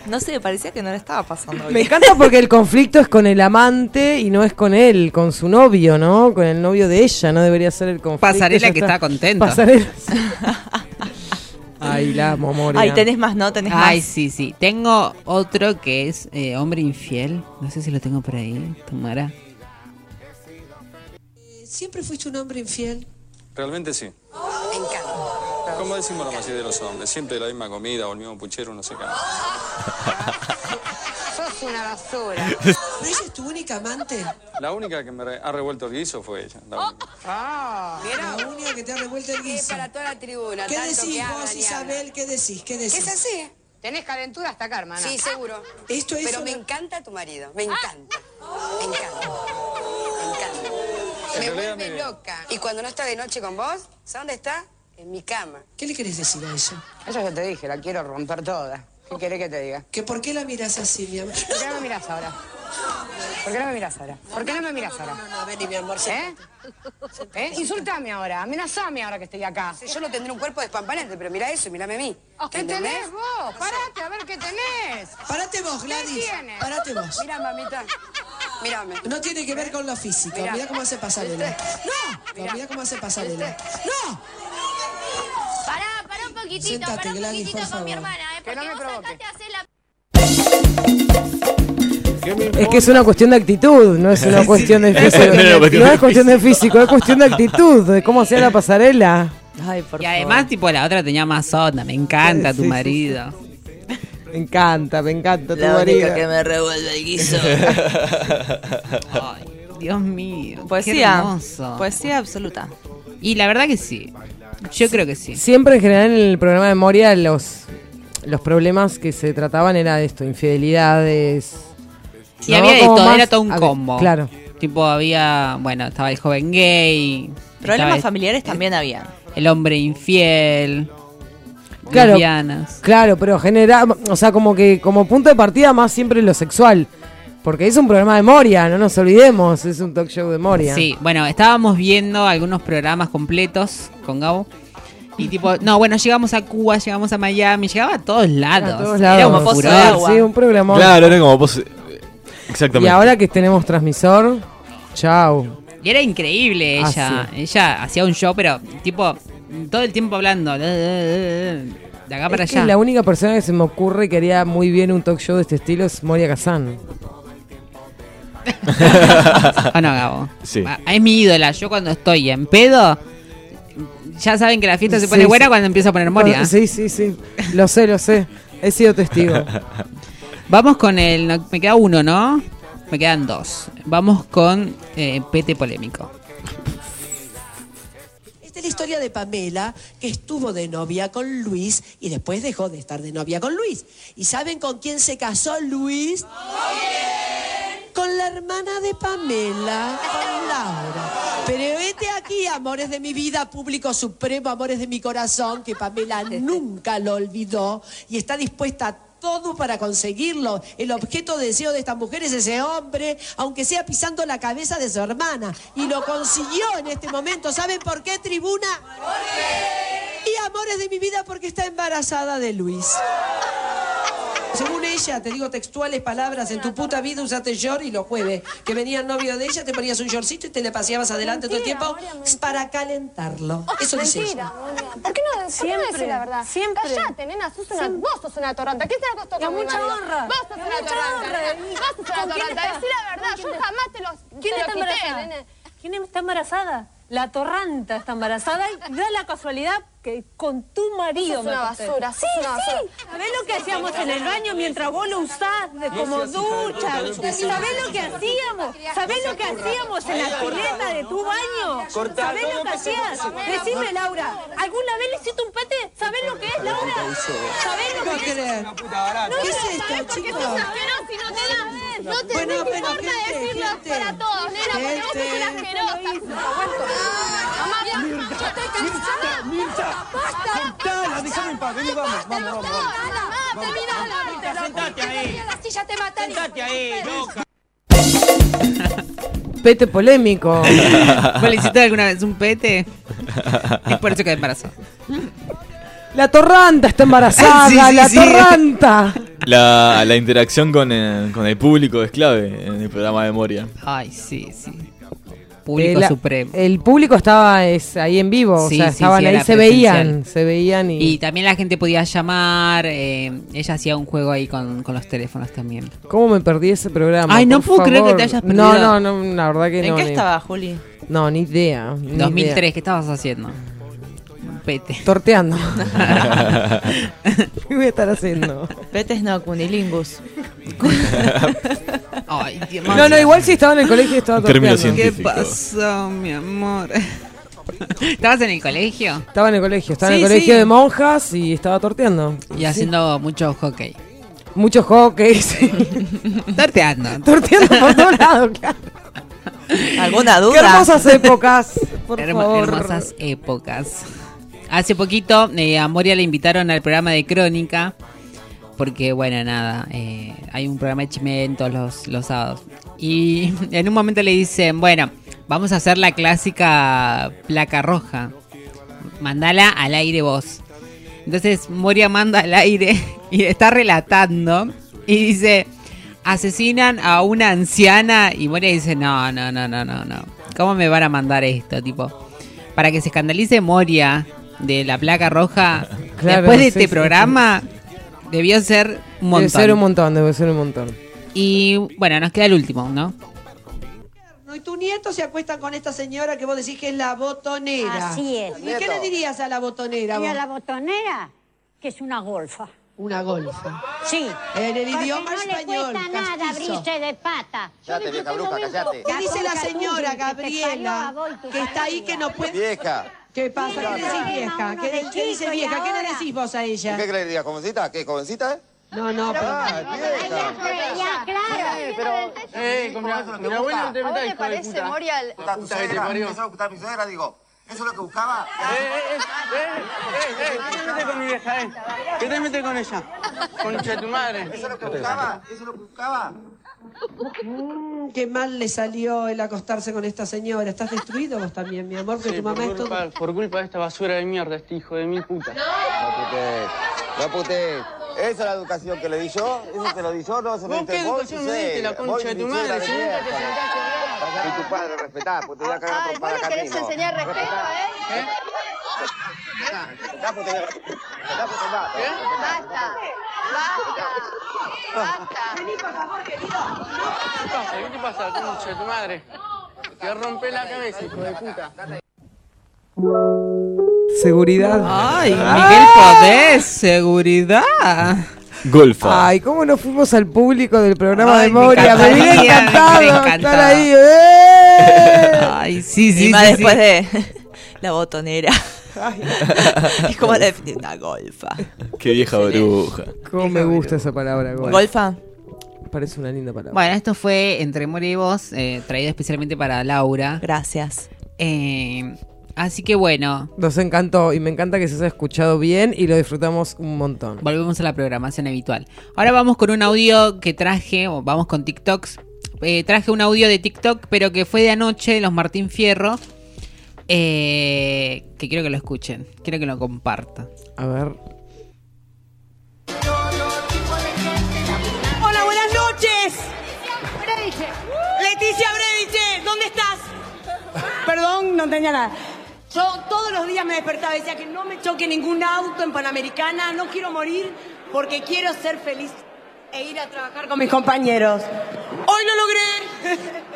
no sé, parecía que no le estaba pasando Me bien. encanta porque el conflicto es con el amante y no es con él, con su novio, ¿no? Con el novio de ella, no debería ser el conflicto. Pasarela que está contento. Pasarela. Ay, la amo, Moria. Ay, tenés más, ¿no? Tenés Ay, más. sí, sí. Tengo otro que es eh, hombre infiel. No sé si lo tengo por ahí. Tomara. ¿Siempre fuiste un hombre infiel? Realmente sí. Me encanta. Como decimos la mayoría de los hombres, siempre la misma comida o el mismo puchero no se cansa. Una basura. ¿Pero ella es tu única amante? La única que me ha revuelto el guiso fue ella. la única. Ah, la única que te ha revuelto el guiso. para toda la tribuna. ¿Qué tanto decís que vos, hablan Isabel? ¿Qué decís? ¿Qué decís? Es así. Tenés calentura hasta acá, hermana. Sí, seguro. Esto es Pero una- me encanta tu marido. Me encanta. Me encanta. Me encanta. En Me vuelve me- loca. Y cuando no está de noche con vos, ¿sabes dónde está? En mi cama. ¿Qué le querés decir a ella? Eso ya te dije, la quiero romper toda. ¿Qué querés que te diga? ¿Que ¿Por qué la miras así, mi amor? ¿Por qué no me miras ahora? ¿Por qué no me miras ahora? ¿Por qué no me miras ahora? No, no, vení, mi amor. ¿Eh? ¿Eh? Insultame ahora, amenazame ahora que estoy acá. Yo no tendré un cuerpo despampanante, pero mira eso y mírame a mí. ¿Qué ¿Entendés? tenés vos? Parate a ver qué tenés. Parate vos, Gladys. ¿Qué tienes? Parate vos. Mira, mamita. Mírame. No tiene que ver con lo físico. Mirá. Mira cómo hace pasarela. No, no, mira cómo hace pasarela. No. Un poquitito, Siéntate, pará un Gladys, poquitito con mi hermana, ¿eh? No Porque vos acá te hacés la Es que es una cuestión de actitud, no es una cuestión de físico. No es cuestión de físico, es cuestión de actitud, de cómo hacía la pasarela. Ay, por Y además, tipo, la otra tenía más onda. Me encanta Sí, tu sí, marido. Me encanta, me encanta tu La marido. única que me revuelve el guiso. Ay, Dios mío. Qué Poesía. hermoso. Poesía absoluta. Y la verdad que sí. Yo creo que sí. Siempre en general en el programa de Moria los, los problemas que se trataban era de esto, infidelidades. Y ¿no? había de todo, más- era todo un a ver, combo. Claro. Tipo, había, bueno, estaba el joven gay. Problemas familiares también habían. el hombre infiel. Claro. lesbianas. Claro, pero genera, o sea, como que como punto de partida más siempre lo sexual. Porque es un programa de Moria, no nos olvidemos, es un talk show de Moria. Sí, bueno, estábamos viendo algunos programas completos con Gabo. Y tipo, no, bueno, llegamos a Cuba, llegamos a Miami, llegaba a todos lados. A todos Era como pozo de agua. Sí, un programa. Claro, era como vos. Exactamente. Y ahora que tenemos transmisor, chau. Y era increíble Ah, ella. Ella hacía un show, pero tipo, todo el tiempo hablando. De acá para Es que allá. la única persona que se me ocurre que haría muy bien un talk show de este estilo es Moria Kazan. ¿O no, Gabo? Sí. Ah, Es mi ídola. Yo cuando estoy en pedo, ya saben que la fiesta se pone Sí, buena sí. cuando empieza a poner Moria. Sí, sí, sí. Lo sé, lo sé. He sido testigo. Vamos con el. no, me queda uno, ¿no? Me quedan dos. Vamos con eh, Pete Polémico. Esta es la historia de Pamela, que estuvo de novia con Luis y después dejó de estar de novia con Luis. ¿Y saben con quién se casó Luis? Con la hermana de Pamela, con Laura. Pero vete aquí, amores de mi vida, público supremo, amores de mi corazón, que Pamela nunca lo olvidó y está dispuesta a todo para conseguirlo. El objeto de deseo de esta mujer es ese hombre, aunque sea pisando la cabeza de su hermana. Y lo consiguió en este momento. ¿Saben por qué, tribuna? Y amores de mi vida, porque está embarazada de Luis. Según ella, te digo textuales palabras, en tu puta vida usaste short y los jueves que venía el novio de ella, te ponías un shortcito y te le paseabas adelante todo el tiempo para calentarlo. Eso dice ella. ¿Por qué no, Siempre, decir la verdad? siempre. Cállate, nena, sos una, Siempre. vos sos una torranta. ¿Qué te acostó con mi mucha honra. Vos sos una mucha torranta. honra. nena. Vos sos una ¿Con quién torranta. Decí la verdad, ¿Con yo jamás te lo ¿Quién te lo está quité, embarazada? nene. ¿Quién está embarazada? La torranta está embarazada y da la casualidad que con tu marido Sos una basura, sos Sí, una sí. ¿Sabés lo que hacíamos en el baño mientras vos lo usás de como ducha? ¿Sabés lo que hacíamos? ¿Sabés lo que hacíamos en la pileta de tu baño? ¿Sabés lo que hacías? Decime, Laura, ¿alguna vez le hiciste un pete? ¿Sabés lo que es, Laura? ¿Sabés lo que es? No, ¿Qué es esto, ¿sabés por qué chicos? sos asqueroso y no te da? No te, Bueno, no te importa gente, decirlo gente. para todos, nena, porque vos sos una asquerosa. Mamá, yo estoy cansada. Mirta, ¡Basta! soltala, déjame en paz, vení, vamos, vamos, vamos. vamos. Terminala. sentate ahí. La silla te matan. Sentate ahí, loca. Pete polémico. ¿Vos le hiciste alguna vez un pete? Es por eso que embarazó. La torranta está embarazada, Sí, sí, la sí. torranta. La, la interacción con el, con el público es clave en el programa de Moria. Ay, sí, sí. Público Eh, la- supremo. El público estaba es, ahí en vivo, Sí, o sea, sí, estaban sí, ahí, se presencial. veían, se veían y... Y también la gente podía llamar. eh, ella hacía un juego ahí con, con los teléfonos también. ¿Cómo me perdí ese programa? Ay, no puedo creer que te hayas No, perdido. no, no, la verdad que ¿En no. qué ni- estaba, Juli? No, ni idea. ni 2003, idea. ¿qué estabas haciendo? Torteando. ¿Qué voy a estar haciendo? Petes no, cunilingus. Ay, qué No, no, igual si estaba en el colegio estaba torteando. ¿Qué pasó, mi amor? ¿Estabas en el colegio? Estaba en el colegio, estaba en el colegio sí. de monjas y estaba torteando. Y Sí. haciendo mucho hockey. Mucho hockey, sí. Torteando. torteando por todos lados, claro. ¿Alguna duda? Qué hermosas épocas, por Hermo- favor. Hermosas épocas. Hace poquito eh, a Moria le invitaron al programa de Crónica. Porque, bueno, nada, eh, hay un programa de Chimén todos los, los sábados. Y en un momento le dicen, bueno, vamos a hacer la clásica placa roja. Mandala al aire vos. Entonces Moria manda al aire y está relatando y dice, asesinan a una anciana y Moria dice, no, no, no, no, no, no. ¿Cómo me van a mandar esto? Tipo, para que se escandalice Moria de la placa roja, Claro, después de sí, este sí. programa, debió ser un Debe montón. ser un montón, debe ser un montón. Y bueno, nos queda el último, ¿no? No, y tu nieto se acuesta con esta señora que vos decís que es la botonera. Así es. ¿Y qué le dirías a la botonera Y a la botonera, que es una golfa. Una golfa. Sí. En el Porque idioma no español, le cuesta nada abrirse de pata. Cállate, vieja bruja, cállate. ¿Qué dice la señora Gabriela que está ahí que no puede... Vieja. ¿Qué pasa? ¿Qué le decís vieja? ¿Qué, le- qué dice vieja? ¿Qué le decís vos a ella? ¿Qué le dirías, jovencita? ¿Qué, jovencita? No, no, pero... Ya, claro. Eh, con mi, mi abuela no te metas, hijo de puta. Moria, el- Puta, tu suegra, ¿Empezó a ocultar a mi suegra? Digo, ¿eso es lo que buscaba? Eh, eh, eh, eh, eh, ¿qué te metes con mi vieja, eh? ¿Qué te metes con ella? Concha de tu madre. ¿Eso es lo que buscaba? ¿Eso es lo que buscaba? Mm, qué mal le salió el acostarse con esta señora. Estás destruido vos también, mi amor, porque Sí, tu por, mamá es todo... culpa, por culpa de esta basura de mierda, este hijo de mil putas. No putés, no putés. Esa es la educación que le di yo, eso te lo di yo, no se lo ¿Vos diste qué educación me diste, la concha y de mi tu madre? Si nunca te sentaste tu padre, respetá, porque te voy a cagar Ay, a vos trompar le acá querés mismo. enseñar respeto, ¿eh? Respetá, respetá, porque te mato. Basta. Basta. Basta. ¿Qué pasa? ¿Qué te pasa, concha de tu madre? Te rompe la cabeza, hijo de puta. Seguridad. Ay, Miguel Podés, seguridad. Golfa. Ay, ¿cómo nos fuimos al público del programa Ay, de Moria? Me hubiera encantado me estar ahí. ¡eh! Ay, sí, sí, y más sí, después sí. de la botonera. es como la definición una golfa. Qué vieja bruja. ¿Cómo me gusta esa palabra? Golfa? ¿Golfa? Parece una linda palabra. Bueno, esto fue Entre Moria y Vos, eh, traído especialmente para Laura. Gracias. Eh, así que bueno, Nos encantó y me encanta que se haya escuchado bien y lo disfrutamos un montón. volvemos a la programación habitual. Ahora vamos con un audio que traje, o vamos con TikToks. Eh, traje un audio de TikTok, pero que fue de anoche, de los Martín Fierro. Eh, que quiero que lo escuchen, quiero que lo compartan. A ver. Hola, buenas noches. Leticia Breviche, ¿dónde estás? Perdón, no tenía nada. Yo todos los días me despertaba y decía que no me choque ningún auto en Panamericana, no quiero morir porque quiero ser feliz e ir a trabajar con mis compañeros. Hoy lo logré.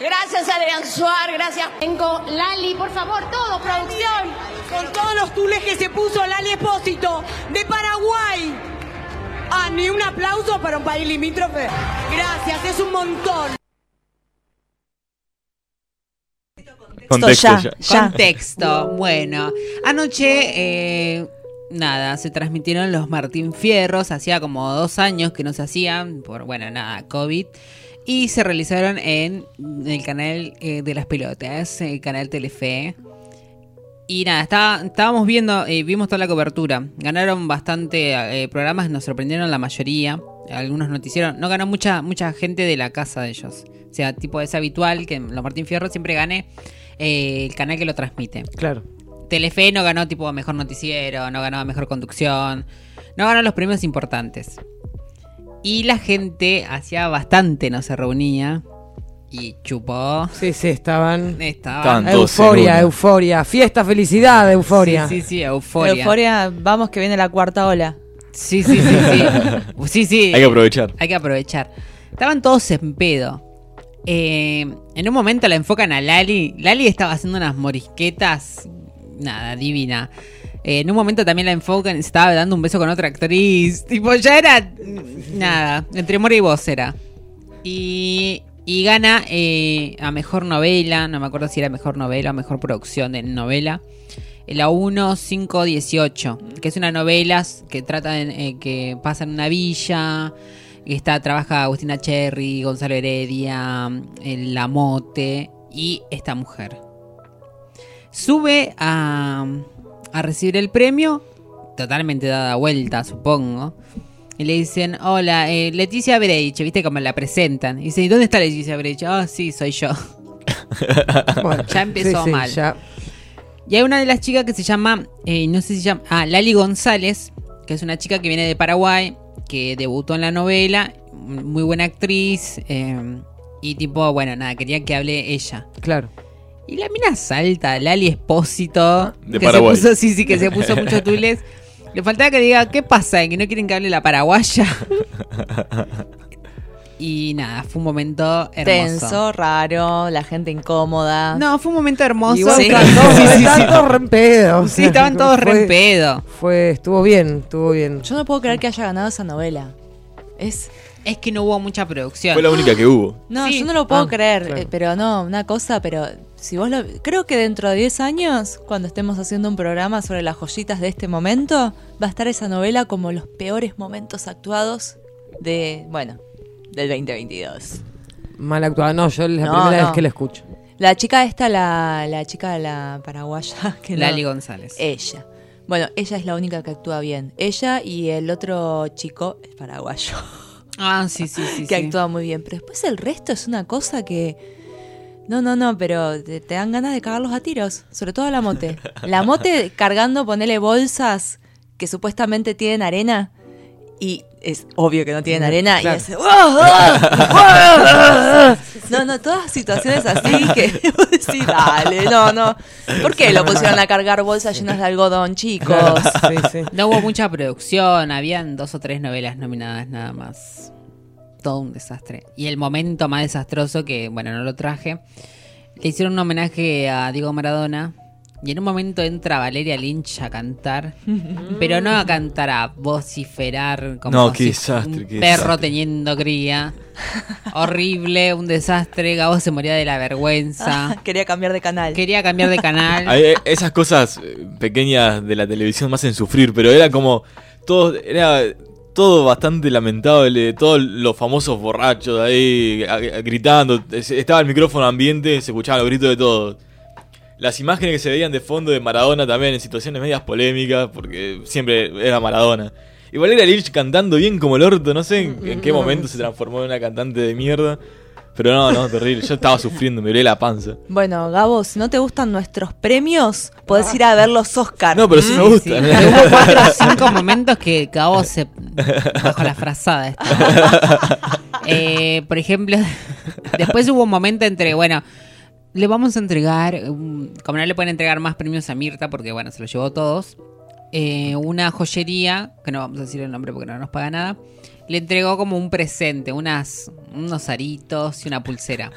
Gracias Adrián Suárez, gracias. Tengo Lali, por favor, todo, producción. Con todos los tules que se puso Lali Espósito de Paraguay. Ah, ni un aplauso para un país limítrofe. Gracias, es un montón. Contexto ya. Contexto. Bueno, anoche, eh, nada, se transmitieron los Martín Fierros. Hacía como dos años que no se hacían, por, bueno, nada, COVID. Y se realizaron en el canal eh, de las pelotas, el canal Telefe. Y nada, estaba- estábamos viendo, eh, vimos toda la cobertura. Ganaron bastante eh, programas, nos sorprendieron la mayoría. Algunos noticieros. No ganó mucha, mucha gente de la casa de ellos. O sea, tipo es habitual que los Martín Fierro siempre gane eh, el canal que lo transmite. Claro. Telefe no ganó tipo mejor noticiero, no ganó mejor conducción, no ganó los premios importantes. Y la gente hacía bastante no se reunía y chupó. Sí, sí, estaban. Estaban. Euforia, euforia. Fiesta, felicidad, euforia. Sí, sí, sí, euforia. Euforia, vamos que viene la cuarta ola. Sí, sí, sí, sí. sí, sí. Hay que aprovechar. Hay que aprovechar. Estaban todos en pedo. Eh, en un momento la enfocan a Lali. Lali estaba haciendo unas morisquetas. Nada, divina. Eh, en un momento también la enfocan. Estaba dando un beso con otra actriz. Tipo, ya era. Nada, entre Mora y vos era. Y, y gana eh, a mejor novela. No me acuerdo si era mejor novela o mejor producción de novela. La 1518, que es una novela que trata de, eh, que pasa en una villa. Y está, trabaja Agustina Cherry, Gonzalo Heredia, el Lamote y esta mujer. Sube a, a recibir el premio, totalmente dada vuelta, supongo. Y le dicen, hola, eh, Leticia Breiche, ¿viste cómo la presentan? Y dice, ¿y dónde está Leticia Breiche? Ah, sí, soy yo. Bueno, ya empezó sí, sí, mal. ya. Y hay una de las chicas que se llama, eh, no sé si se llama, ah, Lali González, que es una chica que viene de Paraguay, que debutó en la novela, muy buena actriz, eh, y tipo, bueno, nada, quería que hable ella. Claro. Y la mina salta, Lali Espósito, De que Paraguay. se puso, sí, sí, que se puso mucho tules. Le faltaba que diga, ¿qué pasa? ¿Que no quieren que hable la paraguaya? y nada, fue un momento hermoso. Tenso, raro, la gente incómoda. No, fue un momento hermoso. Sí. estaban todos, Sí, sí, sí. estaban todos re en pedo, o Sí, estaban todos re en pedo. Fue, estuvo bien, estuvo bien. Yo no puedo creer que haya ganado esa novela. Es. Es que no hubo mucha producción. Fue la única que hubo. No, Sí. yo no lo puedo Ah, creer, claro. eh, pero no, una cosa, pero si vos lo... Creo que dentro de 10 años, cuando estemos haciendo un programa sobre las joyitas de este momento, va a estar esa novela como los peores momentos actuados de, bueno, del 2022. Mal actuada. No, yo es la No, primera no. vez que la escucho. La chica esta, la, la chica de la paraguaya, que no- Lali González. Ella. Bueno, ella es la única que actúa bien. Ella y el otro chico, el paraguayo, Ah, sí, sí, sí. que sí. actúa muy bien. Pero después el resto es una cosa que... No, no, no, pero te, te dan ganas de cagarlos a tiros. Sobre todo la mote. La mote cargando, ponele bolsas que supuestamente tienen arena. Y es obvio que no tienen arena. Claro. Y hace... No, no, todas situaciones así que vos decís, dale, no, no. ¿Por qué lo pusieron a cargar bolsas llenas de algodón, chicos? Sí, sí. No hubo mucha producción, habían dos o tres novelas nominadas nada más. Todo un desastre. Y el momento más desastroso, que bueno, no lo traje, le hicieron un homenaje a Diego Maradona. Y en un momento entra Valeria Lynch a cantar, pero no a cantar, a vociferar como No, qué si desastre, un qué perro desastre. teniendo cría. Horrible, un desastre. Gabo se moría de la vergüenza. Quería cambiar de canal. Quería cambiar de canal. Hay- eh, esas cosas eh, pequeñas de la televisión me hacen sufrir, pero era como todo era todo bastante lamentable, todos los famosos borrachos ahí gritando, Es- estaba el micrófono ambiente, se escuchaban los gritos de todos. Las imágenes que se veían de fondo de Maradona también en situaciones medias polémicas, porque siempre era Maradona. Y Valeria Lynch cantando bien como el orto, no sé en, en qué momento se transformó en una cantante de mierda. Pero no, no, terrible. Yo estaba sufriendo, me dolía la panza. Bueno, Gabo, si no te gustan nuestros premios, podés ir a ver los Oscars. No, pero sí me gustan. Hubo cuatro o cinco momentos que Gabo se bajo la frazada. esta. Eh, por ejemplo, después hubo un momento entre, bueno, le vamos a entregar, um, como no le pueden entregar más premios a Mirta, porque bueno, se los llevó todos, eh, una joyería, que no vamos a decir el nombre porque no nos paga nada, le entregó como un presente, unas, unos aritos y una pulsera.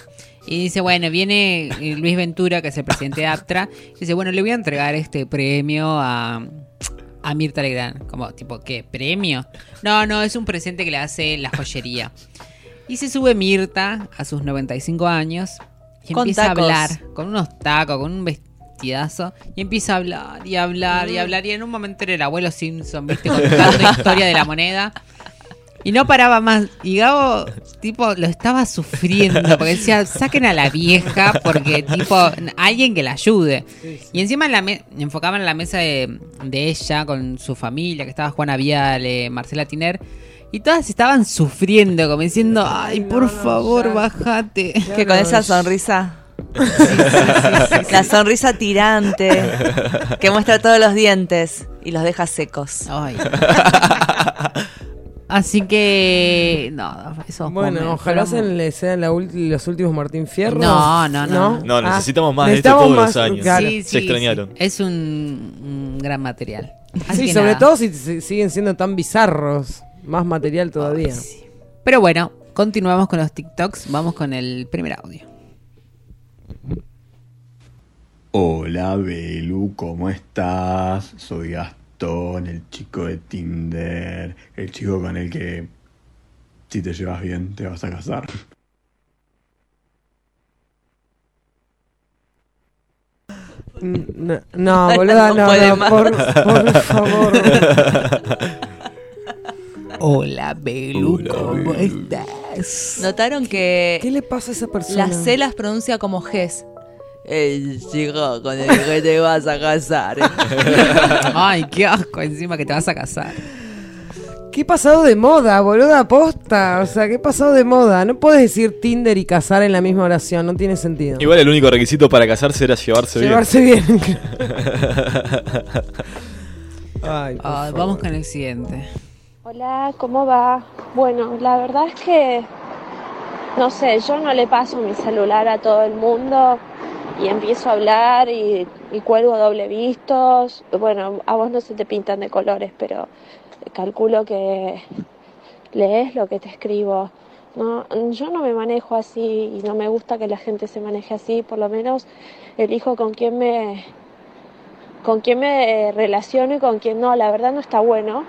Y dice, bueno, viene eh, Luis Ventura, que es el presidente de APTRA, y dice, bueno, le voy a entregar este premio a, a Mirta Legrand. Como, tipo, ¿qué? ¿Premio? No, no, es un presente que le hace la joyería. Y se sube Mirta a sus 95 años y Con empieza tacos. a hablar, con unos tacos, con un vestidazo, y empieza a hablar y hablar y hablar. Y en un momento era el abuelo Simpson, ¿viste? Contando historia de la moneda. Y no paraba más. Y Gabo, tipo, lo estaba sufriendo. Porque decía, saquen a la vieja. Porque, tipo, alguien que la ayude. Y encima en la me- enfocaban en la mesa de, de ella con su familia, que estaba Juana Viale, Marcela Tiner. Y todas estaban sufriendo, como diciendo, ay, por favor, bájate. Que con esa sonrisa. La sonrisa tirante que muestra todos los dientes y los deja secos. Ay. Así que. No, eso es Bueno, ojalá pero- sean, le sean la los últimos Martín Fierro. No, no, no. No, Ah, necesitamos más de esto necesitamos todos más, los años. claro. Sí, Se extrañaron. sí. Es un, un gran material. Así Sí, sobre nada. todo si si siguen siendo tan bizarros. Más material todavía. Pero bueno, continuamos con los TikToks. Vamos con el primer audio. Hola Belu, ¿cómo estás? Soy Gastón, el chico de Tinder, el chico con el que si te llevas bien te vas a casar. No, no, boluda, No no, puede no, por favor. Hola, Belu, ¿cómo estás? ¿Notaron que ¿Qué le pasa a esa persona? las C las pronuncia como Gs? El chico con el que te vas a casar. Ay, qué asco, encima que te vas a casar. ¿Qué pasado de moda, boluda? Posta. O sea, ¿qué pasado de moda? No puedes decir Tinder y casar en la misma oración. No tiene sentido. Igual el único requisito para casarse era llevarse bien. Llevarse bien. Ay, por Ay, favor. vamos con el siguiente. Hola, ¿cómo va? Bueno, la verdad es que, no sé, yo no le paso mi celular a todo el mundo y empiezo a hablar y, y cuelgo doble vistos. Bueno, a vos no se te pintan de colores, pero calculo que lees lo que te escribo. No, yo no me manejo así y no me gusta que la gente se maneje así, por lo menos elijo con quién me con quién me relaciono y con quién no, la verdad no está bueno,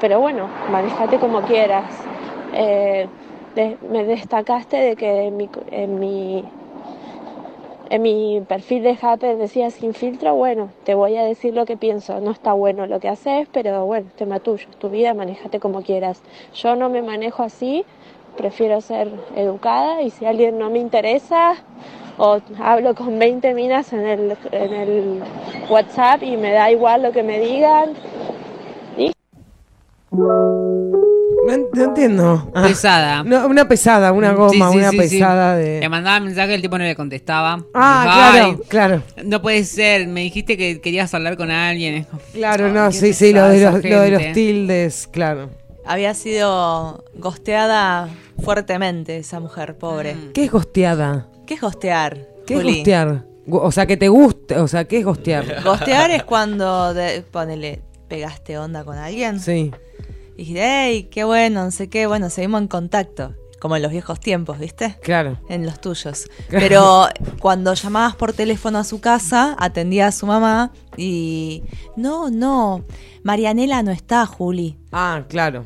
pero bueno, manejate como quieras. Eh, me destacaste de que en mi, en mi, en mi perfil de Happy decía sin filtro, bueno, te voy a decir lo que pienso, no está bueno lo que haces, pero bueno, tema tuyo, tu vida, manejate como quieras. Yo no me manejo así, prefiero ser educada y si alguien no me interesa o hablo con 20 minas en el, en el WhatsApp y me da igual lo que me digan, No, en- no entiendo. Ah. Pesada. No, una pesada, una goma, Sí, sí, una sí, sí. pesada de. Le mandaba mensaje, el tipo no le contestaba. Ah, Ay, claro, claro. No puede ser, me dijiste que querías hablar con alguien. Claro, no, sí, sí, lo de, los, lo de los gente. tildes, claro. Había sido gosteada fuertemente esa mujer, pobre. ¿Qué es gosteada? ¿Qué es gostear? ¿Qué es gostear? O sea, que te guste, o sea, ¿qué es gostear? Gostear es cuando, de- ponele, pegaste onda con alguien. Sí. Y dijiste, hey, qué bueno, no sé qué, bueno, seguimos en contacto. Como en los viejos tiempos, ¿viste? Claro. En los tuyos. Pero cuando llamabas por teléfono a su casa, atendía a su mamá y. No, no, Marianela no está, Juli. Ah, claro.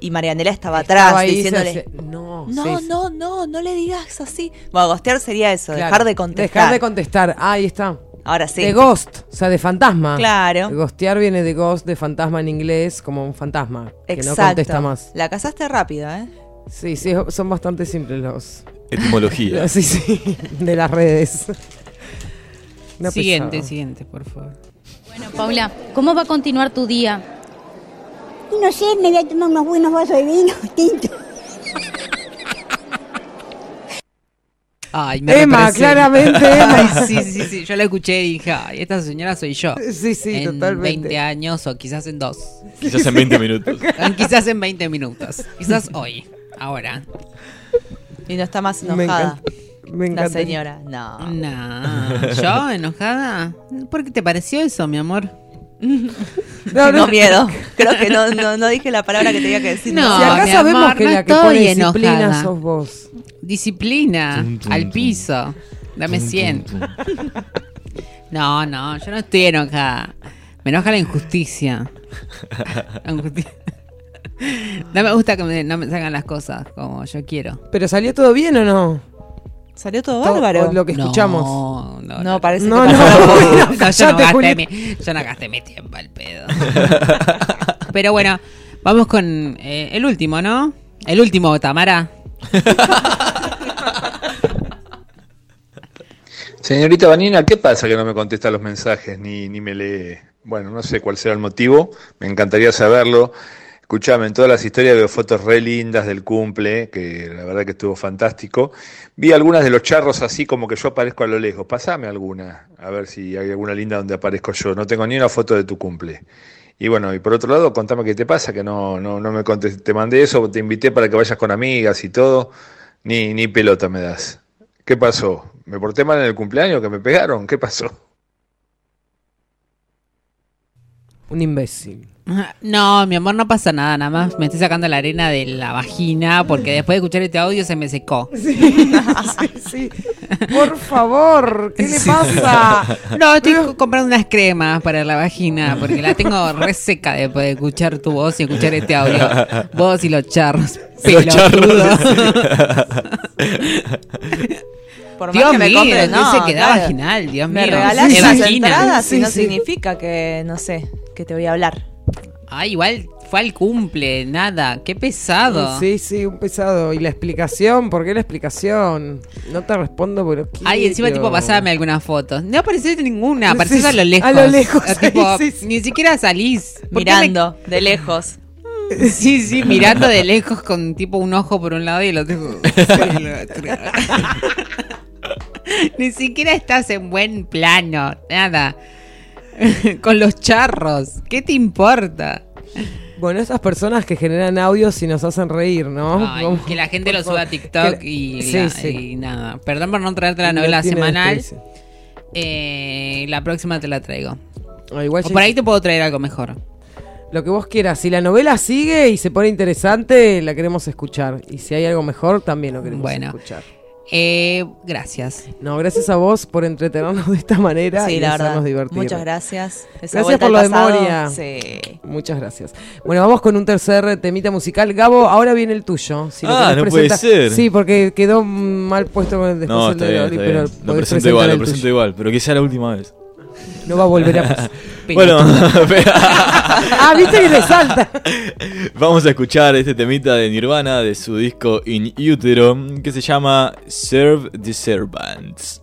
Y Marianela estaba Estaba atrás diciéndole. hace- no, No, sí, no, no, no le digas así. Bueno, gostear sería eso, Claro. dejar de contestar. Dejar de contestar. Ah, ahí está. Ahora sí. De ghost, o sea, de fantasma. Claro. Gostear viene de ghost, de fantasma en inglés, como un fantasma. Que Exacto. no contesta más. La casaste rápido, ¿eh? Sí, sí, son bastante simples los. Etimología. Sí, sí, de las redes. Siguiente, siguiente, por favor. Bueno, Paula, ¿cómo va a continuar tu día? No sé, me voy a tomar unos buenos vasos de vino tinto. Ay, me Emma, representa. claramente, Emma. Ay, sí, sí, sí. Yo la escuché y dije, ay, esta señora soy yo. Sí, sí, en totalmente. 20 años o quizás en dos. Quizás en 20 minutos. quizás en 20 minutos. Quizás hoy. Ahora. Y no está más Me enojada. encanta. Me La encanta. señora, no. No. ¿Yo enojada? ¿Por qué te pareció eso, mi amor? No, Tengo no. miedo. Creo que no, no, no dije la palabra que tenía que decir. No, si acá sabemos amor, que no la que pone disciplina enojada. sos vos. Disciplina. Tum, tum, al piso. Dame 100. No, no, yo no estoy enojada. Me enoja la injusticia. La injusticia. No me gusta que me- no me salgan las cosas como yo quiero. ¿Pero salió todo bien o no? Salió todo Todo- bárbaro. lo que No, escuchamos. No, no, No, parece No, que no, No, yo, no gasté mi, yo no gasté mi tiempo al pedo. Pero bueno, vamos con eh, el último, ¿no? El último, Tamara. Señorita Vanina, ¿qué pasa que no me contesta los mensajes ni, ni me lee? Bueno, no sé cuál será el motivo, me encantaría saberlo. Escuchame, en todas las historias veo fotos re lindas del cumple, que la verdad que estuvo fantástico. Vi algunas de los charros así como que yo aparezco a lo lejos. Pasame alguna, a ver si hay alguna linda donde aparezco yo. No tengo ni una foto de tu cumple. Y bueno, y por otro lado, contame qué te pasa, que no, no, no me contesté. Te mandé eso, te invité para que vayas con amigas y todo. Ni, ni pelota me das. ¿Qué pasó? ¿Me porté mal en el cumpleaños? ¿Que me pegaron? ¿Qué pasó? Un imbécil. No, mi amor, no pasa nada, nada más me estoy sacando la arena de la vagina porque después de escuchar este audio se me secó. Sí, sí, sí. Por favor, ¿qué le pasa? No, estoy co- comprando unas cremas para la vagina porque la tengo reseca después de escuchar tu voz y escuchar este audio. Vos y los charros. Los pelotudo. Por más Dios que me compre, no, se queda claro. vaginal, Dios Me mío. esas vagina. entradas y Sí, no sí. significa que, no sé, que te voy a hablar. Ay, igual fue al cumple, nada, qué pesado. Sí, sí, un pesado. ¿Y la explicación? ¿Por qué la explicación? No te respondo, pero Ay, encima tipo pasame algunas fotos. No apareciste ninguna, apareces sí, a lo lejos. a lo lejos, Ah, tipo, sí, sí. Ni siquiera salís. ¿Por qué Mirando, de lejos. Sí, sí, mirando de lejos con tipo un ojo por un lado y el otro por el otro. Ni siquiera estás en buen plano, nada. con los charros, ¿qué te importa? Bueno, esas personas que generan audios y nos hacen reír, ¿no? Ay, que la gente lo suba a. TikTok y, sí, la- sí. y nada. Perdón por no traerte la No novela semanal. Eh, la próxima te la traigo. Ah, igual O por ahí te puedo traer algo mejor. Lo que vos quieras. Si la novela sigue y se pone interesante, la queremos escuchar. Y si hay algo mejor, también lo queremos Bueno. escuchar. Eh, gracias. No, gracias a vos por entretenernos de esta manera Sí, y la hacernos verdad. divertir. Muchas gracias. Esa Gracias por la pasado, memoria. Sí. Muchas gracias. Bueno, vamos con un tercer temita musical. Gabo, ahora viene el tuyo. Si lo Ah, no puede presentar. ser. Sí, porque quedó mal puesto con el después No, el de está pero bien. Lo presento igual, lo presento igual, pero que sea la última vez. No va a volver a bueno, ah, viste que le salta. vamos a escuchar este temita de Nirvana de su disco In Utero que se llama Serve the Servants.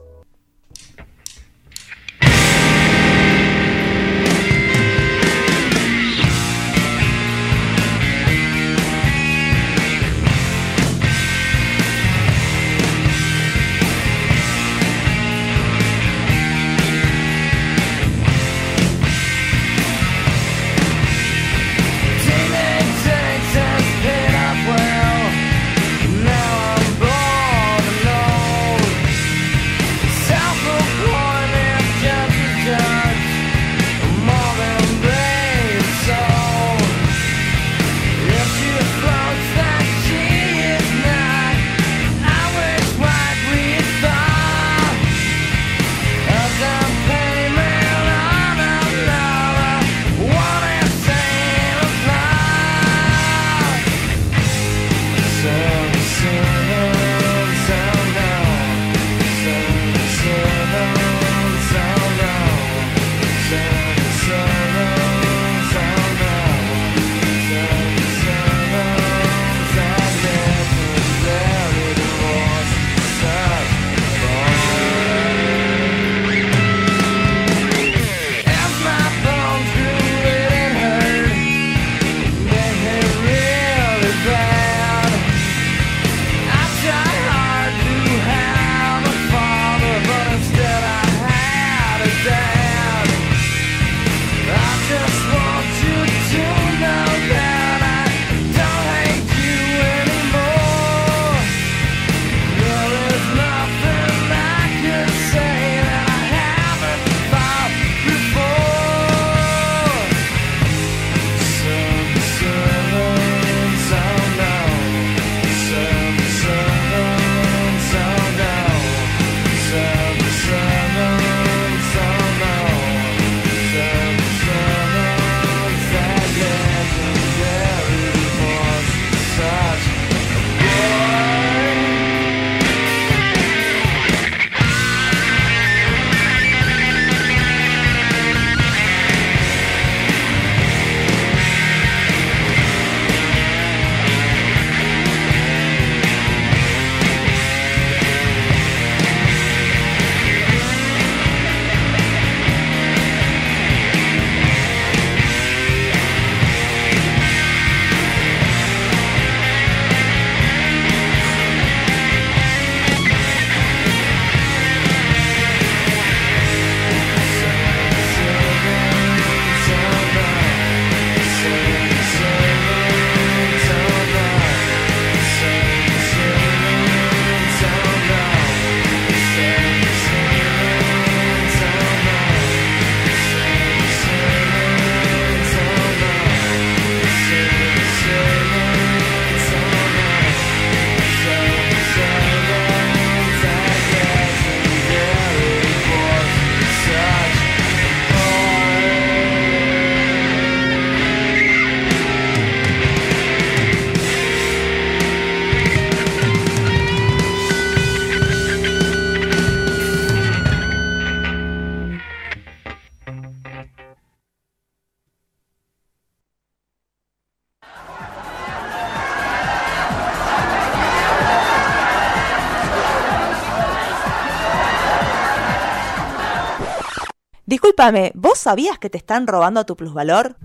Discúlpame, ¿vos sabías que te están robando tu plusvalor?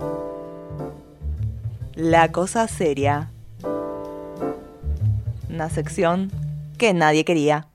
La cosa seria. Una sección que nadie quería.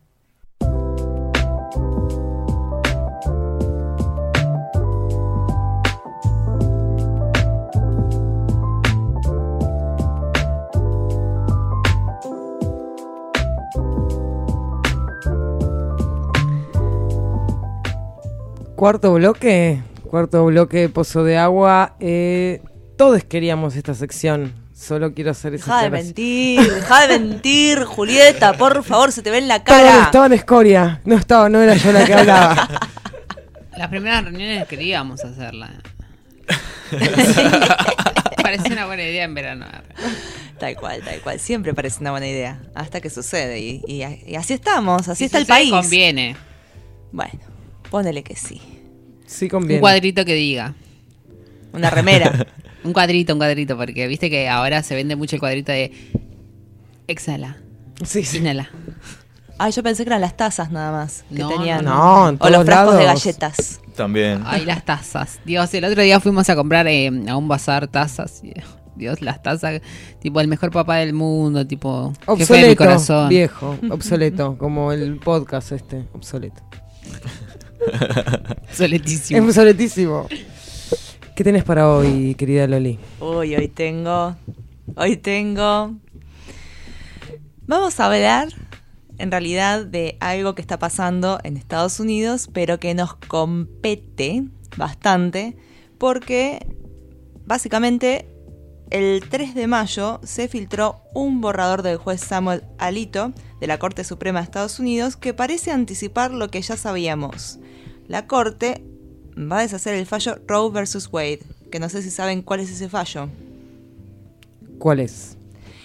Cuarto bloque, cuarto bloque, pozo de agua. Eh, todos queríamos esta sección. Solo quiero hacer esa Deja de mentir, deja de mentir, Julieta, por favor, se te ve en la cara. estaba en escoria. No estaba, no era yo la que hablaba. Las primeras reuniones queríamos hacerla. Parece una buena idea en verano. Tal cual, tal cual. Siempre parece una buena idea. Hasta que sucede. Y, y- y así estamos, así Si está el país. conviene. Bueno, ponele que sí. Sí, Un cuadrito que diga. Una remera. un cuadrito, un cuadrito, porque viste que ahora se vende mucho el cuadrito de exhala. Sí, sí. Inhala. Ah, yo pensé que eran las tazas nada más. Que No, tenían. no, en o los frascos de galletas. También. Ay, las tazas. Dios, el otro día fuimos a comprar eh, a un bazar tazas. Dios, las tazas, tipo el mejor papá del mundo, tipo jefe de mi Obsoleto, corazón. viejo, obsoleto, como el podcast este, obsoleto. Obsoletísimo. Es obsoletísimo. ¿Qué tenés para hoy, querida Loli? Uy, hoy tengo. Hoy tengo. Vamos a hablar, en realidad, de algo que está pasando en Estados Unidos, pero que nos compete bastante, porque básicamente el 3 de mayo se filtró un borrador del juez Samuel Alito de la Corte Suprema de Estados Unidos que parece anticipar lo que ya sabíamos. La Corte va a deshacer el fallo Roe versus Wade, que no sé si saben cuál es ese fallo. ¿Cuál es?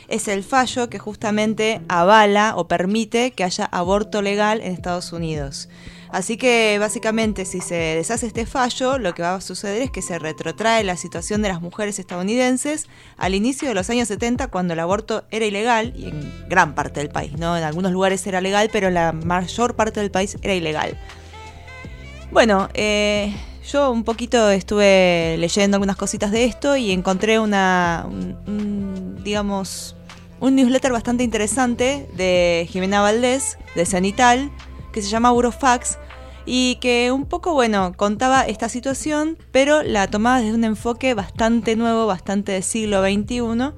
Es el fallo que justamente avala o permite que haya aborto legal en Estados Unidos. Así que básicamente si se deshace este fallo, lo que va a suceder es que se retrotrae la situación de las mujeres estadounidenses al inicio de los años 70 cuando el aborto era ilegal y en gran parte del país, ¿no? En algunos lugares era legal, pero en la mayor parte del país era ilegal. Bueno, eh, yo un poquito estuve leyendo algunas cositas de esto y encontré una, un- digamos, un newsletter bastante interesante de Jimena Valdés, de Cenital, que se llama Burofax, y que un poco, bueno, contaba esta situación, pero la tomaba desde un enfoque bastante nuevo, bastante del siglo XXI,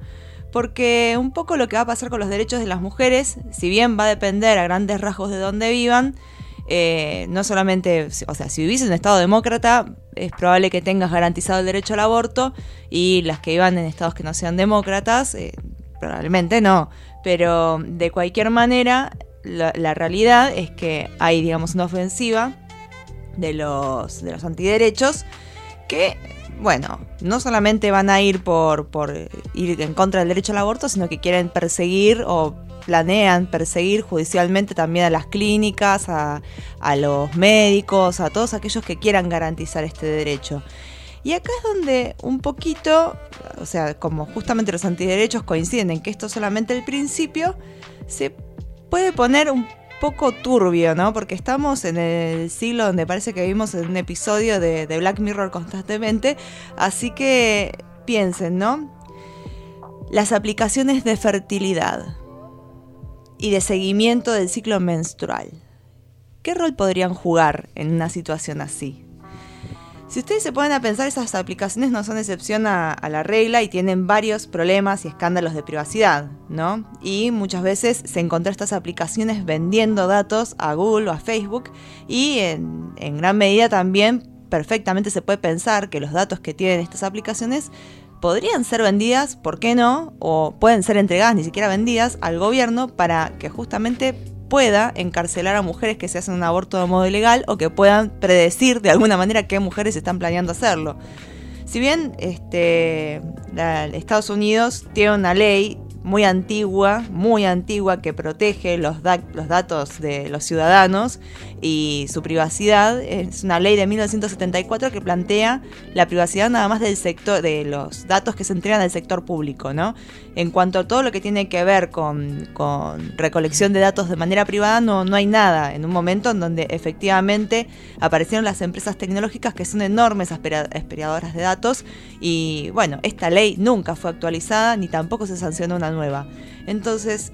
porque un poco lo que va a pasar con los derechos de las mujeres, si bien va a depender a grandes rasgos de dónde vivan, eh, no solamente, o sea, si vivís en un estado demócrata, es probable que tengas garantizado el derecho al aborto y las que vivan en estados que no sean demócratas, eh, probablemente no. Pero de cualquier manera, la, la realidad es que hay, digamos, una ofensiva de los, de los antiderechos que, bueno, no solamente van a ir por, por ir en contra del derecho al aborto, sino que quieren perseguir o planean perseguir judicialmente también a las clínicas, a, a los médicos, a todos aquellos que quieran garantizar este derecho. Y acá es donde un poquito, o sea, como justamente los antiderechos coinciden en que esto es solamente el principio, se puede poner un poco turbio, ¿no? Porque estamos en el siglo donde parece que vivimos en un episodio de, de Black Mirror constantemente, así que piensen, ¿no? Las aplicaciones de fertilidad y de seguimiento del ciclo menstrual. ¿Qué rol podrían jugar en una situación así? Si ustedes se ponen a pensar, esas aplicaciones no son excepción a, la regla y tienen varios problemas y escándalos de privacidad, ¿no? Y muchas veces se encontró estas aplicaciones vendiendo datos a Google o a Facebook y en gran medida también perfectamente se puede pensar que los datos que tienen estas aplicaciones podrían ser vendidas, ¿por qué no? O pueden ser entregadas, ni siquiera vendidas, al gobierno para que justamente pueda encarcelar a mujeres que se hacen un aborto de modo ilegal o que puedan predecir de alguna manera qué mujeres están planeando hacerlo. Si bien este, Estados Unidos tiene una ley muy antigua, muy antigua, que protege los datos de los ciudadanos y su privacidad. Es una ley de 1974 que plantea la privacidad nada más del sector, de los datos que se entregan del sector público, ¿no? En cuanto a todo lo que tiene que ver con, con recolección de datos de manera privada, no, no hay nada. En un momento en donde efectivamente aparecieron las empresas tecnológicas que son enormes aspira- aspiradoras de datos y bueno, esta ley nunca fue actualizada ni tampoco se sancionó una nueva. Entonces,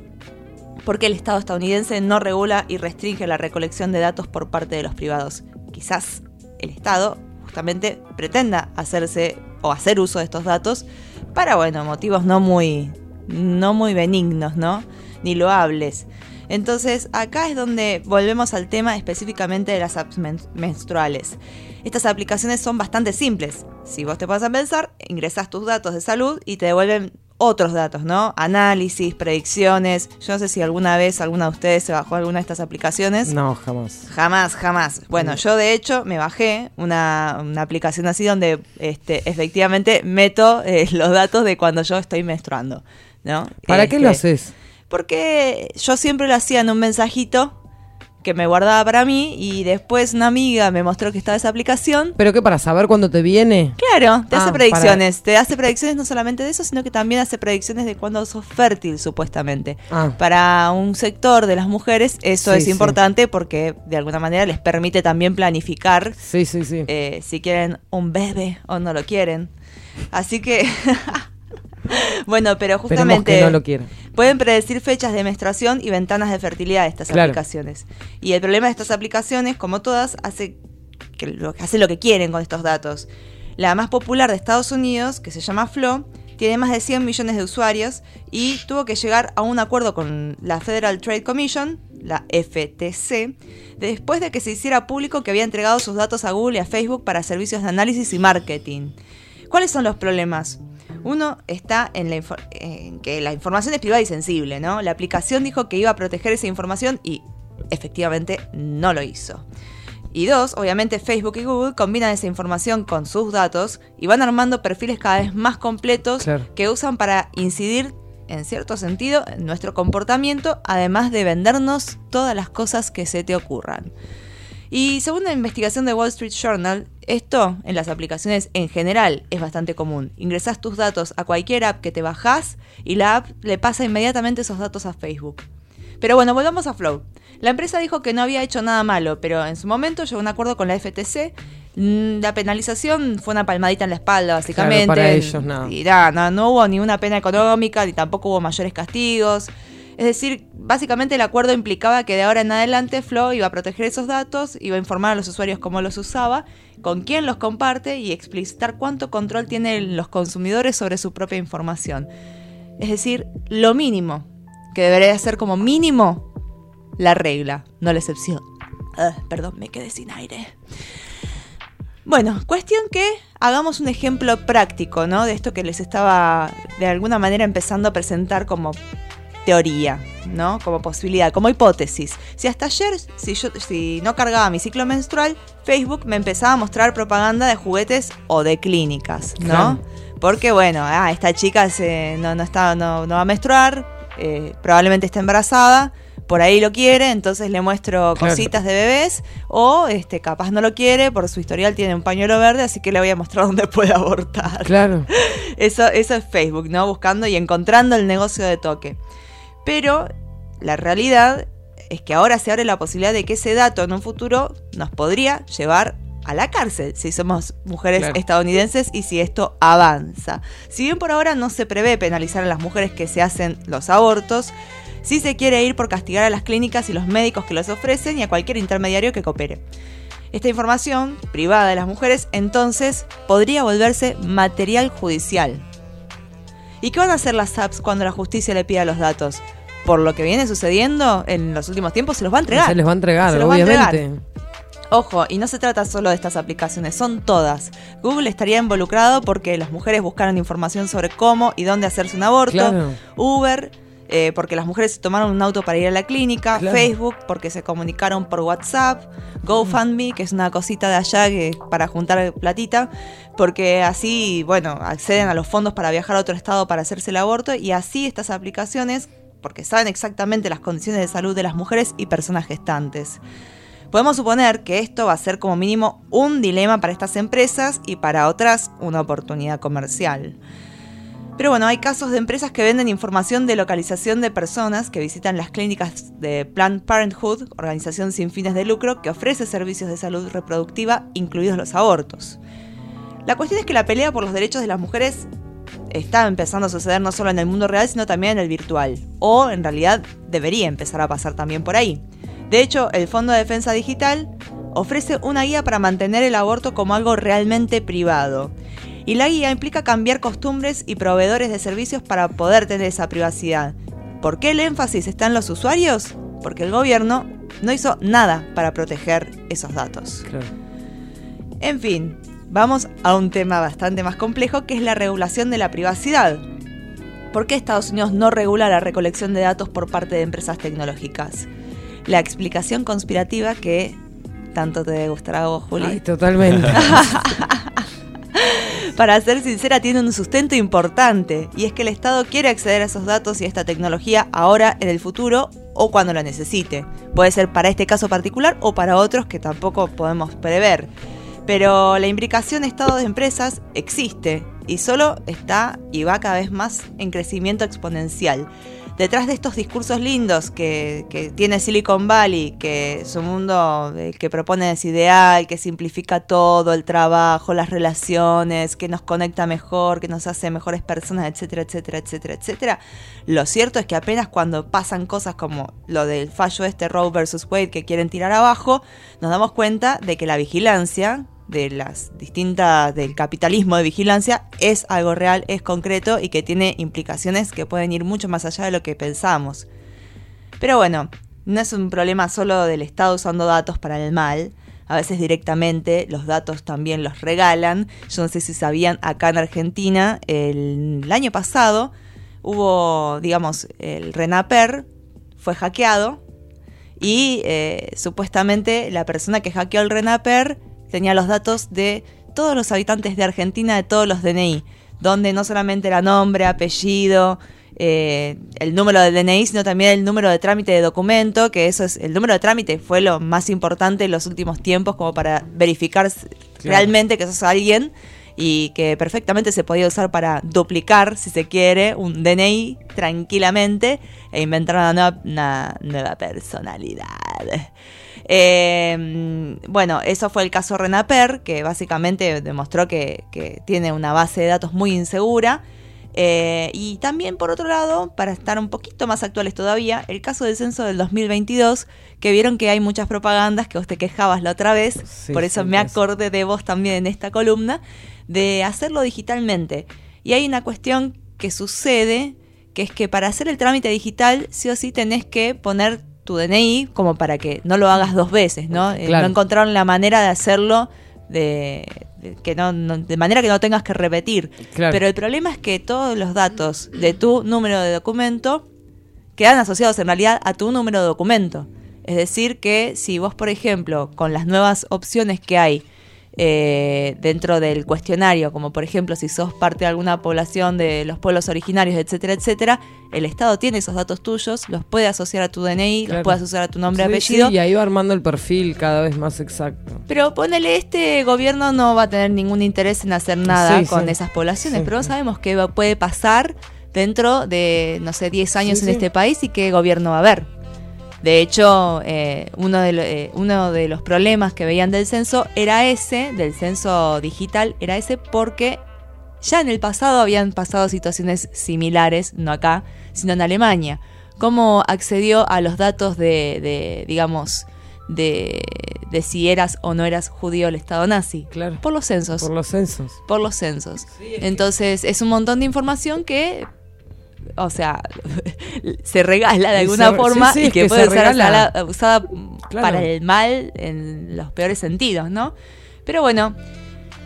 ¿por qué el Estado estadounidense no regula y restringe la recolección de datos por parte de los privados? Quizás el Estado justamente pretenda hacerse o hacer uso de estos datos para, bueno, motivos no muy, no muy benignos, ¿no? Ni loables. Entonces, acá es donde volvemos al tema específicamente de las apps men- menstruales. Estas aplicaciones son bastante simples. Si vos te vas a pensar, ingresas tus datos de salud y te devuelven otros datos, ¿no? Análisis, predicciones. Yo no sé si alguna vez alguna de ustedes se bajó alguna de estas aplicaciones. No, jamás. Jamás, jamás. Bueno, yo de hecho me bajé una, una aplicación así donde este, efectivamente meto eh, los datos de cuando yo estoy menstruando, ¿no? ¿Para qué lo Este, haces? Porque yo siempre lo hacía en un mensajito que me guardaba para mí y después una amiga me mostró que estaba esa aplicación. ¿Pero qué? ¿Para saber cuándo te viene? Claro, te Ah, hace predicciones. Te hace predicciones no solamente de eso, sino que también hace predicciones de cuándo sos fértil, supuestamente. Ah. Para un sector de las mujeres eso Sí, es sí. importante porque de alguna manera les permite también planificar Sí, sí, sí. eh, si quieren un bebé o no lo quieren. Así que... bueno, pero justamente... que no lo quieran. Pueden predecir fechas de menstruación y ventanas de fertilidad de estas Claro. aplicaciones. Y el problema de estas aplicaciones, como todas, hace, que lo, hace lo que quieren con estos datos. La más popular de Estados Unidos, que se llama Flo, tiene más de 100 millones de usuarios y tuvo que llegar a un acuerdo con la Federal Trade Commission, la FTC, después de que se hiciera público que había entregado sus datos a Google y a Facebook para servicios de análisis y marketing. ¿Cuáles son los problemas? Uno está en, la info- en que la información es privada y sensible, ¿no? La aplicación dijo que iba a proteger esa información y efectivamente no lo hizo. Y dos, obviamente Facebook y Google combinan esa información con sus datos y van armando perfiles cada vez más completos Claro. que usan para incidir, en cierto sentido, en nuestro comportamiento, además de vendernos todas las cosas que se te ocurran. Y según la investigación de Wall Street Journal, esto en las aplicaciones en general es bastante común. Ingresás tus datos a cualquier app que te bajás y la app le pasa inmediatamente esos datos a Facebook. Pero bueno, volvamos a Flow. La empresa dijo que no había hecho nada malo, pero en su momento llegó a un acuerdo con la FTC. Mm, La penalización fue una palmadita en la espalda, básicamente. Claro, para ellos, nada. Y nada, no, no hubo ni una pena económica, ni tampoco hubo mayores castigos. Es decir, básicamente el acuerdo implicaba que de ahora en adelante Flow iba a proteger esos datos, iba a informar a los usuarios cómo los usaba, con quién los comparte y explicitar cuánto control tienen los consumidores sobre su propia información. Es decir, lo mínimo que debería ser como mínimo la regla, no la excepción. Ah, perdón, me quedé sin aire. Bueno, cuestión que hagamos un ejemplo práctico, ¿no? De esto que les estaba de alguna manera empezando a presentar como teoría, ¿no? Como posibilidad, como hipótesis. Si hasta ayer, si yo si no cargaba mi ciclo menstrual, Facebook me empezaba a mostrar propaganda de juguetes o de clínicas, ¿no? Claro. Porque bueno, ah, esta chica se, no, no, está, no, no va a menstruar, eh, probablemente está embarazada, por ahí lo quiere, entonces le muestro Claro. cositas de bebés, o este, capaz no lo quiere, por su historial tiene un pañuelo verde, así que le voy a mostrar dónde puede abortar. Claro. Eso, eso es Facebook, ¿no? Buscando y encontrando el negocio de toque. Pero la realidad es que ahora se abre la posibilidad de que ese dato en un futuro nos podría llevar a la cárcel si somos mujeres Claro. estadounidenses y si esto avanza. Si bien por ahora no se prevé penalizar a las mujeres que se hacen los abortos, sí se quiere ir por castigar a las clínicas y los médicos que los ofrecen y a cualquier intermediario que coopere. Esta información privada de las mujeres entonces podría volverse material judicial. ¿Y qué van a hacer las apps cuando la justicia le pida los datos? Por lo que viene sucediendo en los últimos tiempos, se los va a entregar. Se les va a entregar, Se los va a obviamente. entregar. Ojo, y no se trata solo de estas aplicaciones, son todas. Google estaría involucrado porque las mujeres buscaron información sobre cómo y dónde hacerse un aborto. Claro. Uber eh, porque las mujeres tomaron un auto para ir a la clínica, Claro. Facebook porque se comunicaron por WhatsApp, GoFundMe, que es una cosita de allá que, para juntar platita, porque así, bueno, acceden a los fondos para viajar a otro estado para hacerse el aborto y así estas aplicaciones, porque saben exactamente las condiciones de salud de las mujeres y personas gestantes. Podemos suponer que esto va a ser como mínimo un dilema para estas empresas y para otras una oportunidad comercial. Pero bueno, hay casos de empresas que venden información de localización de personas que visitan las clínicas de Planned Parenthood, organización sin fines de lucro que ofrece servicios de salud reproductiva, incluidos los abortos. La cuestión es que la pelea por los derechos de las mujeres está empezando a suceder no solo en el mundo real, sino también en el virtual. O en realidad debería empezar a pasar también por ahí. De hecho, el Fondo de Defensa Digital ofrece una guía para mantener el aborto como algo realmente privado. Y la guía implica cambiar costumbres y proveedores de servicios para poder tener esa privacidad. ¿Por qué el énfasis está en los usuarios? Porque el gobierno no hizo nada para proteger esos datos. En fin, vamos a un tema bastante más complejo que es la regulación de la privacidad. ¿Por qué Estados Unidos no regula la recolección de datos por parte de empresas tecnológicas? La explicación conspirativa que tanto te gustará a vos, Juli. Ay, totalmente. Para ser sincera, tiene un sustento importante, y es que el Estado quiere acceder a esos datos y a esta tecnología ahora, en el futuro o cuando lo necesite. Puede ser para este caso particular o para otros que tampoco podemos prever. Pero la imbricación Estado de empresas existe y solo está y va cada vez más en crecimiento exponencial. Detrás de estos discursos lindos que, tiene Silicon Valley, que su mundo eh, que propone es ideal, que simplifica todo, el trabajo, las relaciones, que nos conecta mejor, que nos hace mejores personas, etcétera, etcétera, etcétera, etcétera. Lo cierto es que apenas cuando pasan cosas como lo del fallo este Roe versus Wade que quieren tirar abajo, nos damos cuenta de que la vigilancia de las distintas del capitalismo de vigilancia es algo real, es concreto y que tiene implicaciones que pueden ir mucho más allá de lo que pensamos. Pero bueno, no es un problema solo del Estado usando datos para el mal. A veces directamente los datos también los regalan. Yo no sé si sabían, acá en Argentina, el, año pasado hubo, digamos, el RENAPER fue hackeado y eh, supuestamente la persona que hackeó el RENAPER tenía los datos de todos los habitantes de Argentina, de todos los DNI, donde no solamente era nombre, apellido, eh, el número del DNI, sino también el número de trámite de documento, que eso es, el número de trámite fue lo más importante en los últimos tiempos, como para verificar realmente que sos alguien y que perfectamente se podía usar para duplicar, si se quiere, un DNI tranquilamente e inventar una nueva, una nueva personalidad. Eh, bueno, eso fue el caso Renaper, que básicamente demostró que, que tiene una base de datos muy insegura. Eh, y también, por otro lado, para estar un poquito más actuales todavía, el caso del censo del 2022, que vieron que hay muchas propagandas, que vos te quejabas la otra vez, Sí, por eso sí, me acordé de vos también en esta columna, de hacerlo digitalmente. Y hay una cuestión que sucede, que es que para hacer el trámite digital, sí o sí tenés que poner tu DNI como para que no lo hagas dos veces, ¿no? Eh, Claro. no encontraron la manera de hacerlo de, de que no, no- de manera que no tengas que repetir. Claro. Pero el problema es que todos los datos de tu número de documento quedan asociados en realidad a tu número de documento. Es decir, que si vos, por ejemplo, con las nuevas opciones que hay eh, dentro del cuestionario, como por ejemplo si sos parte de alguna población de los pueblos originarios, etcétera, etcétera, el Estado tiene esos datos tuyos, los puede asociar a tu DNI, los puede asociar a tu nombre y Sí, apellido. sí, y ahí va armando el perfil cada vez más exacto. Pero ponele, este gobierno no va a tener ningún interés en hacer nada Sí, con esas poblaciones, pero sabemos qué va- puede pasar dentro de, no sé, 10 años en este país y qué gobierno va a haber. De hecho, eh, uno, de lo- eh, uno de los problemas que veían del censo era ese, del censo digital, era ese porque ya en el pasado habían pasado situaciones similares, no acá, sino en Alemania. ¿Cómo accedió a los datos de, de, digamos, de, de si eras o no eras judío el Estado nazi? Claro. Por los censos. Por los censos. Por los censos. Entonces, es un montón de información que, o sea, se regala de alguna se- forma sí, sí, y que, que puede se ser usada, usada Claro. para el mal en los peores sentidos, ¿no? Pero bueno,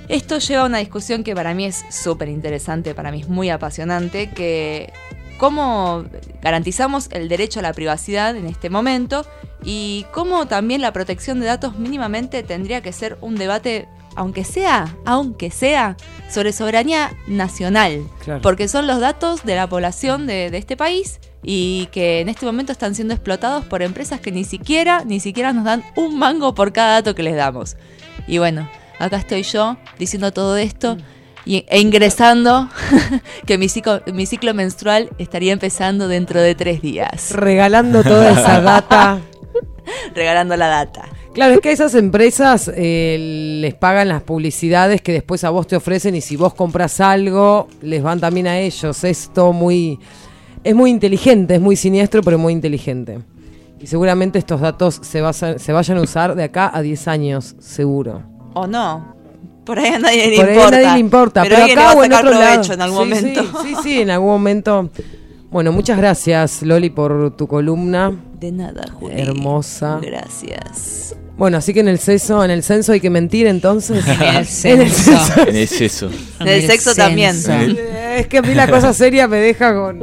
esto lleva a una discusión que para mí es súper interesante, para mí es muy apasionante, que cómo garantizamos el derecho a la privacidad en este momento y cómo también la protección de datos mínimamente tendría que ser un debate, aunque sea, aunque sea, sobre soberanía nacional, Claro. porque son los datos de la población de, de este país y que en este momento están siendo explotados por empresas que ni siquiera, ni siquiera nos dan un mango por cada dato que les damos. Y bueno, acá estoy yo diciendo todo esto y, e ingresando que mi ciclo, mi ciclo menstrual estaría empezando dentro de tres días. Regalando toda esa data. Regalando la data. Claro, es que a esas empresas eh, les pagan las publicidades que después a vos te ofrecen y si vos compras algo, les van también a ellos. Esto muy es muy inteligente, es muy siniestro, pero muy inteligente. Y seguramente estos datos se, basa- se vayan a usar de acá a 10 años, seguro. ¿O no? Por ahí a nadie le Por ahí a importa. nadie le importa, Pero, acá le va o a en sacar otro lado. provecho en algún Sí, momento. Sí, sí, sí, en algún momento. Bueno, muchas gracias, Loli, por tu columna. De nada, Juli. Hermosa. Gracias. Bueno, así que en el censo, en el censo hay que mentir entonces. En el En el censo. En el seso. En el sexo también. Eh, Es que a mí la cosa seria me deja con.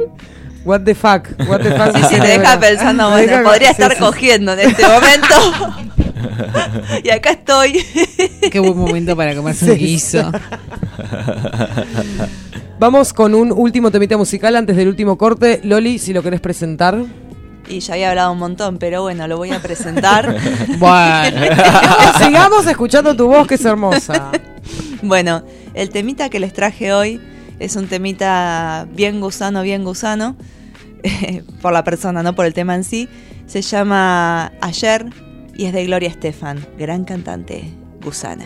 What the fuck, what the fuck. Sí, sí, te deja pensando, bueno, deja- podría estar sí. cogiendo en este momento. y acá estoy. Qué buen momento para comerse un guiso. Vamos con un último temita musical antes del último corte. Loli, si lo querés presentar. Y ya había hablado un montón, pero bueno, lo voy a presentar. Bueno. Sigamos, sigamos escuchando tu voz, que es hermosa. Bueno, el temita que les traje hoy es un temita bien gusano, bien gusano, por la persona, no por el tema en sí. Se llama Ayer y es de Gloria Estefan, gran cantante gusana.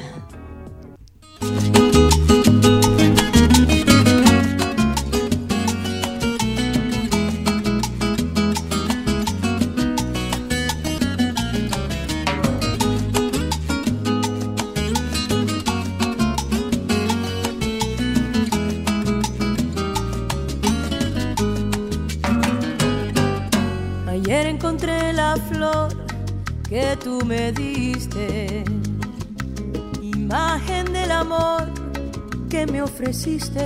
Ofreciste.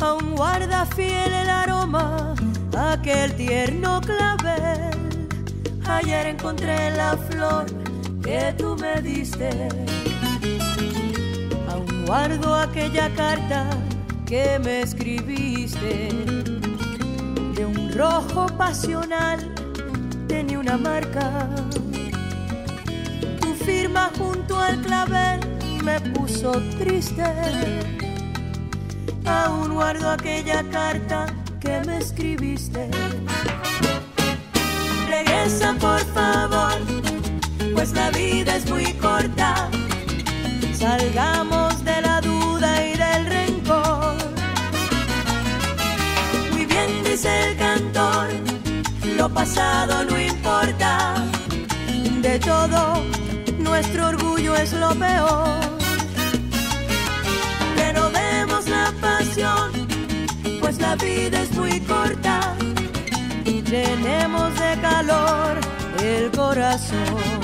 Aún guarda fiel el aroma, aquel tierno clavel. Ayer encontré la flor que tú me diste. Aún guardo aquella carta que me escribiste de un rojo pasional tenía una marca. Tu firma junto al clavel me puso triste. Aún guardo aquella carta que me escribiste. Regresa por favor, pues la vida es muy corta. Salgamos de la duda y del rencor. Muy bien dice el cantor, lo pasado no importa. De todo, nuestro orgullo es lo peor. Pues la vida es muy corta. Llenemos de calor el corazón.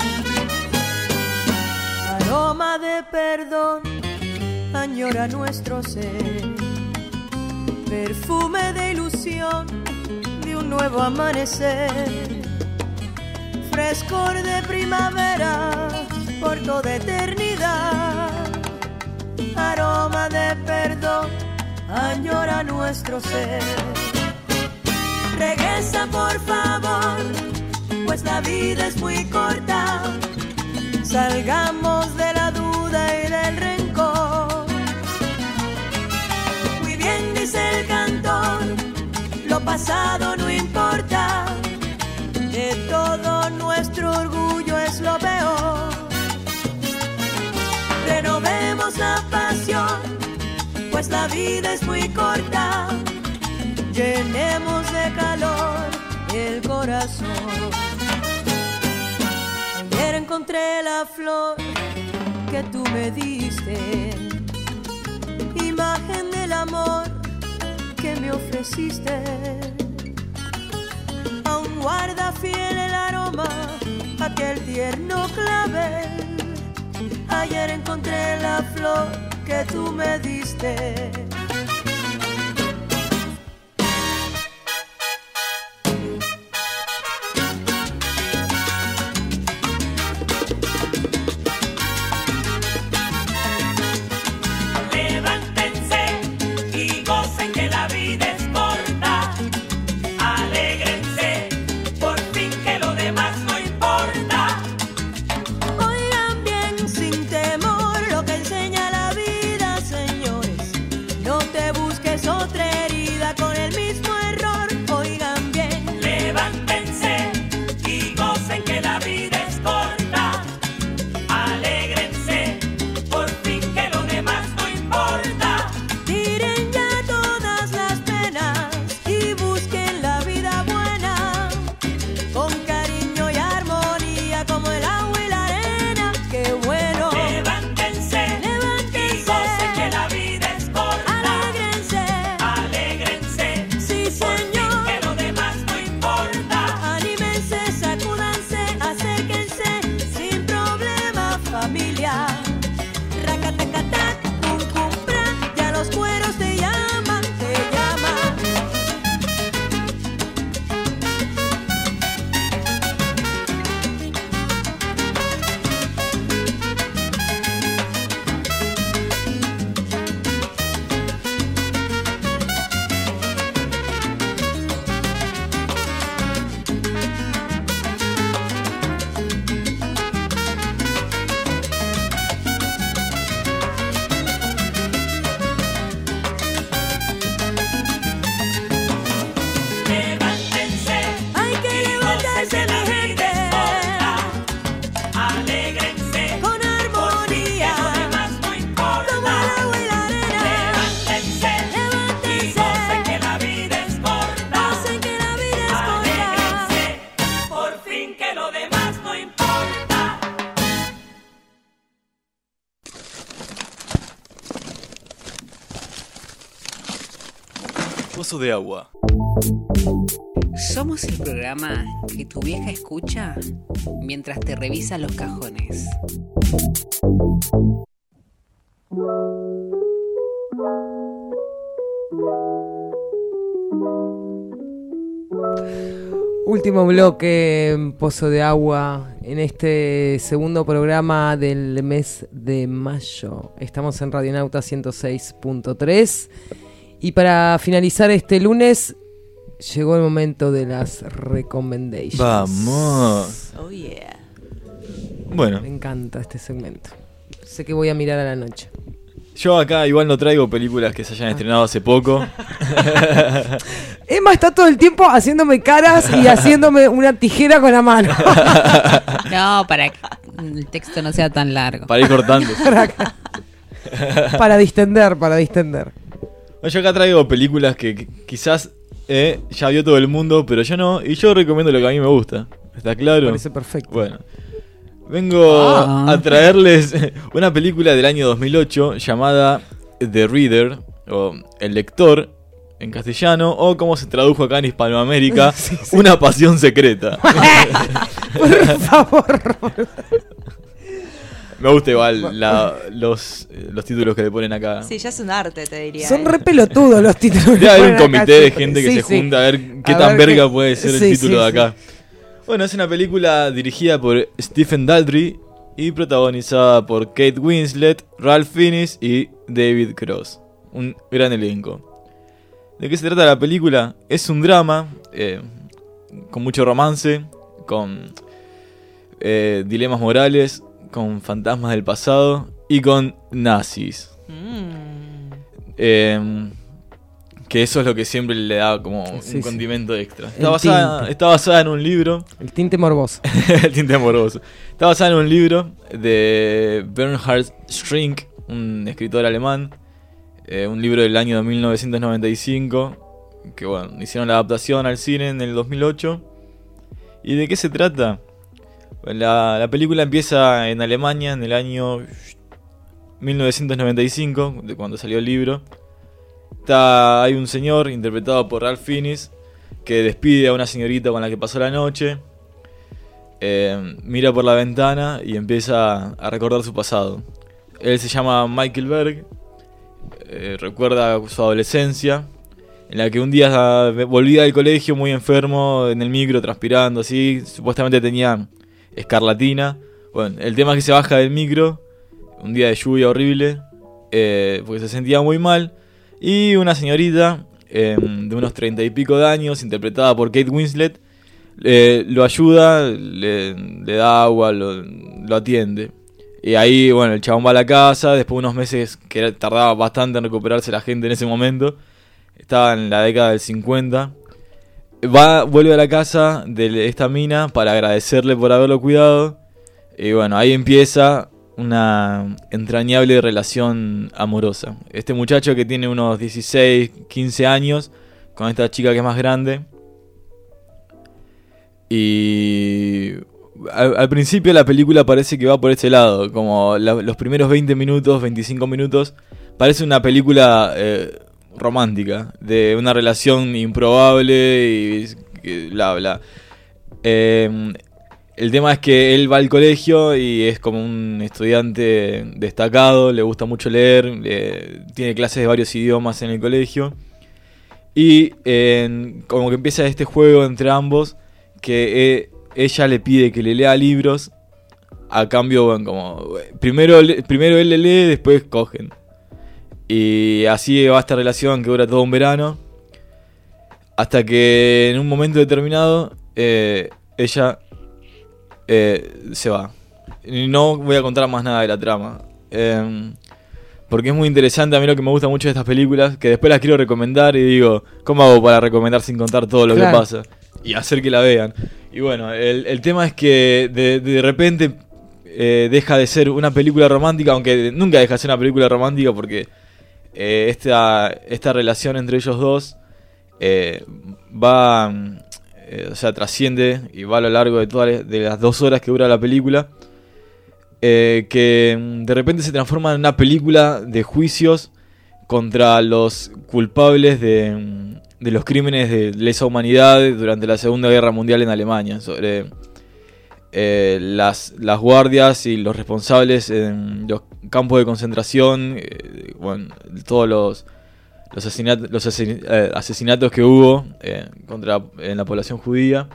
Aroma de perdón añora nuestro ser perfume de ilusión de un nuevo amanecer, frescor de primavera por toda eternidad, aroma de perdón añora nuestro ser. Regresa por favor, pues la vida es muy corta, salgamos de la duda y del rencor. Muy bien dice el cantor, lo pasado no es muy corta, llenemos de calor el corazón. Ayer encontré la flor que tú me diste imagen del amor que me ofreciste. Aún guarda fiel el aroma, aquel tierno clavel. Ayer encontré la flor que tú me diste. De Agua. Somos el programa que tu vieja escucha mientras te revisa los cajones. Último bloque en Pozo de Agua en este segundo programa del mes de mayo. Estamos en Radionauta 106.3 y para finalizar este lunes llegó el momento de las recommendations. Vamos. Oh yeah. Bueno, Me encanta este segmento. Sé que voy a mirar a la noche. yo acá igual no traigo películas que se hayan estrenado hace poco. Emma está todo el tiempo haciéndome caras y haciéndome una tijera con la mano. No, para que el texto no sea tan largo. Para ir cortando. para, para distender, para distender. Yo acá traigo películas que, que quizás eh, ya vio todo el mundo, pero yo no. Y yo recomiendo lo que a mí me gusta. ¿Está claro? Parece perfecto. Bueno. Vengo Ah. a traerles una película del año 2008 llamada The Reader, o El Lector, en castellano, o como se tradujo acá en Hispanoamérica, Una Pasión Secreta. Por favor. Me gusta igual la- los, los títulos que le ponen acá. Sí, ya es un arte, te diría. Son ¿eh? re pelotudos los títulos. que Debe haber un comité de gente que Sí, se sí. junta a ver qué A tan ver verga qué- puede ser sí, el título sí, de acá. Bueno, es una película dirigida por Stephen Daldry y protagonizada por Kate Winslet, Ralph Fiennes y David Cross. Un gran elenco. ¿De qué se trata la película? Es un drama eh, con mucho romance, con eh, dilemas morales, con fantasmas del pasado y con nazis. Eh, que eso es lo que siempre le da como Sí, un sí. condimento extra. Está basada, está basada en un libro. El tinte morboso. el tinte amoroso. Está basada en un libro de Bernhard Strink, un escritor alemán. eh, un libro del año 1995. Que bueno, hicieron la adaptación al cine en el 2008. ¿Y de qué se trata? La, la película empieza en Alemania en el año 1995, de cuando salió el libro. Está, hay un señor interpretado por Ralph Fiennes que despide a una señorita con la que pasó la noche. Eh, mira por la ventana y empieza a recordar su pasado. Él se llama Michael Berg. eh, recuerda su adolescencia. En la que un día volvía del colegio muy enfermo, en el micro, transpirando así. Supuestamente tenía escarlatina. Bueno, el tema es que se baja del micro. Un día de lluvia horrible. eh, porque se sentía muy mal. Y una señorita eh, de unos treinta y pico de años, interpretada por Kate Winslet, lo ayuda, le, da agua, lo, lo atiende. Y ahí, bueno, el chabón va a la casa, después de unos meses que tardaba bastante en recuperarse la gente en ese momento, estaba en la década del 50, va, vuelve a la casa de esta mina para agradecerle por haberlo cuidado. Y bueno, ahí empieza una entrañable relación amorosa. Este muchacho que tiene unos 16, 15 años, con esta chica que es más grande. Y al, principio la película parece que va por ese lado, como los primeros 20 minutos, 25 minutos, parece una película eh, romántica, de una relación improbable y bla bla. Eh, el tema es que él va al colegio y es como un estudiante destacado, le gusta mucho leer, le- tiene clases de varios idiomas en el colegio. Y como que empieza este juego entre ambos, que eh, ella le pide que le lea libros, a cambio, bueno, como primero, primero él le lee, después cogen. Y así va esta relación que dura todo un verano. Hasta que en un momento determinado eh, ella eh, se va. Y No voy a contar más nada de la trama. Em, porque es muy interesante. A mí lo que me gusta mucho de estas películas, que después las quiero recomendar y digo, ¿cómo hago para recomendar sin contar todo lo Claro. que pasa? Y hacer que la vean. Y bueno, el, el tema es que de, de repente eh, deja de ser una película romántica, aunque nunca deja de ser una película romántica porque eh, esta, esta relación entre ellos dos eh, va, eh, o sea, trasciende y va a lo largo de todas de las dos horas que dura la película. que mm, de repente se transforma en una película de juicios contra los culpables de, mm, de los crímenes de lesa humanidad durante la Segunda Guerra Mundial en Alemania, sobre eh, las, las guardias y los responsables en los campos de concentración, eh, todos los, los, asesinat- los eh, asesinatos que hubo contra en la población judía.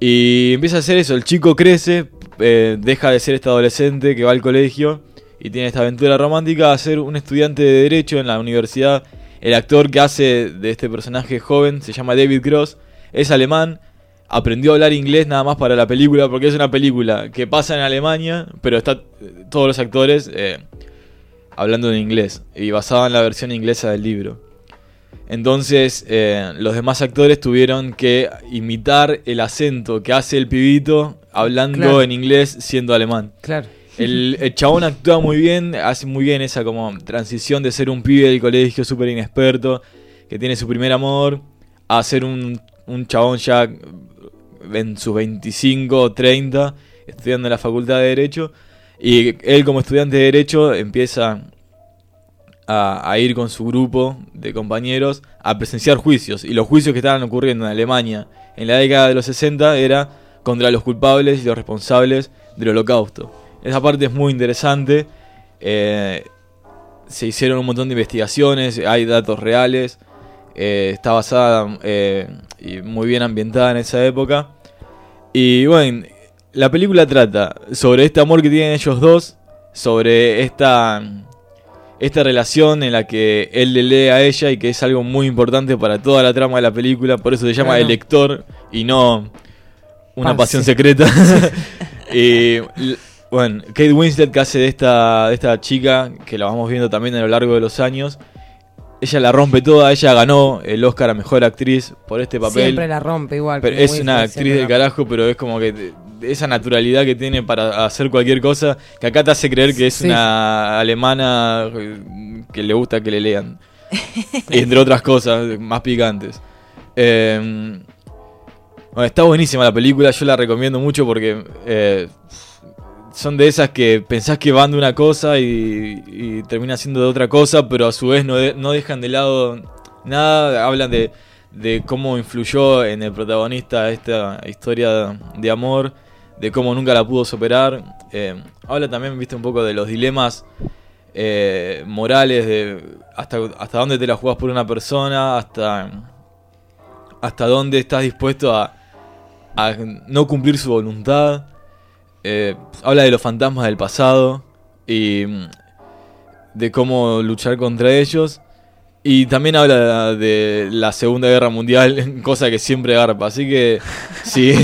Y empieza a hacer eso, el chico crece, deja de ser este adolescente que va al colegio y tiene esta aventura romántica a ser un estudiante de derecho en la universidad. El actor que hace de este personaje joven se llama David Cross, es alemán, aprendió a hablar inglés nada más para la película porque es una película que pasa en Alemania, pero está eh, todos los actores eh, hablando en inglés y basada en la versión inglesa del libro. Entonces, eh, los demás actores tuvieron que imitar el acento que hace el pibito hablando Claro. en inglés siendo alemán. Claro. El, el chabón actúa muy bien, hace muy bien esa como transición de ser un pibe del colegio súper inexperto, que tiene su primer amor, a ser un, un chabón ya en sus 25 o 30, estudiando en la facultad de Derecho. Y él como estudiante de Derecho empieza a, ir con su grupo de compañeros a presenciar juicios. Y los juicios que estaban ocurriendo en Alemania en la década de los 60 era contra los culpables y los responsables del holocausto. Esa parte es muy interesante. eh, se hicieron un montón de investigaciones, hay datos reales. eh, está basada eh, y muy bien ambientada en esa época. Y bueno, la película trata sobre este amor que tienen ellos dos, sobre esta, esta relación en la que él le lee a ella y que es algo muy importante para toda la trama de la película, por eso se llama Claro. El lector y no una pasión secreta. y bueno, Kate Winslet que hace de esta, de esta chica, que la vamos viendo también a lo largo de los años, ella la rompe toda, ella ganó el Oscar a Mejor Actriz por este papel. Siempre la rompe igual. Pero es una actriz del carajo, pero es como que esa naturalidad que tiene para hacer cualquier cosa, que acá te hace creer que es Sí. una alemana eh, que le gusta que le lean. Entre otras cosas más picantes. Eh, bueno, está buenísima la película, yo la recomiendo mucho porque eh, son de esas que pensás que van de una cosa y, y termina siendo de otra cosa, pero a su vez no, no dejan de lado nada, hablan de, de cómo influyó en el protagonista esta historia de amor, de cómo nunca la pudo superar. Eh, habla también, viste, un poco de los dilemas eh, morales, de hasta, hasta dónde te la jugás por una persona, hasta, hasta dónde estás dispuesto a, a no cumplir su voluntad. Eh, habla de los fantasmas del pasado y mm, de cómo luchar contra ellos. Y también habla de la Segunda Guerra Mundial, cosa que siempre garpa. Así que, si,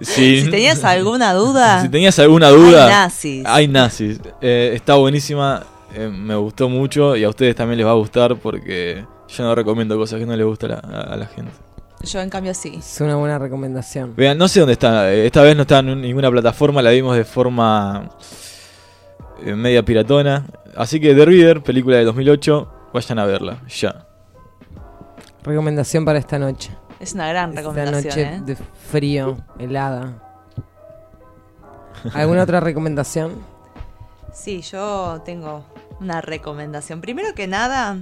si, Si tenías alguna duda. si tenías alguna duda, Hay nazis. hay nazis. Eh, está buenísima, eh, me gustó mucho y a ustedes también les va a gustar porque yo no recomiendo cosas que no les gusta a la, a la gente. Yo en cambio sí. Es una buena recomendación. Vean, no sé dónde está. Esta vez no está en ninguna plataforma, la vimos de forma eh, media piratona. Así que The Reader, película de 2008, vayan a verla, ya. Recomendación para esta noche. Es una gran Esta recomendación. noche ¿eh? de frío, helada. ¿Alguna otra recomendación? Sí, yo tengo una recomendación. Primero que nada,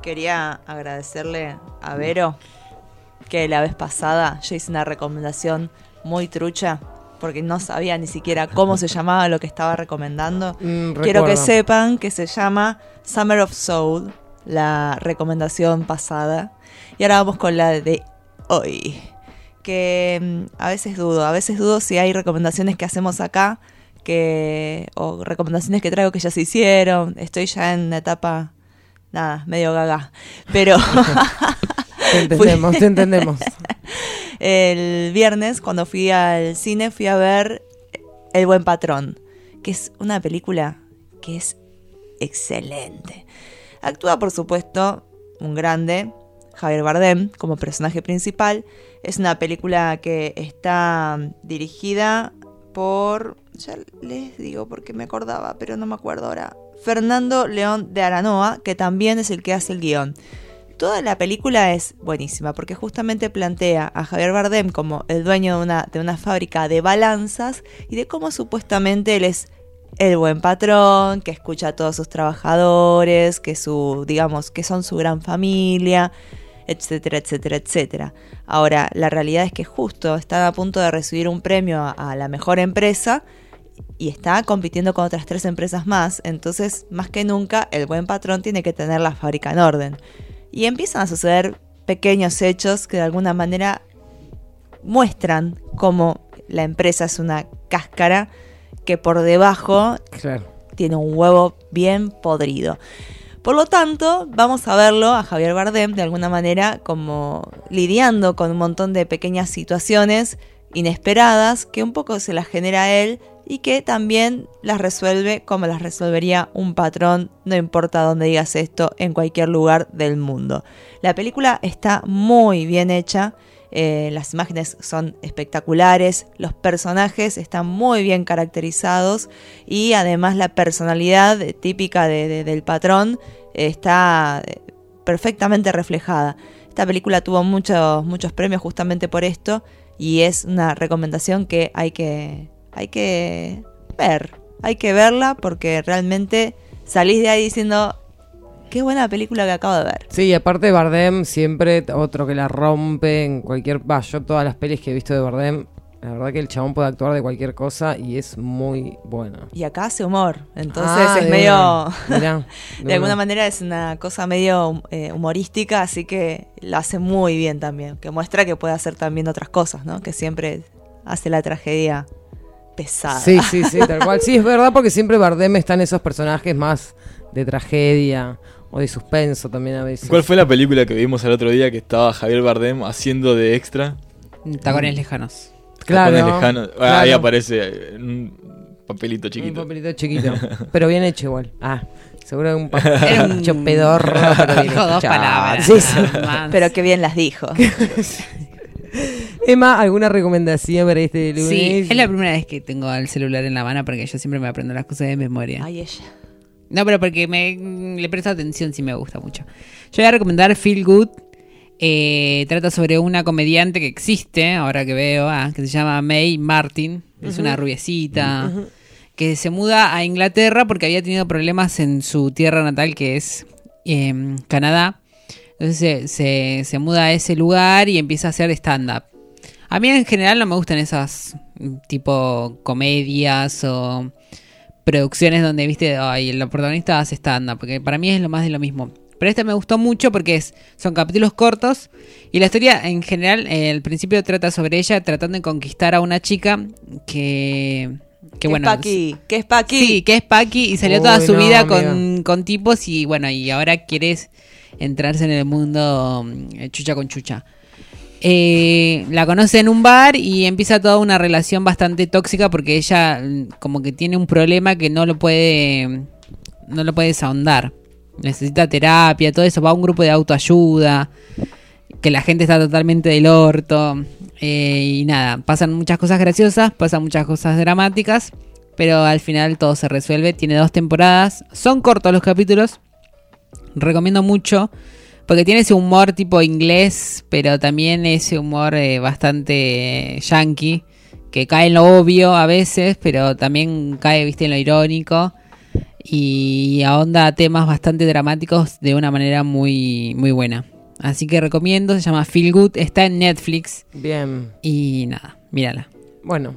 quería agradecerle a Vero que la vez pasada yo hice una recomendación muy trucha porque no sabía ni siquiera cómo se llamaba lo que estaba recomendando. Mm, Quiero que sepan que se llama Summer of Soul, la recomendación pasada. Y ahora vamos con la de hoy. Que mm, a veces dudo, a veces dudo si hay recomendaciones que hacemos acá que o recomendaciones que traigo que ya se hicieron. Estoy ya en una etapa, nada, medio gaga. Pero Te entendemos, te entendemos. el viernes cuando fui al cine fui a ver El Buen Patrón, que es una película que es excelente. Actúa, por supuesto, un grande, Javier Bardem, como personaje principal. Es una película que está dirigida por, ya les digo porque me acordaba, pero no me acuerdo ahora, Fernando León de Aranoa, que también es el que hace el guion. Toda la película es buenísima porque justamente plantea a Javier Bardem como el dueño de una, de una fábrica de balanzas y de cómo supuestamente él es el buen patrón, que escucha a todos sus trabajadores, que su, digamos, que son su gran familia. etcétera, etcétera, etcétera. Ahora, la realidad es que justo está a punto de recibir un premio a, a la mejor empresa y está compitiendo con otras tres empresas más, entonces más que nunca el buen patrón tiene que tener la fábrica en orden. Y empiezan a suceder pequeños hechos que de alguna manera muestran cómo la empresa es una cáscara que por debajo Claro. tiene un huevo bien podrido. Por lo tanto, vamos a verlo a Javier Bardem de alguna manera como lidiando con un montón de pequeñas situaciones inesperadas que un poco se las genera él y que también las resuelve como las resolvería un patrón, no importa dónde digas esto, en cualquier lugar del mundo. La película está muy bien hecha, eh, las imágenes son espectaculares, los personajes están muy bien caracterizados y además la personalidad típica de- de- del patrón está eh, perfectamente reflejada. Esta película tuvo muchos, muchos premios justamente por esto y es una recomendación que hay que, hay que ver. Hay que verla porque realmente salís de ahí diciendo, qué buena película que acabo de ver. Sí, y aparte Bardem siempre otro que la rompe en cualquier... Va, yo todas las pelis que he visto de Bardem, la verdad que el chabón puede actuar de cualquier cosa y es muy bueno. Y acá hace humor, entonces Ah, es de medio... una. Mirá, de de alguna una. manera es una cosa medio eh, humorística, así que lo hace muy bien también, que muestra que puede hacer también otras cosas, ¿no? Que siempre hace la tragedia pesada. Sí, sí, sí, tal cual. Sí, es verdad porque siempre Bardem está en esos personajes más de tragedia o de suspenso también a veces. ¿Cuál fue la película que vimos el otro día que estaba Javier Bardem haciendo de extra? Tacones lejanos. Claro, Tacones lejanos. Ah, Ahí aparece en un papelito chiquito. Un papelito chiquito, pero bien hecho igual. Ah, seguro que un papel Era un- hecho pedorro, pero bien Dijo dos palabras, Sí, sí. Pero qué bien las dijo. Emma, ¿alguna recomendación para este lunes? Sí, es la primera vez que tengo el celular en la mano porque yo siempre me aprendo las cosas de memoria. Ay, ella. No, pero porque me, le presto atención si me gusta mucho. Yo voy a recomendar Feel Good. Eh, trata sobre una comediante que existe, ahora que veo, ah, que se llama May Martin. Es una rubiecita. Que se muda a Inglaterra porque había tenido problemas en su tierra natal, que es em, Canadá. Entonces se, se- se muda a ese lugar y empieza a hacer stand-up. A mí en general no me gustan esas tipo comedias o producciones donde, viste, ay, el protagonista hace stand-up, porque para mí es lo más de lo mismo. Pero esta me gustó mucho porque es, son capítulos cortos y la historia en general, eh, al principio trata sobre ella tratando de conquistar a una chica que... Que ¿Qué bueno, es Paqui? ¿Qué es Paqui? Sí, que es Paqui y salió Uy, toda su no, vida con, con tipos y bueno, y ahora quieres entrarse en el mundo mm, chucha con chucha. Eh, la conoce en un bar y empieza toda una relación bastante tóxica porque ella mm, como que tiene un problema que no lo puede no lo puede desahondar. Necesita terapia, todo eso, va a un grupo de autoayuda, que la gente está totalmente del orto. eh, y nada, pasan muchas cosas graciosas, pasan muchas cosas dramáticas, pero al final todo se resuelve. Tiene dos temporadas, son cortos los capítulos, recomiendo mucho. Porque tiene ese humor tipo inglés, pero también ese humor eh, bastante yankee, que cae en lo obvio a veces, pero también cae, viste, en lo irónico. Y ahonda temas bastante dramáticos de una manera muy, muy buena. Así que recomiendo, se llama Feel Good, está en Netflix. Bien. Y nada, mírala. Bueno,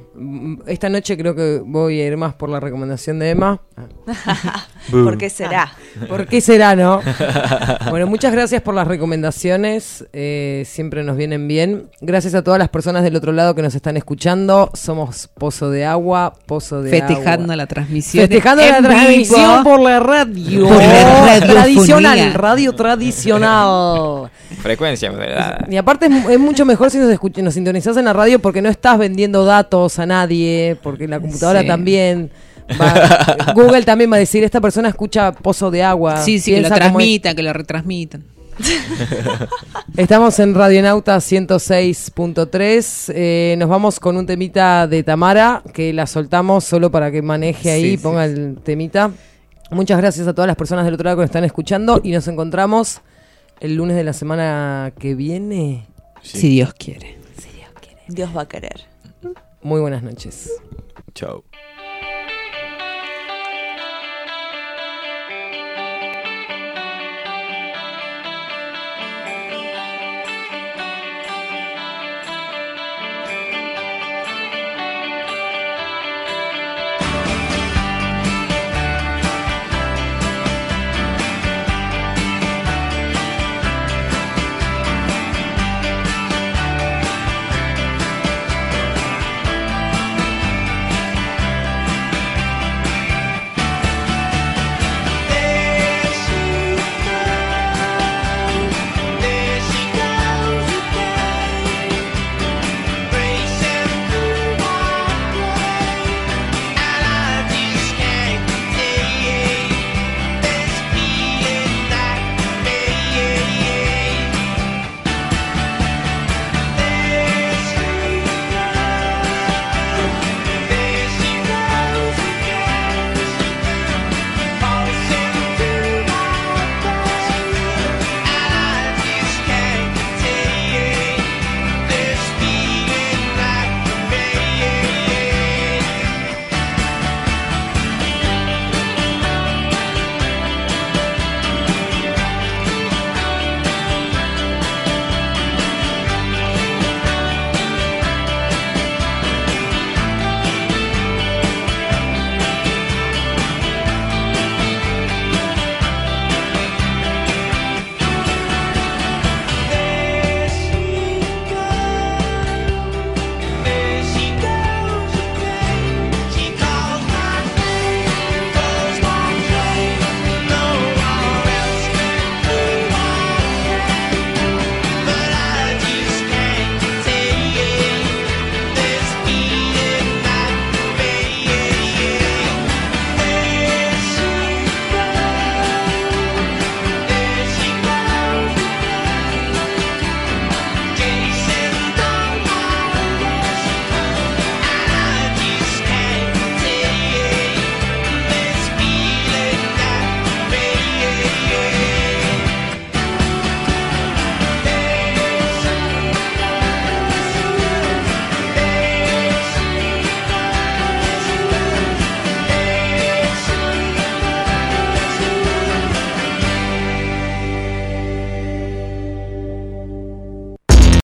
esta noche creo que voy a ir más por la recomendación de Emma. ¿Por qué será? ¿Por qué será, no? bueno, muchas gracias por las recomendaciones. eh, siempre nos vienen bien. Gracias a todas las personas del otro lado que nos están escuchando. Somos Pozo de Agua, Pozo de Festejando Agua. la transmisión. Festejando la vivo. transmisión por la radio. Por la tradicional, radio tradicional. Frecuencia, ¿verdad? Y aparte es, mu- es mucho mejor si nos, escuch- nos sintonizás en la radio porque no estás vendiendo datos a nadie, porque la computadora Sí. también. va- Google también va a decir, esta persona escucha Pozo de Agua. Sí, sí, que lo es- transmitan, que lo retransmitan. Estamos en Radionauta 106.3. Eh, nos vamos con un temita de Tamara que la soltamos solo para que maneje ahí Sí, y sí, ponga el temita. Muchas gracias a todas las personas del otro lado que nos están escuchando y nos encontramos el lunes de la semana que viene. Si Dios quiere. Dios va a querer. Muy buenas noches. Chao.